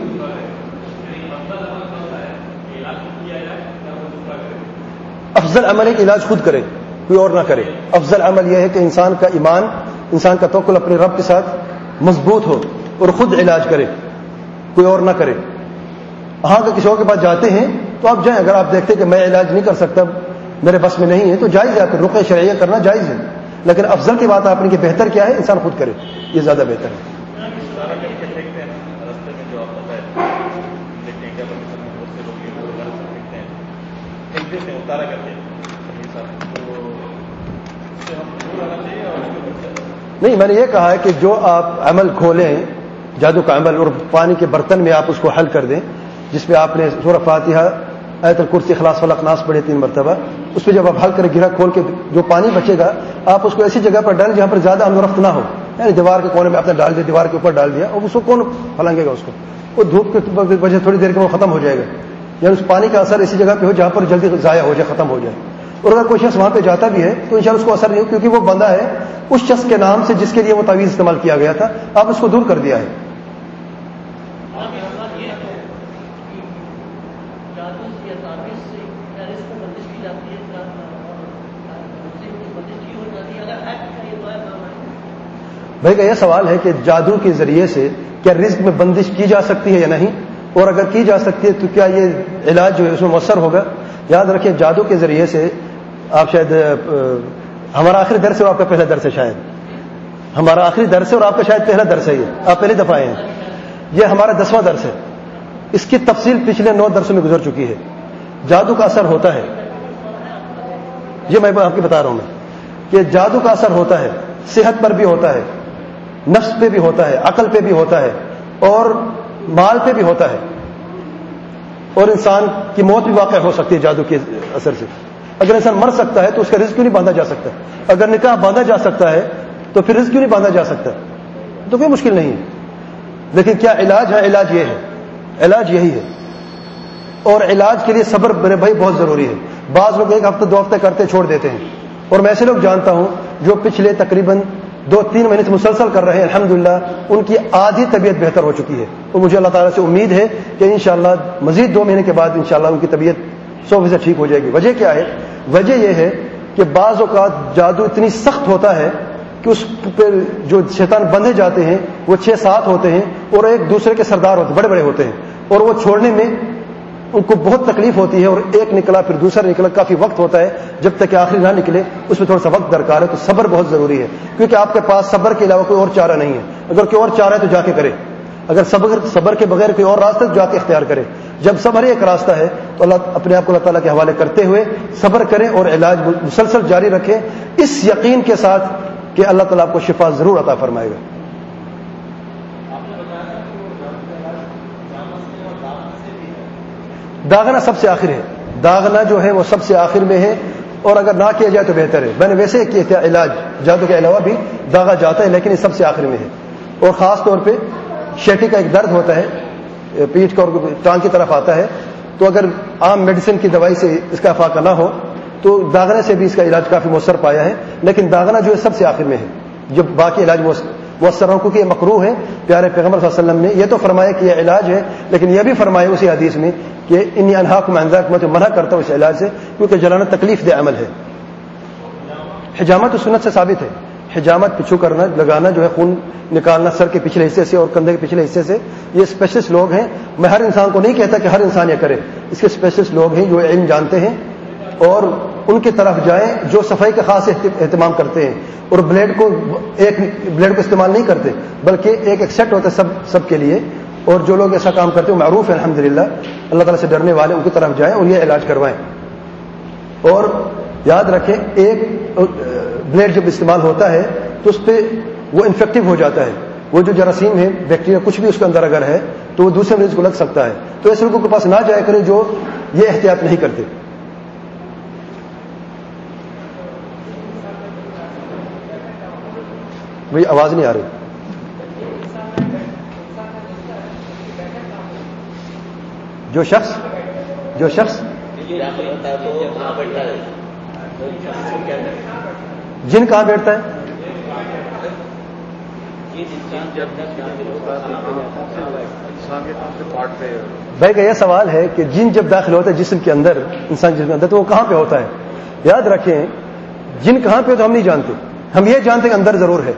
افضل عمل ہے کہ علاج خود کرے، کوئی اور نہ کرے۔ افضل عمل یہ ہے کہ انسان کا ایمان، انسان کا توکل اپنے رب کے ساتھ مضبوط ہو اور خود علاج کرے۔ کوئی اور نہ کرے۔ ہاں اگر کسی اور کے پاس جاتے ہیں تو آپ جائیں، اگر آپ دیکھتے کہ میں علاج نہیں کر سکتا میرے بس میں نہیں ہے، تو جائز ہے رقع شرعیہ کرنا جائز ہے۔ لیکن افضل کی بات آپ نے کہ بہتر کیا ہے، انسان خود کرے۔ یہ زیادہ بہتر ہے۔ نہیں، میں نے یہ کہا ہے کہ جو آپ عمل کھولیں، جادو کا عمل اور پانی کے برتن میں آپ اس کو حل کر دیں، جس پہ آپ نے سورہ فاتحہ ایت الکرسی خلاص فلق ناس پڑھے تین مرتبہ، اس پہ جب آپ حل کر گرا کھول کے جو پانی بچے گا، آپ اس کو ایسی جگہ پر ڈالیں جہاں پر زیادہ رفت نہ ہو۔ یعنی دیوار کے کونے میں آپ نے ڈال دیا، دیوار کے اوپر ڈال دیا اور اس کو کون پھلانگے گا اس کو؟ وہ دھوپ کی وجہ تھوڑی دیر کے وہ ختم ہو جائے گا۔ یعنی اس پانی کا اثر ایسی جگہ پہ ہو جہاں پر جلدی ضائع ہو جائے، ختم ہو جائے۔ اور اگر کوئی شخص وہاں پہ جاتا بھی ہے، تو ان اس کو اثر نہیں ہو، کیونکہ وہ بندہ ہے، اس شخص کے نام سے جس کے لیے وہ تعویذ استعمال کیا گیا تھا، آپ اس کو دور کر دیا ہے۔ بھائی کا یہ سوال ہے کہ جادو کے ذریعے سے کیا رزق میں بندش کی جا سکتی ہے یا نہیں؟ اور اگر کی جا سکتی ہے تو کیا یہ علاج جو ہے اس میں مؤثر ہوگا؟ یاد رکھیں جادو کے ذریعے سے آپ شاید ہمارا آخری درس ہے اور آپ کا پہلا درس ہے شاید۔ ہمارا آخری درس ہے اور آپ کا شاید پہلا درس ہے یہ۔ آپ پہلی دفعہ آئے ہیں۔ یہ ہمارا دسواں درس ہے۔ اس کی تفصیل پچھلے نو درسوں میں گزر چکی ہے۔ جادو کا اثر ہوتا ہے۔ یہ میں آپ کی بتا رہا ہوں میں کہ جادو کا اثر ہوتا ہے، صحت پر بھی ہوتا ہے۔ نفس پہ بھی ہوتا ہے، عقل پہ بھی ہوتا ہے، اور مال پہ بھی ہوتا ہے۔ اور انسان کی موت بھی واقع ہو سکتی ہے جادو کے اثر سے۔ اگر انسان مر سکتا ہے تو اس کا رزق کیوں نہیں باندھا جا سکتا؟ اگر نکاح باندھا جا سکتا ہے تو پھر رزق کیوں نہیں باندھا جا سکتا؟ تو کوئی مشکل نہیں ہے۔ لیکن کیا علاج؟ ہے علاج یہ ہے۔ علاج یہی ہے۔ اور علاج کے لیے صبر میرے بھائی بہت ضروری ہے۔ بعض لوگ ایک ہفتے دو ہفتے کرتے، چھوڑ دیتے ہیں۔ اور میں ایسے لوگ جانتا ہوں جو پچھلے تقریباً دو تین مہینے سے مسلسل کر رہے ہیں الحمد ان کی آدھی طبیعت بہتر ہو چکی ہے۔ اور مجھے اللہ تعالیٰ سے امید ہے کہ انشاءاللہ مزید دو مہینے کے بعد انشاءاللہ ان کی طبیعت سو فیصد ٹھیک ہو جائے گی۔ وجہ کیا ہے؟ وجہ یہ ہے کہ بعض اوقات جادو اتنی سخت ہوتا ہے کہ اس پہ جو شیطان بندھے جاتے ہیں، وہ چھ سات ہوتے ہیں اور ایک دوسرے کے سردار ہوتے، بڑے بڑے ہوتے ہیں اور وہ چھوڑنے میں ان کو بہت تکلیف ہوتی ہے اور ایک نکلا پھر دوسرا نکلا، کافی وقت ہوتا ہے، جب تک کہ آخری نہ نکلے، اس میں تھوڑا سا وقت درکار ہے، تو صبر بہت ضروری ہے۔ کیونکہ آپ کے پاس صبر کے علاوہ کوئی اور چارہ نہیں ہے۔ اگر کوئی اور چارہ ہے تو جا کے کرے۔ اگر صبر صبر کے بغیر کوئی اور راستہ جا کے اختیار کرے۔ جب صبر ایک راستہ ہے، تو اللہ، اپنے آپ کو اللہ تعالیٰ کے حوالے کرتے ہوئے صبر کریں اور علاج مسلسل جاری رکھیں۔ اس یقین کے ساتھ کہ اللہ تعالیٰ آپ کو شفا ضرور عطا فرمائے گا۔ داغنا سب سے آخر ہے۔ داغنا جو ہے وہ سب سے آخر میں ہے اور اگر نہ کیا جائے تو بہتر ہے۔ میں نے ویسے کیا تھا علاج۔ جادو کے علاوہ بھی داغا جاتا ہے لیکن یہ سب سے آخر میں ہے۔ اور خاص طور پہ شیٹی کا ایک درد ہوتا ہے پیٹ کا اور ٹانگ کی طرف آتا ہے۔ تو اگر عام میڈیسن کی دوائی سے اس کا افاقہ نہ ہو، تو داغنے سے بھی اس کا علاج کافی مؤثر پایا ہے۔ لیکن داغنا جو ہے سب سے آخر میں ہے۔ جب باقی علاج وہ ہوں کیونکہ یہ مکرو ہے۔ پیارے پیغمبر صلی اللہ علیہ وسلم نے یہ تو فرمایا کہ یہ علاج ہے، لیکن یہ بھی فرمایا اسی حدیث میں کہ ان انہا کو میں منع کرتا ہوں اس علاج سے، کیونکہ جلانا تکلیف دہ عمل ہے۔ حجامت سنت سے ثابت ہے۔ حجامت پچھو کرنا، لگانا جو ہے، خون نکالنا سر کے پچھلے حصے سے اور کندھے کے پچھلے حصے سے، یہ اسپیشلسٹ لوگ ہیں۔ میں ہر انسان کو نہیں کہتا کہ ہر انسان یہ کرے۔ اس کے اسپیشلسٹ لوگ ہیں جو علم جانتے ہیں۔ اور ان کی طرف جائیں جو صفائی کا خاص اہتمام کرتے ہیں اور بلیڈ کو ایک بلیڈ کو استعمال نہیں کرتے، بلکہ ایک ایک سیٹ ہوتا ہے سب سب کے لیے۔ اور جو لوگ ایسا کام کرتے ہیں معروف ہے الحمد اللہ تعالیٰ سے ڈرنے والے ان کی طرف جائیں اور یہ علاج کروائیں۔ اور یاد رکھیں، ایک بلیڈ جب استعمال ہوتا ہے تو اس پہ وہ انفیکٹو ہو جاتا ہے۔ وہ جو جراثیم ہے بیکٹیریا، کچھ بھی اس کے اندر اگر ہے تو وہ دوسرے مریض کو لگ سکتا ہے۔ تو ایسے لوگوں کے پاس نہ جایا کرے جو یہ احتیاط نہیں کرتے۔ بھائی، آواز نہیں آ رہی۔ جو شخص جو شخص۔ جن کہاں بیٹھتا ہے؟ بھائی، کا یہ سوال ہے کہ جن جب داخل ہوتا ہے جسم کے اندر، انسان جسم کے اندر، تو وہ کہاں پہ ہوتا ہے؟ یاد رکھیں، جن کہاں پہ تو ہم نہیں جانتے۔ ہم یہ جانتے کہ اندر ضرور ہے۔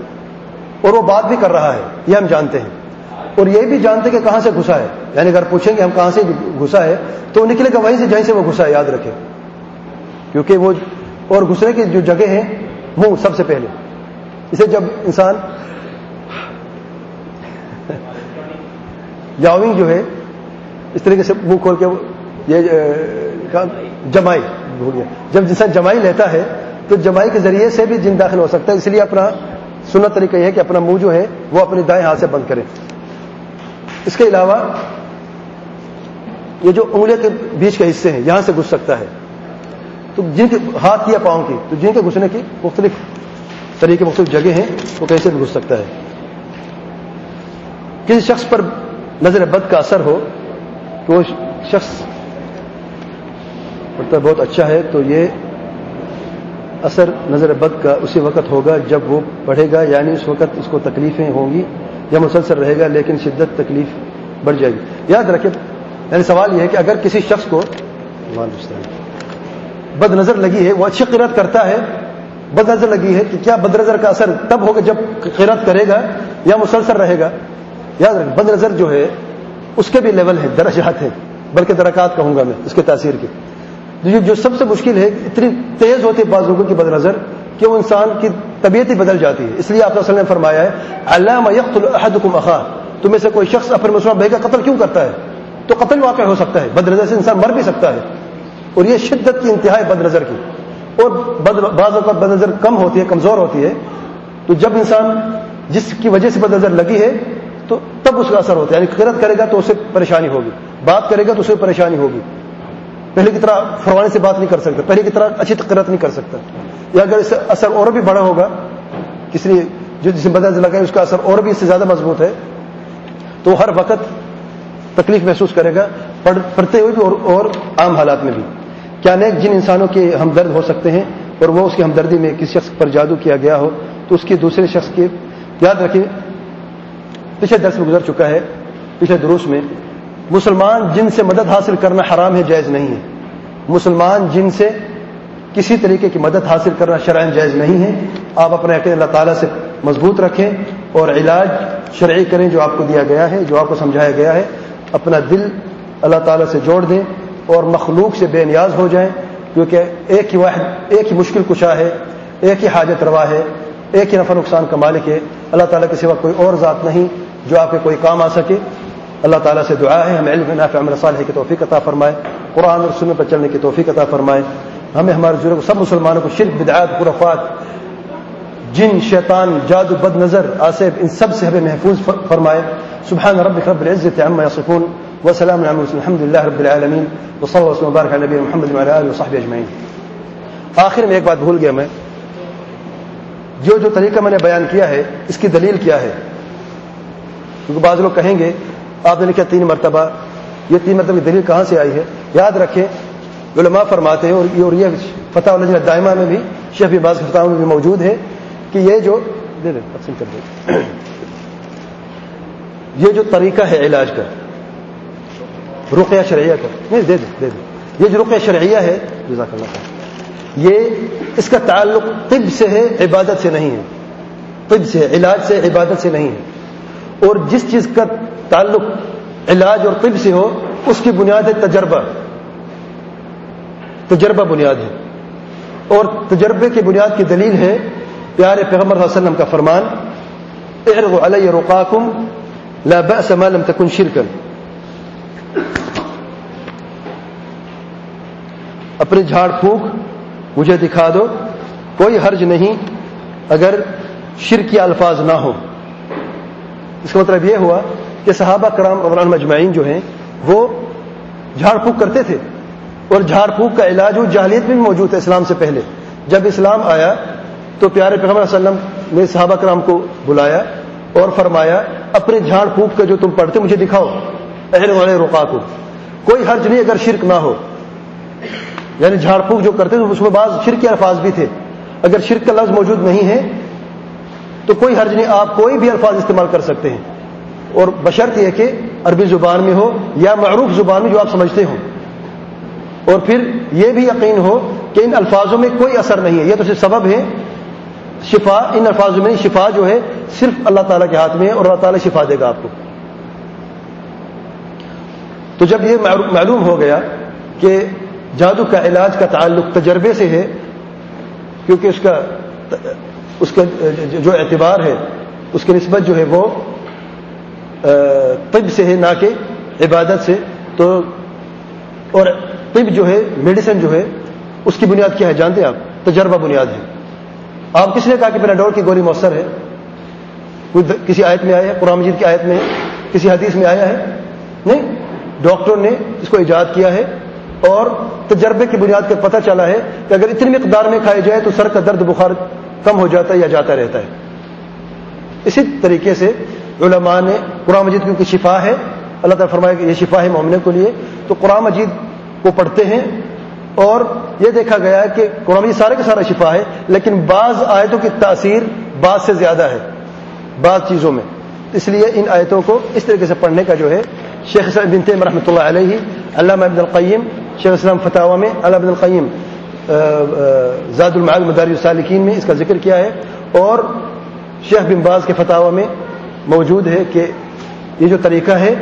اور وہ بات بھی کر رہا ہے، یہ ہم جانتے ہیں۔ اور یہ بھی جانتے کہ کہاں سے گھسا ہے۔ یعنی اگر پوچھیں گے ہم کہاں سے گھسا ہے، تو نکلے گا وہیں سے، جہیں سے وہ گھسا ہے، یاد رکھے کیونکہ وہ اور گھسنے کی جو جگہ ہے منہ سب سے پہلے۔ اسے جب انسان یاونگ جو ہے، اس طریقے سے منہ کھول کے یہ جمائی بھول گیا۔ جب انسان جمائی لیتا ہے، تو جمائی کے ذریعے سے بھی جن داخل ہو سکتا ہے، اس لیے اپنا سنت طریقہ یہ ہے کہ اپنا منہ جو ہے وہ اپنے دائیں ہاتھ سے بند کرے اس کے علاوہ یہ جو انگلیاں کے بیچ کے حصے ہیں، یہاں سے گھس سکتا ہے۔ تو جن کے ہاتھ یا پاؤں کی، تو جن کے گھسنے کی مختلف طریقے، مختلف جگہ ہیں، وہ کیسے بھی گھس سکتا ہے۔ کسی شخص پر نظر بد کا اثر ہو، تو وہ شخص مطلب بہت اچھا ہے، تو یہ اثر نظر بد کا اسی وقت ہوگا جب وہ پڑھے گا یعنی اس وقت اس کو تکلیفیں ہوں گی، یا مسلسل رہے گا، لیکن شدت تکلیف بڑھ جائے گی۔ یاد رکھے یعنی سوال یہ ہے کہ اگر کسی شخص کو بد نظر لگی ہے، وہ اچھی قرت کرتا ہے بد نظر لگی ہے کہ کیا بد نظر کا اثر تب ہوگا جب قرت کرے گا یا مسلسل رہے گا؟ یاد رکھیں بد نظر جو ہے، اس کے بھی لیول ہے درجات ہیں، بلکہ درکات کہوں گا میں، اس کے تاثیر کے۔ جو سب سے مشکل ہے، اتنی تیز ہوتی ہے بعض لوگوں کی بد نظر کہ وہ انسان کی طبیعت ہی بدل جاتی ہے۔ اس لیے آپ نے فرمایا ہے، علامہ یکت اخا تمہیں سے کوئی شخص اپنے مسلمان بھائی کا قتل کیوں کرتا ہے؟ تو قتل واقع ہو سکتا ہے۔ بد نظر سے انسان مر بھی سکتا ہے۔ اور یہ شدت کی انتہائی بد نظر کی۔ اور بعض اوقات بد نظر کم ہوتی ہے، کمزور ہوتی ہے۔ تو جب انسان جس کی وجہ سے بد نظر لگی ہے، تو تب اس کا اثر ہوتا ہے۔ یعنی قرت کرے گا تو اسے پریشانی ہوگی۔ بات کرے گا تو اسے پریشانی ہوگی۔ پہلے کی طرح فروانے سے بات نہیں کر سکتا پہلے کی طرح اچھی قرت نہیں کر سکتا یا اگر اس اثر اور بھی بڑا ہوگا، کس لیے؟ جو جسے بدل لگا ہے اس کا اثر اور بھی اس سے زیادہ مضبوط ہے۔ تو ہر وقت تکلیف محسوس کرے گا پڑھتے ہوئے بھی اور اور عام حالات میں بھی۔ کیا نیک جن انسانوں کے ہمدرد ہو سکتے ہیں اور وہ اس کی ہمدردی میں کسی شخص پر جادو کیا گیا ہو، تو اس کی دوسرے شخص کی یاد رکھیں۔ پچھلے درس میں گزر چکا ہے، پچھلے دروس میں مسلمان جن سے مدد حاصل کرنا حرام ہے، جائز نہیں ہے۔ مسلمان جن سے کسی طریقے کی مدد حاصل کرنا شرائن جائز نہیں ہے، آپ اپنے عقید اللہ تعالیٰ سے مضبوط رکھیں اور علاج شرعی کریں جو آپ کو دیا گیا ہے، جو آپ کو سمجھایا گیا ہے۔ اپنا دل اللہ تعالیٰ سے جوڑ دیں اور مخلوق سے بے نیاز ہو جائیں، کیونکہ ایک ہی واحد، ایک ہی مشکل کشا ہے، ایک ہی حاجت روا ہے، ایک ہی نفع نقصان کا مالک ہے۔ اللہ تعالیٰ کے سوا کوئی اور ذات نہیں جو آپ کے کوئی کام آ سکے۔ اللہ تعالیٰ سے دعا ہے، ہمیں علم، نافع، عمل صالح کی توفیق عطا فرمائے، قرآن اور سنت پر چلنے کی توفیق عطا فرمائے۔ ہمیں ہمارے ضرور سب مسلمانوں کو شرک، بدعات قرفات جن، شیطان، جادو، بد نظر آصف ان سب سے ہمیں محفوظ فرمائے۔ سبحان رب رب العزت عما يصفون وسلام على الحمد لله رب العالمين وصلى الله وبارك على نبينا محمد وعلى اله وصحبه اجمعين آخر میں ایک بات بھول گیا میں۔ جو جو طریقہ میں نے بیان کیا ہے، اس کی دلیل کیا ہے؟ کیونکہ بعض لوگ کہیں گے آپ نے لکھا تین مرتبہ، یہ تین مرتبہ کی دلیل کہاں سے آئی ہے؟ یاد رکھیں، علماء فرماتے ہیں اور یہ فتح اللہ دائمہ میں بھی، شیخ باز فتح میں بھی موجود ہے کہ یہ جو دے دیں کر دیں۔ یہ جو طریقہ ہے علاج کا، رقیہ شرعیہ کا، نہیں، دے دیں دے دیں۔ یہ جو رقیہ شرعیہ ہے، جزاک اللہ یہ اس کا تعلق طب سے ہے، عبادت سے نہیں ہے۔ طب سے، علاج سے، عبادت سے نہیں ہے۔ اور جس چیز کا تعلق علاج اور طب سے ہو، اس کی بنیاد ہے تجربہ۔ تجربہ بنیاد ہے۔ اور تجربے کی بنیاد کی دلیل ہے پیارے پیغمبر صلی اللہ علیہ وسلم کا فرمان اعرض علی رقاکم لا بأس ما لم تكن شرکا۔ اپنی جھاڑ پھونک، مجھے دکھا دو، کوئی حرج نہیں اگر شرکی الفاظ نہ ہو۔ اس کا مطلب یہ ہوا کہ صحابہ کرام عمران مجمعین جو ہیں، وہ جھاڑ پھونک کرتے تھے۔ اور جھاڑ پھونک کا علاج وہ جاہلیت میں بھی موجود ہے اسلام سے پہلے۔ جب اسلام آیا تو پیارے پیغمبر صلی اللہ علیہ وسلم نے صحابہ کرام کو بلایا اور فرمایا، اپنے جھاڑ پھونک کا جو تم پڑھتے مجھے دکھاؤ اہل والے رقا کو۔ کوئی حرج نہیں اگر شرک نہ ہو۔ یعنی جھاڑ پھونک جو کرتے تھے، اس میں بعض شرک کے الفاظ بھی تھے۔ اگر شرک کا لفظ موجود نہیں ہے، تو کوئی حرج نہیں، آپ کوئی بھی الفاظ استعمال کر سکتے ہیں۔ اور بشرط یہ کہ عربی زبان میں ہو یا معروف زبان میں جو آپ سمجھتے ہو اور پھر یہ بھی یقین ہو کہ ان الفاظوں میں کوئی اثر نہیں ہے۔ یہ تو صرف سبب ہے۔ شفا، ان الفاظوں میں شفا جو ہے صرف اللہ تعالیٰ کے ہاتھ میں ہے اور اللہ تعالیٰ شفا دے گا آپ کو۔ تو جب یہ معلوم ہو گیا کہ جادو کا علاج کا تعلق تجربے سے ہے، کیونکہ اس کا اس کا جو اعتبار ہے، اس کی نسبت جو ہے وہ طب سے ہے، نہ کہ عبادت سے۔ تو، اور طب جو ہے میڈیسن جو ہے، اس کی بنیاد کیا ہے؟ جانتے ہیں آپ؟ تجربہ بنیاد ہے۔ آپ کس نے کہا کہ پیراڈور کی گولی مؤثر ہے؟ کوئی کسی آیت میں آیا ہے؟ قرآن مجید کی آیت میں کسی حدیث میں آیا ہے؟ نہیں۔ ڈاکٹر نے اس کو ایجاد کیا ہے اور تجربے کی بنیاد پر پتہ چلا ہے کہ اگر اتنی مقدار میں کھائی جائے تو سر کا درد بخار کم ہو جاتا ہے یا جاتا رہتا ہے۔ اسی طریقے سے علماء نے قرآن مجید کیونکہ شفا ہے۔ اللہ تعالیٰ فرمایا کہ یہ شفا ہے مومنے کے لیے۔ تو قرآن مجید کو پڑھتے ہیں اور یہ دیکھا گیا ہے کہ قرآن یہ سارے کا سارا شفا ہے، لیکن بعض آیتوں کی تاثیر بعض سے زیادہ ہے، بعض چیزوں میں۔ اس لیے ان آیتوں کو اس طریقے سے پڑھنے کا جو ہے، شیخ اسلام بن تیم رحمۃ اللہ علیہ، علامہ ابن القیم، شیخ اسلام فتح میں علامہ ابن القیم زاد المعاد مداری السالکین میں اس کا ذکر کیا ہے۔ اور شیخ بن باز کے فتح میں موجود ہے کہ یہ جو طریقہ ہے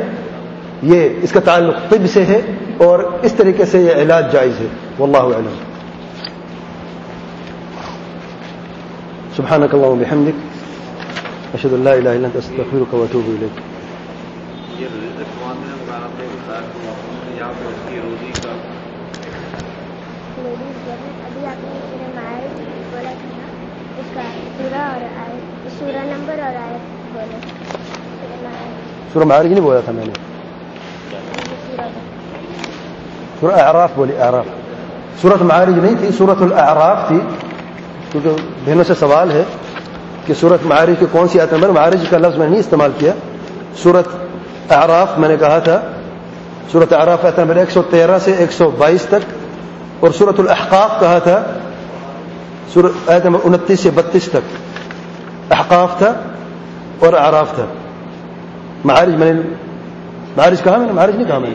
یہ اس کا تعلق طب سے ہے اور اس طریقے سے یہ علاج جائز ہے۔ واللہ علم سبحانك اللهم وبحمدك اشهد ان لا اله الا انت استغفرك واتوب اليك سورہ نمبر اور آیت۔ سورہ معارج نہیں بولا تھا میں نے سورہ اعراف بولی اعراف سورت معارج نہیں تھی سورت الاعراف تھی کیونکہ بہنوں سے سوال ہے کہ سورت معارج کی کون سی آیت نمبر معارج کا لفظ میں نہیں استعمال کیا سورت اعراف میں نے کہا تھا سورت اعراف آیت نمبر ایک سو تیرہ سے ایک سو بائیس تک اور سورت الاحقاف کہا تھا سورت آیت نمبر انتیس سے بتیس تک احقاف تھا اور اعراف تھا معارج میں نے معارج کہا میں نے معارج نہیں کہا میں نے۔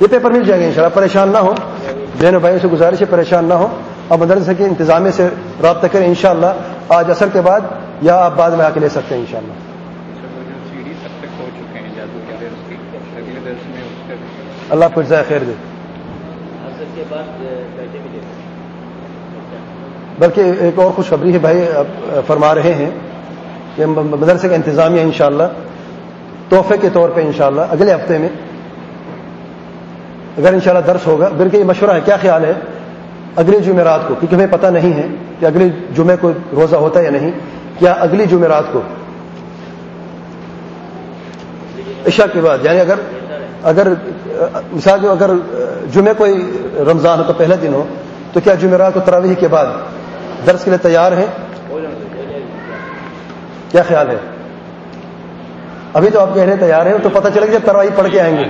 یہ پیپر مل جائے گا انشاءاللہ۔ پریشان نہ ہو بہنوں بھائیوں سے گزارش ہے پریشان نہ ہو اور مدرسے کے انتظامیہ سے رابطہ کریں انشاءاللہ۔ آج اثر کے بعد یا آپ بعد میں آ کے لے سکتے ہیں انشاءاللہ۔ سیڑھی تب اللہ کو جزائے خیر دے۔ بلکہ ایک اور خوشخبری ہے بھائی فرما رہے ہیں۔ کہ مدرسے کا انتظامیہ انشاءاللہ تحفے کے طور پہ انشاءاللہ اگلے ہفتے میں اگر انشاءاللہ درس ہوگا بلکہ یہ مشورہ ہے، کیا خیال ہے اگلی جمعرات کو؟ کیونکہ ہمیں پتہ نہیں ہے کہ اگلی جمعے کو روزہ ہوتا ہے یا نہیں کیا اگلی جمعرات کو۔ عشاء کے بعد یعنی اگر اگر مثال جو اگر جمعے کوئی رمضان ہو تو پہلا دن ہو، تو کیا جمعرات کو تراویح کے بعد درس کے لیے تیار ہیں؟ کیا خیال ہے؟ ابھی تو آپ کہہ رہے ہیں تیار ہیں تو پتہ چلے گا جب تراویح پڑھ کے آئیں گے۔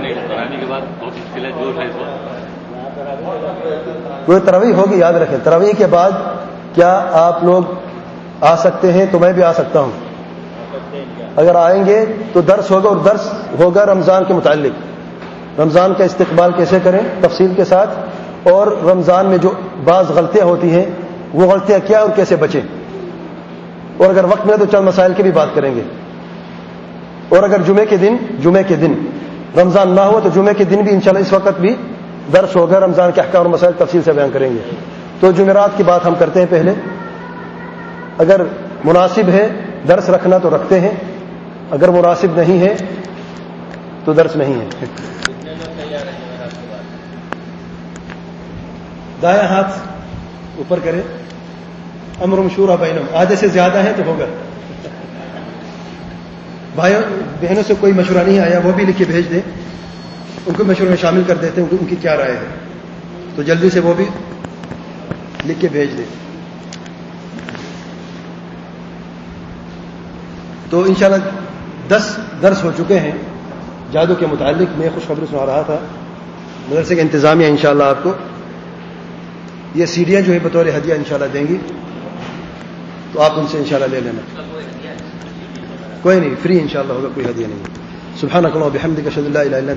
کوئی تراویح ہوگی یاد رکھیں تراویح کے بعد کیا آپ لوگ آ سکتے ہیں؟ تو میں بھی آ سکتا ہوں۔ اگر آئیں گے تو درس ہوگا اور درس ہوگا رمضان کے متعلق۔ رمضان کا استقبال کیسے کریں؟ تفصیل کے ساتھ۔ اور رمضان میں جو بعض غلطیاں ہوتی ہیں وہ غلطیاں کیا اور کیسے بچیں؟ اور اگر وقت ملے تو چند مسائل کی بھی بات کریں گے۔ اور اگر جمعے کے دن، جمعے کے دن۔ رمضان نہ ہو تو جمعے کے دن بھی انشاءاللہ اس وقت بھی درس ہوگا، رمضان کے احکام اور مسائل تفصیل سے بیان کریں گے۔ تو جمعرات کی بات ہم کرتے ہیں پہلے۔ اگر مناسب ہے درس رکھنا تو رکھتے ہیں۔ اگر مناسب نہیں ہے تو درس نہیں ہے۔ دایاں ہاتھ اوپر کرے امر مشورہ بینم آدھے سے زیادہ ہے تو ہوگا۔ بھائیوں، بہنوں سے کوئی مشورہ نہیں آیا، وہ بھی لکھ کے بھیج دیں۔ ان کو مشورے میں شامل کر دیتے ہیں، ان کی کیا رائے ہے۔ تو جلدی سے وہ بھی لکھ کے بھیج دیں۔ تو انشاءاللہ دس درس ہو چکے ہیں۔ جادو کے متعلق میں خوشخبری سنا رہا تھا۔ مدرسے کا انتظامیہ انشاءاللہ آپ کو یہ سیڑھیاں جو ہے بطور ہدیہ انشاءاللہ دیں گی۔ تو آپ ان سے انشاءاللہ لے لینا کوئی نہیں فری انشاءاللہ ہوگا کوئی ہدیہ نہیں سبحانك اللهم وبحمدك اشهد ان لا اله الا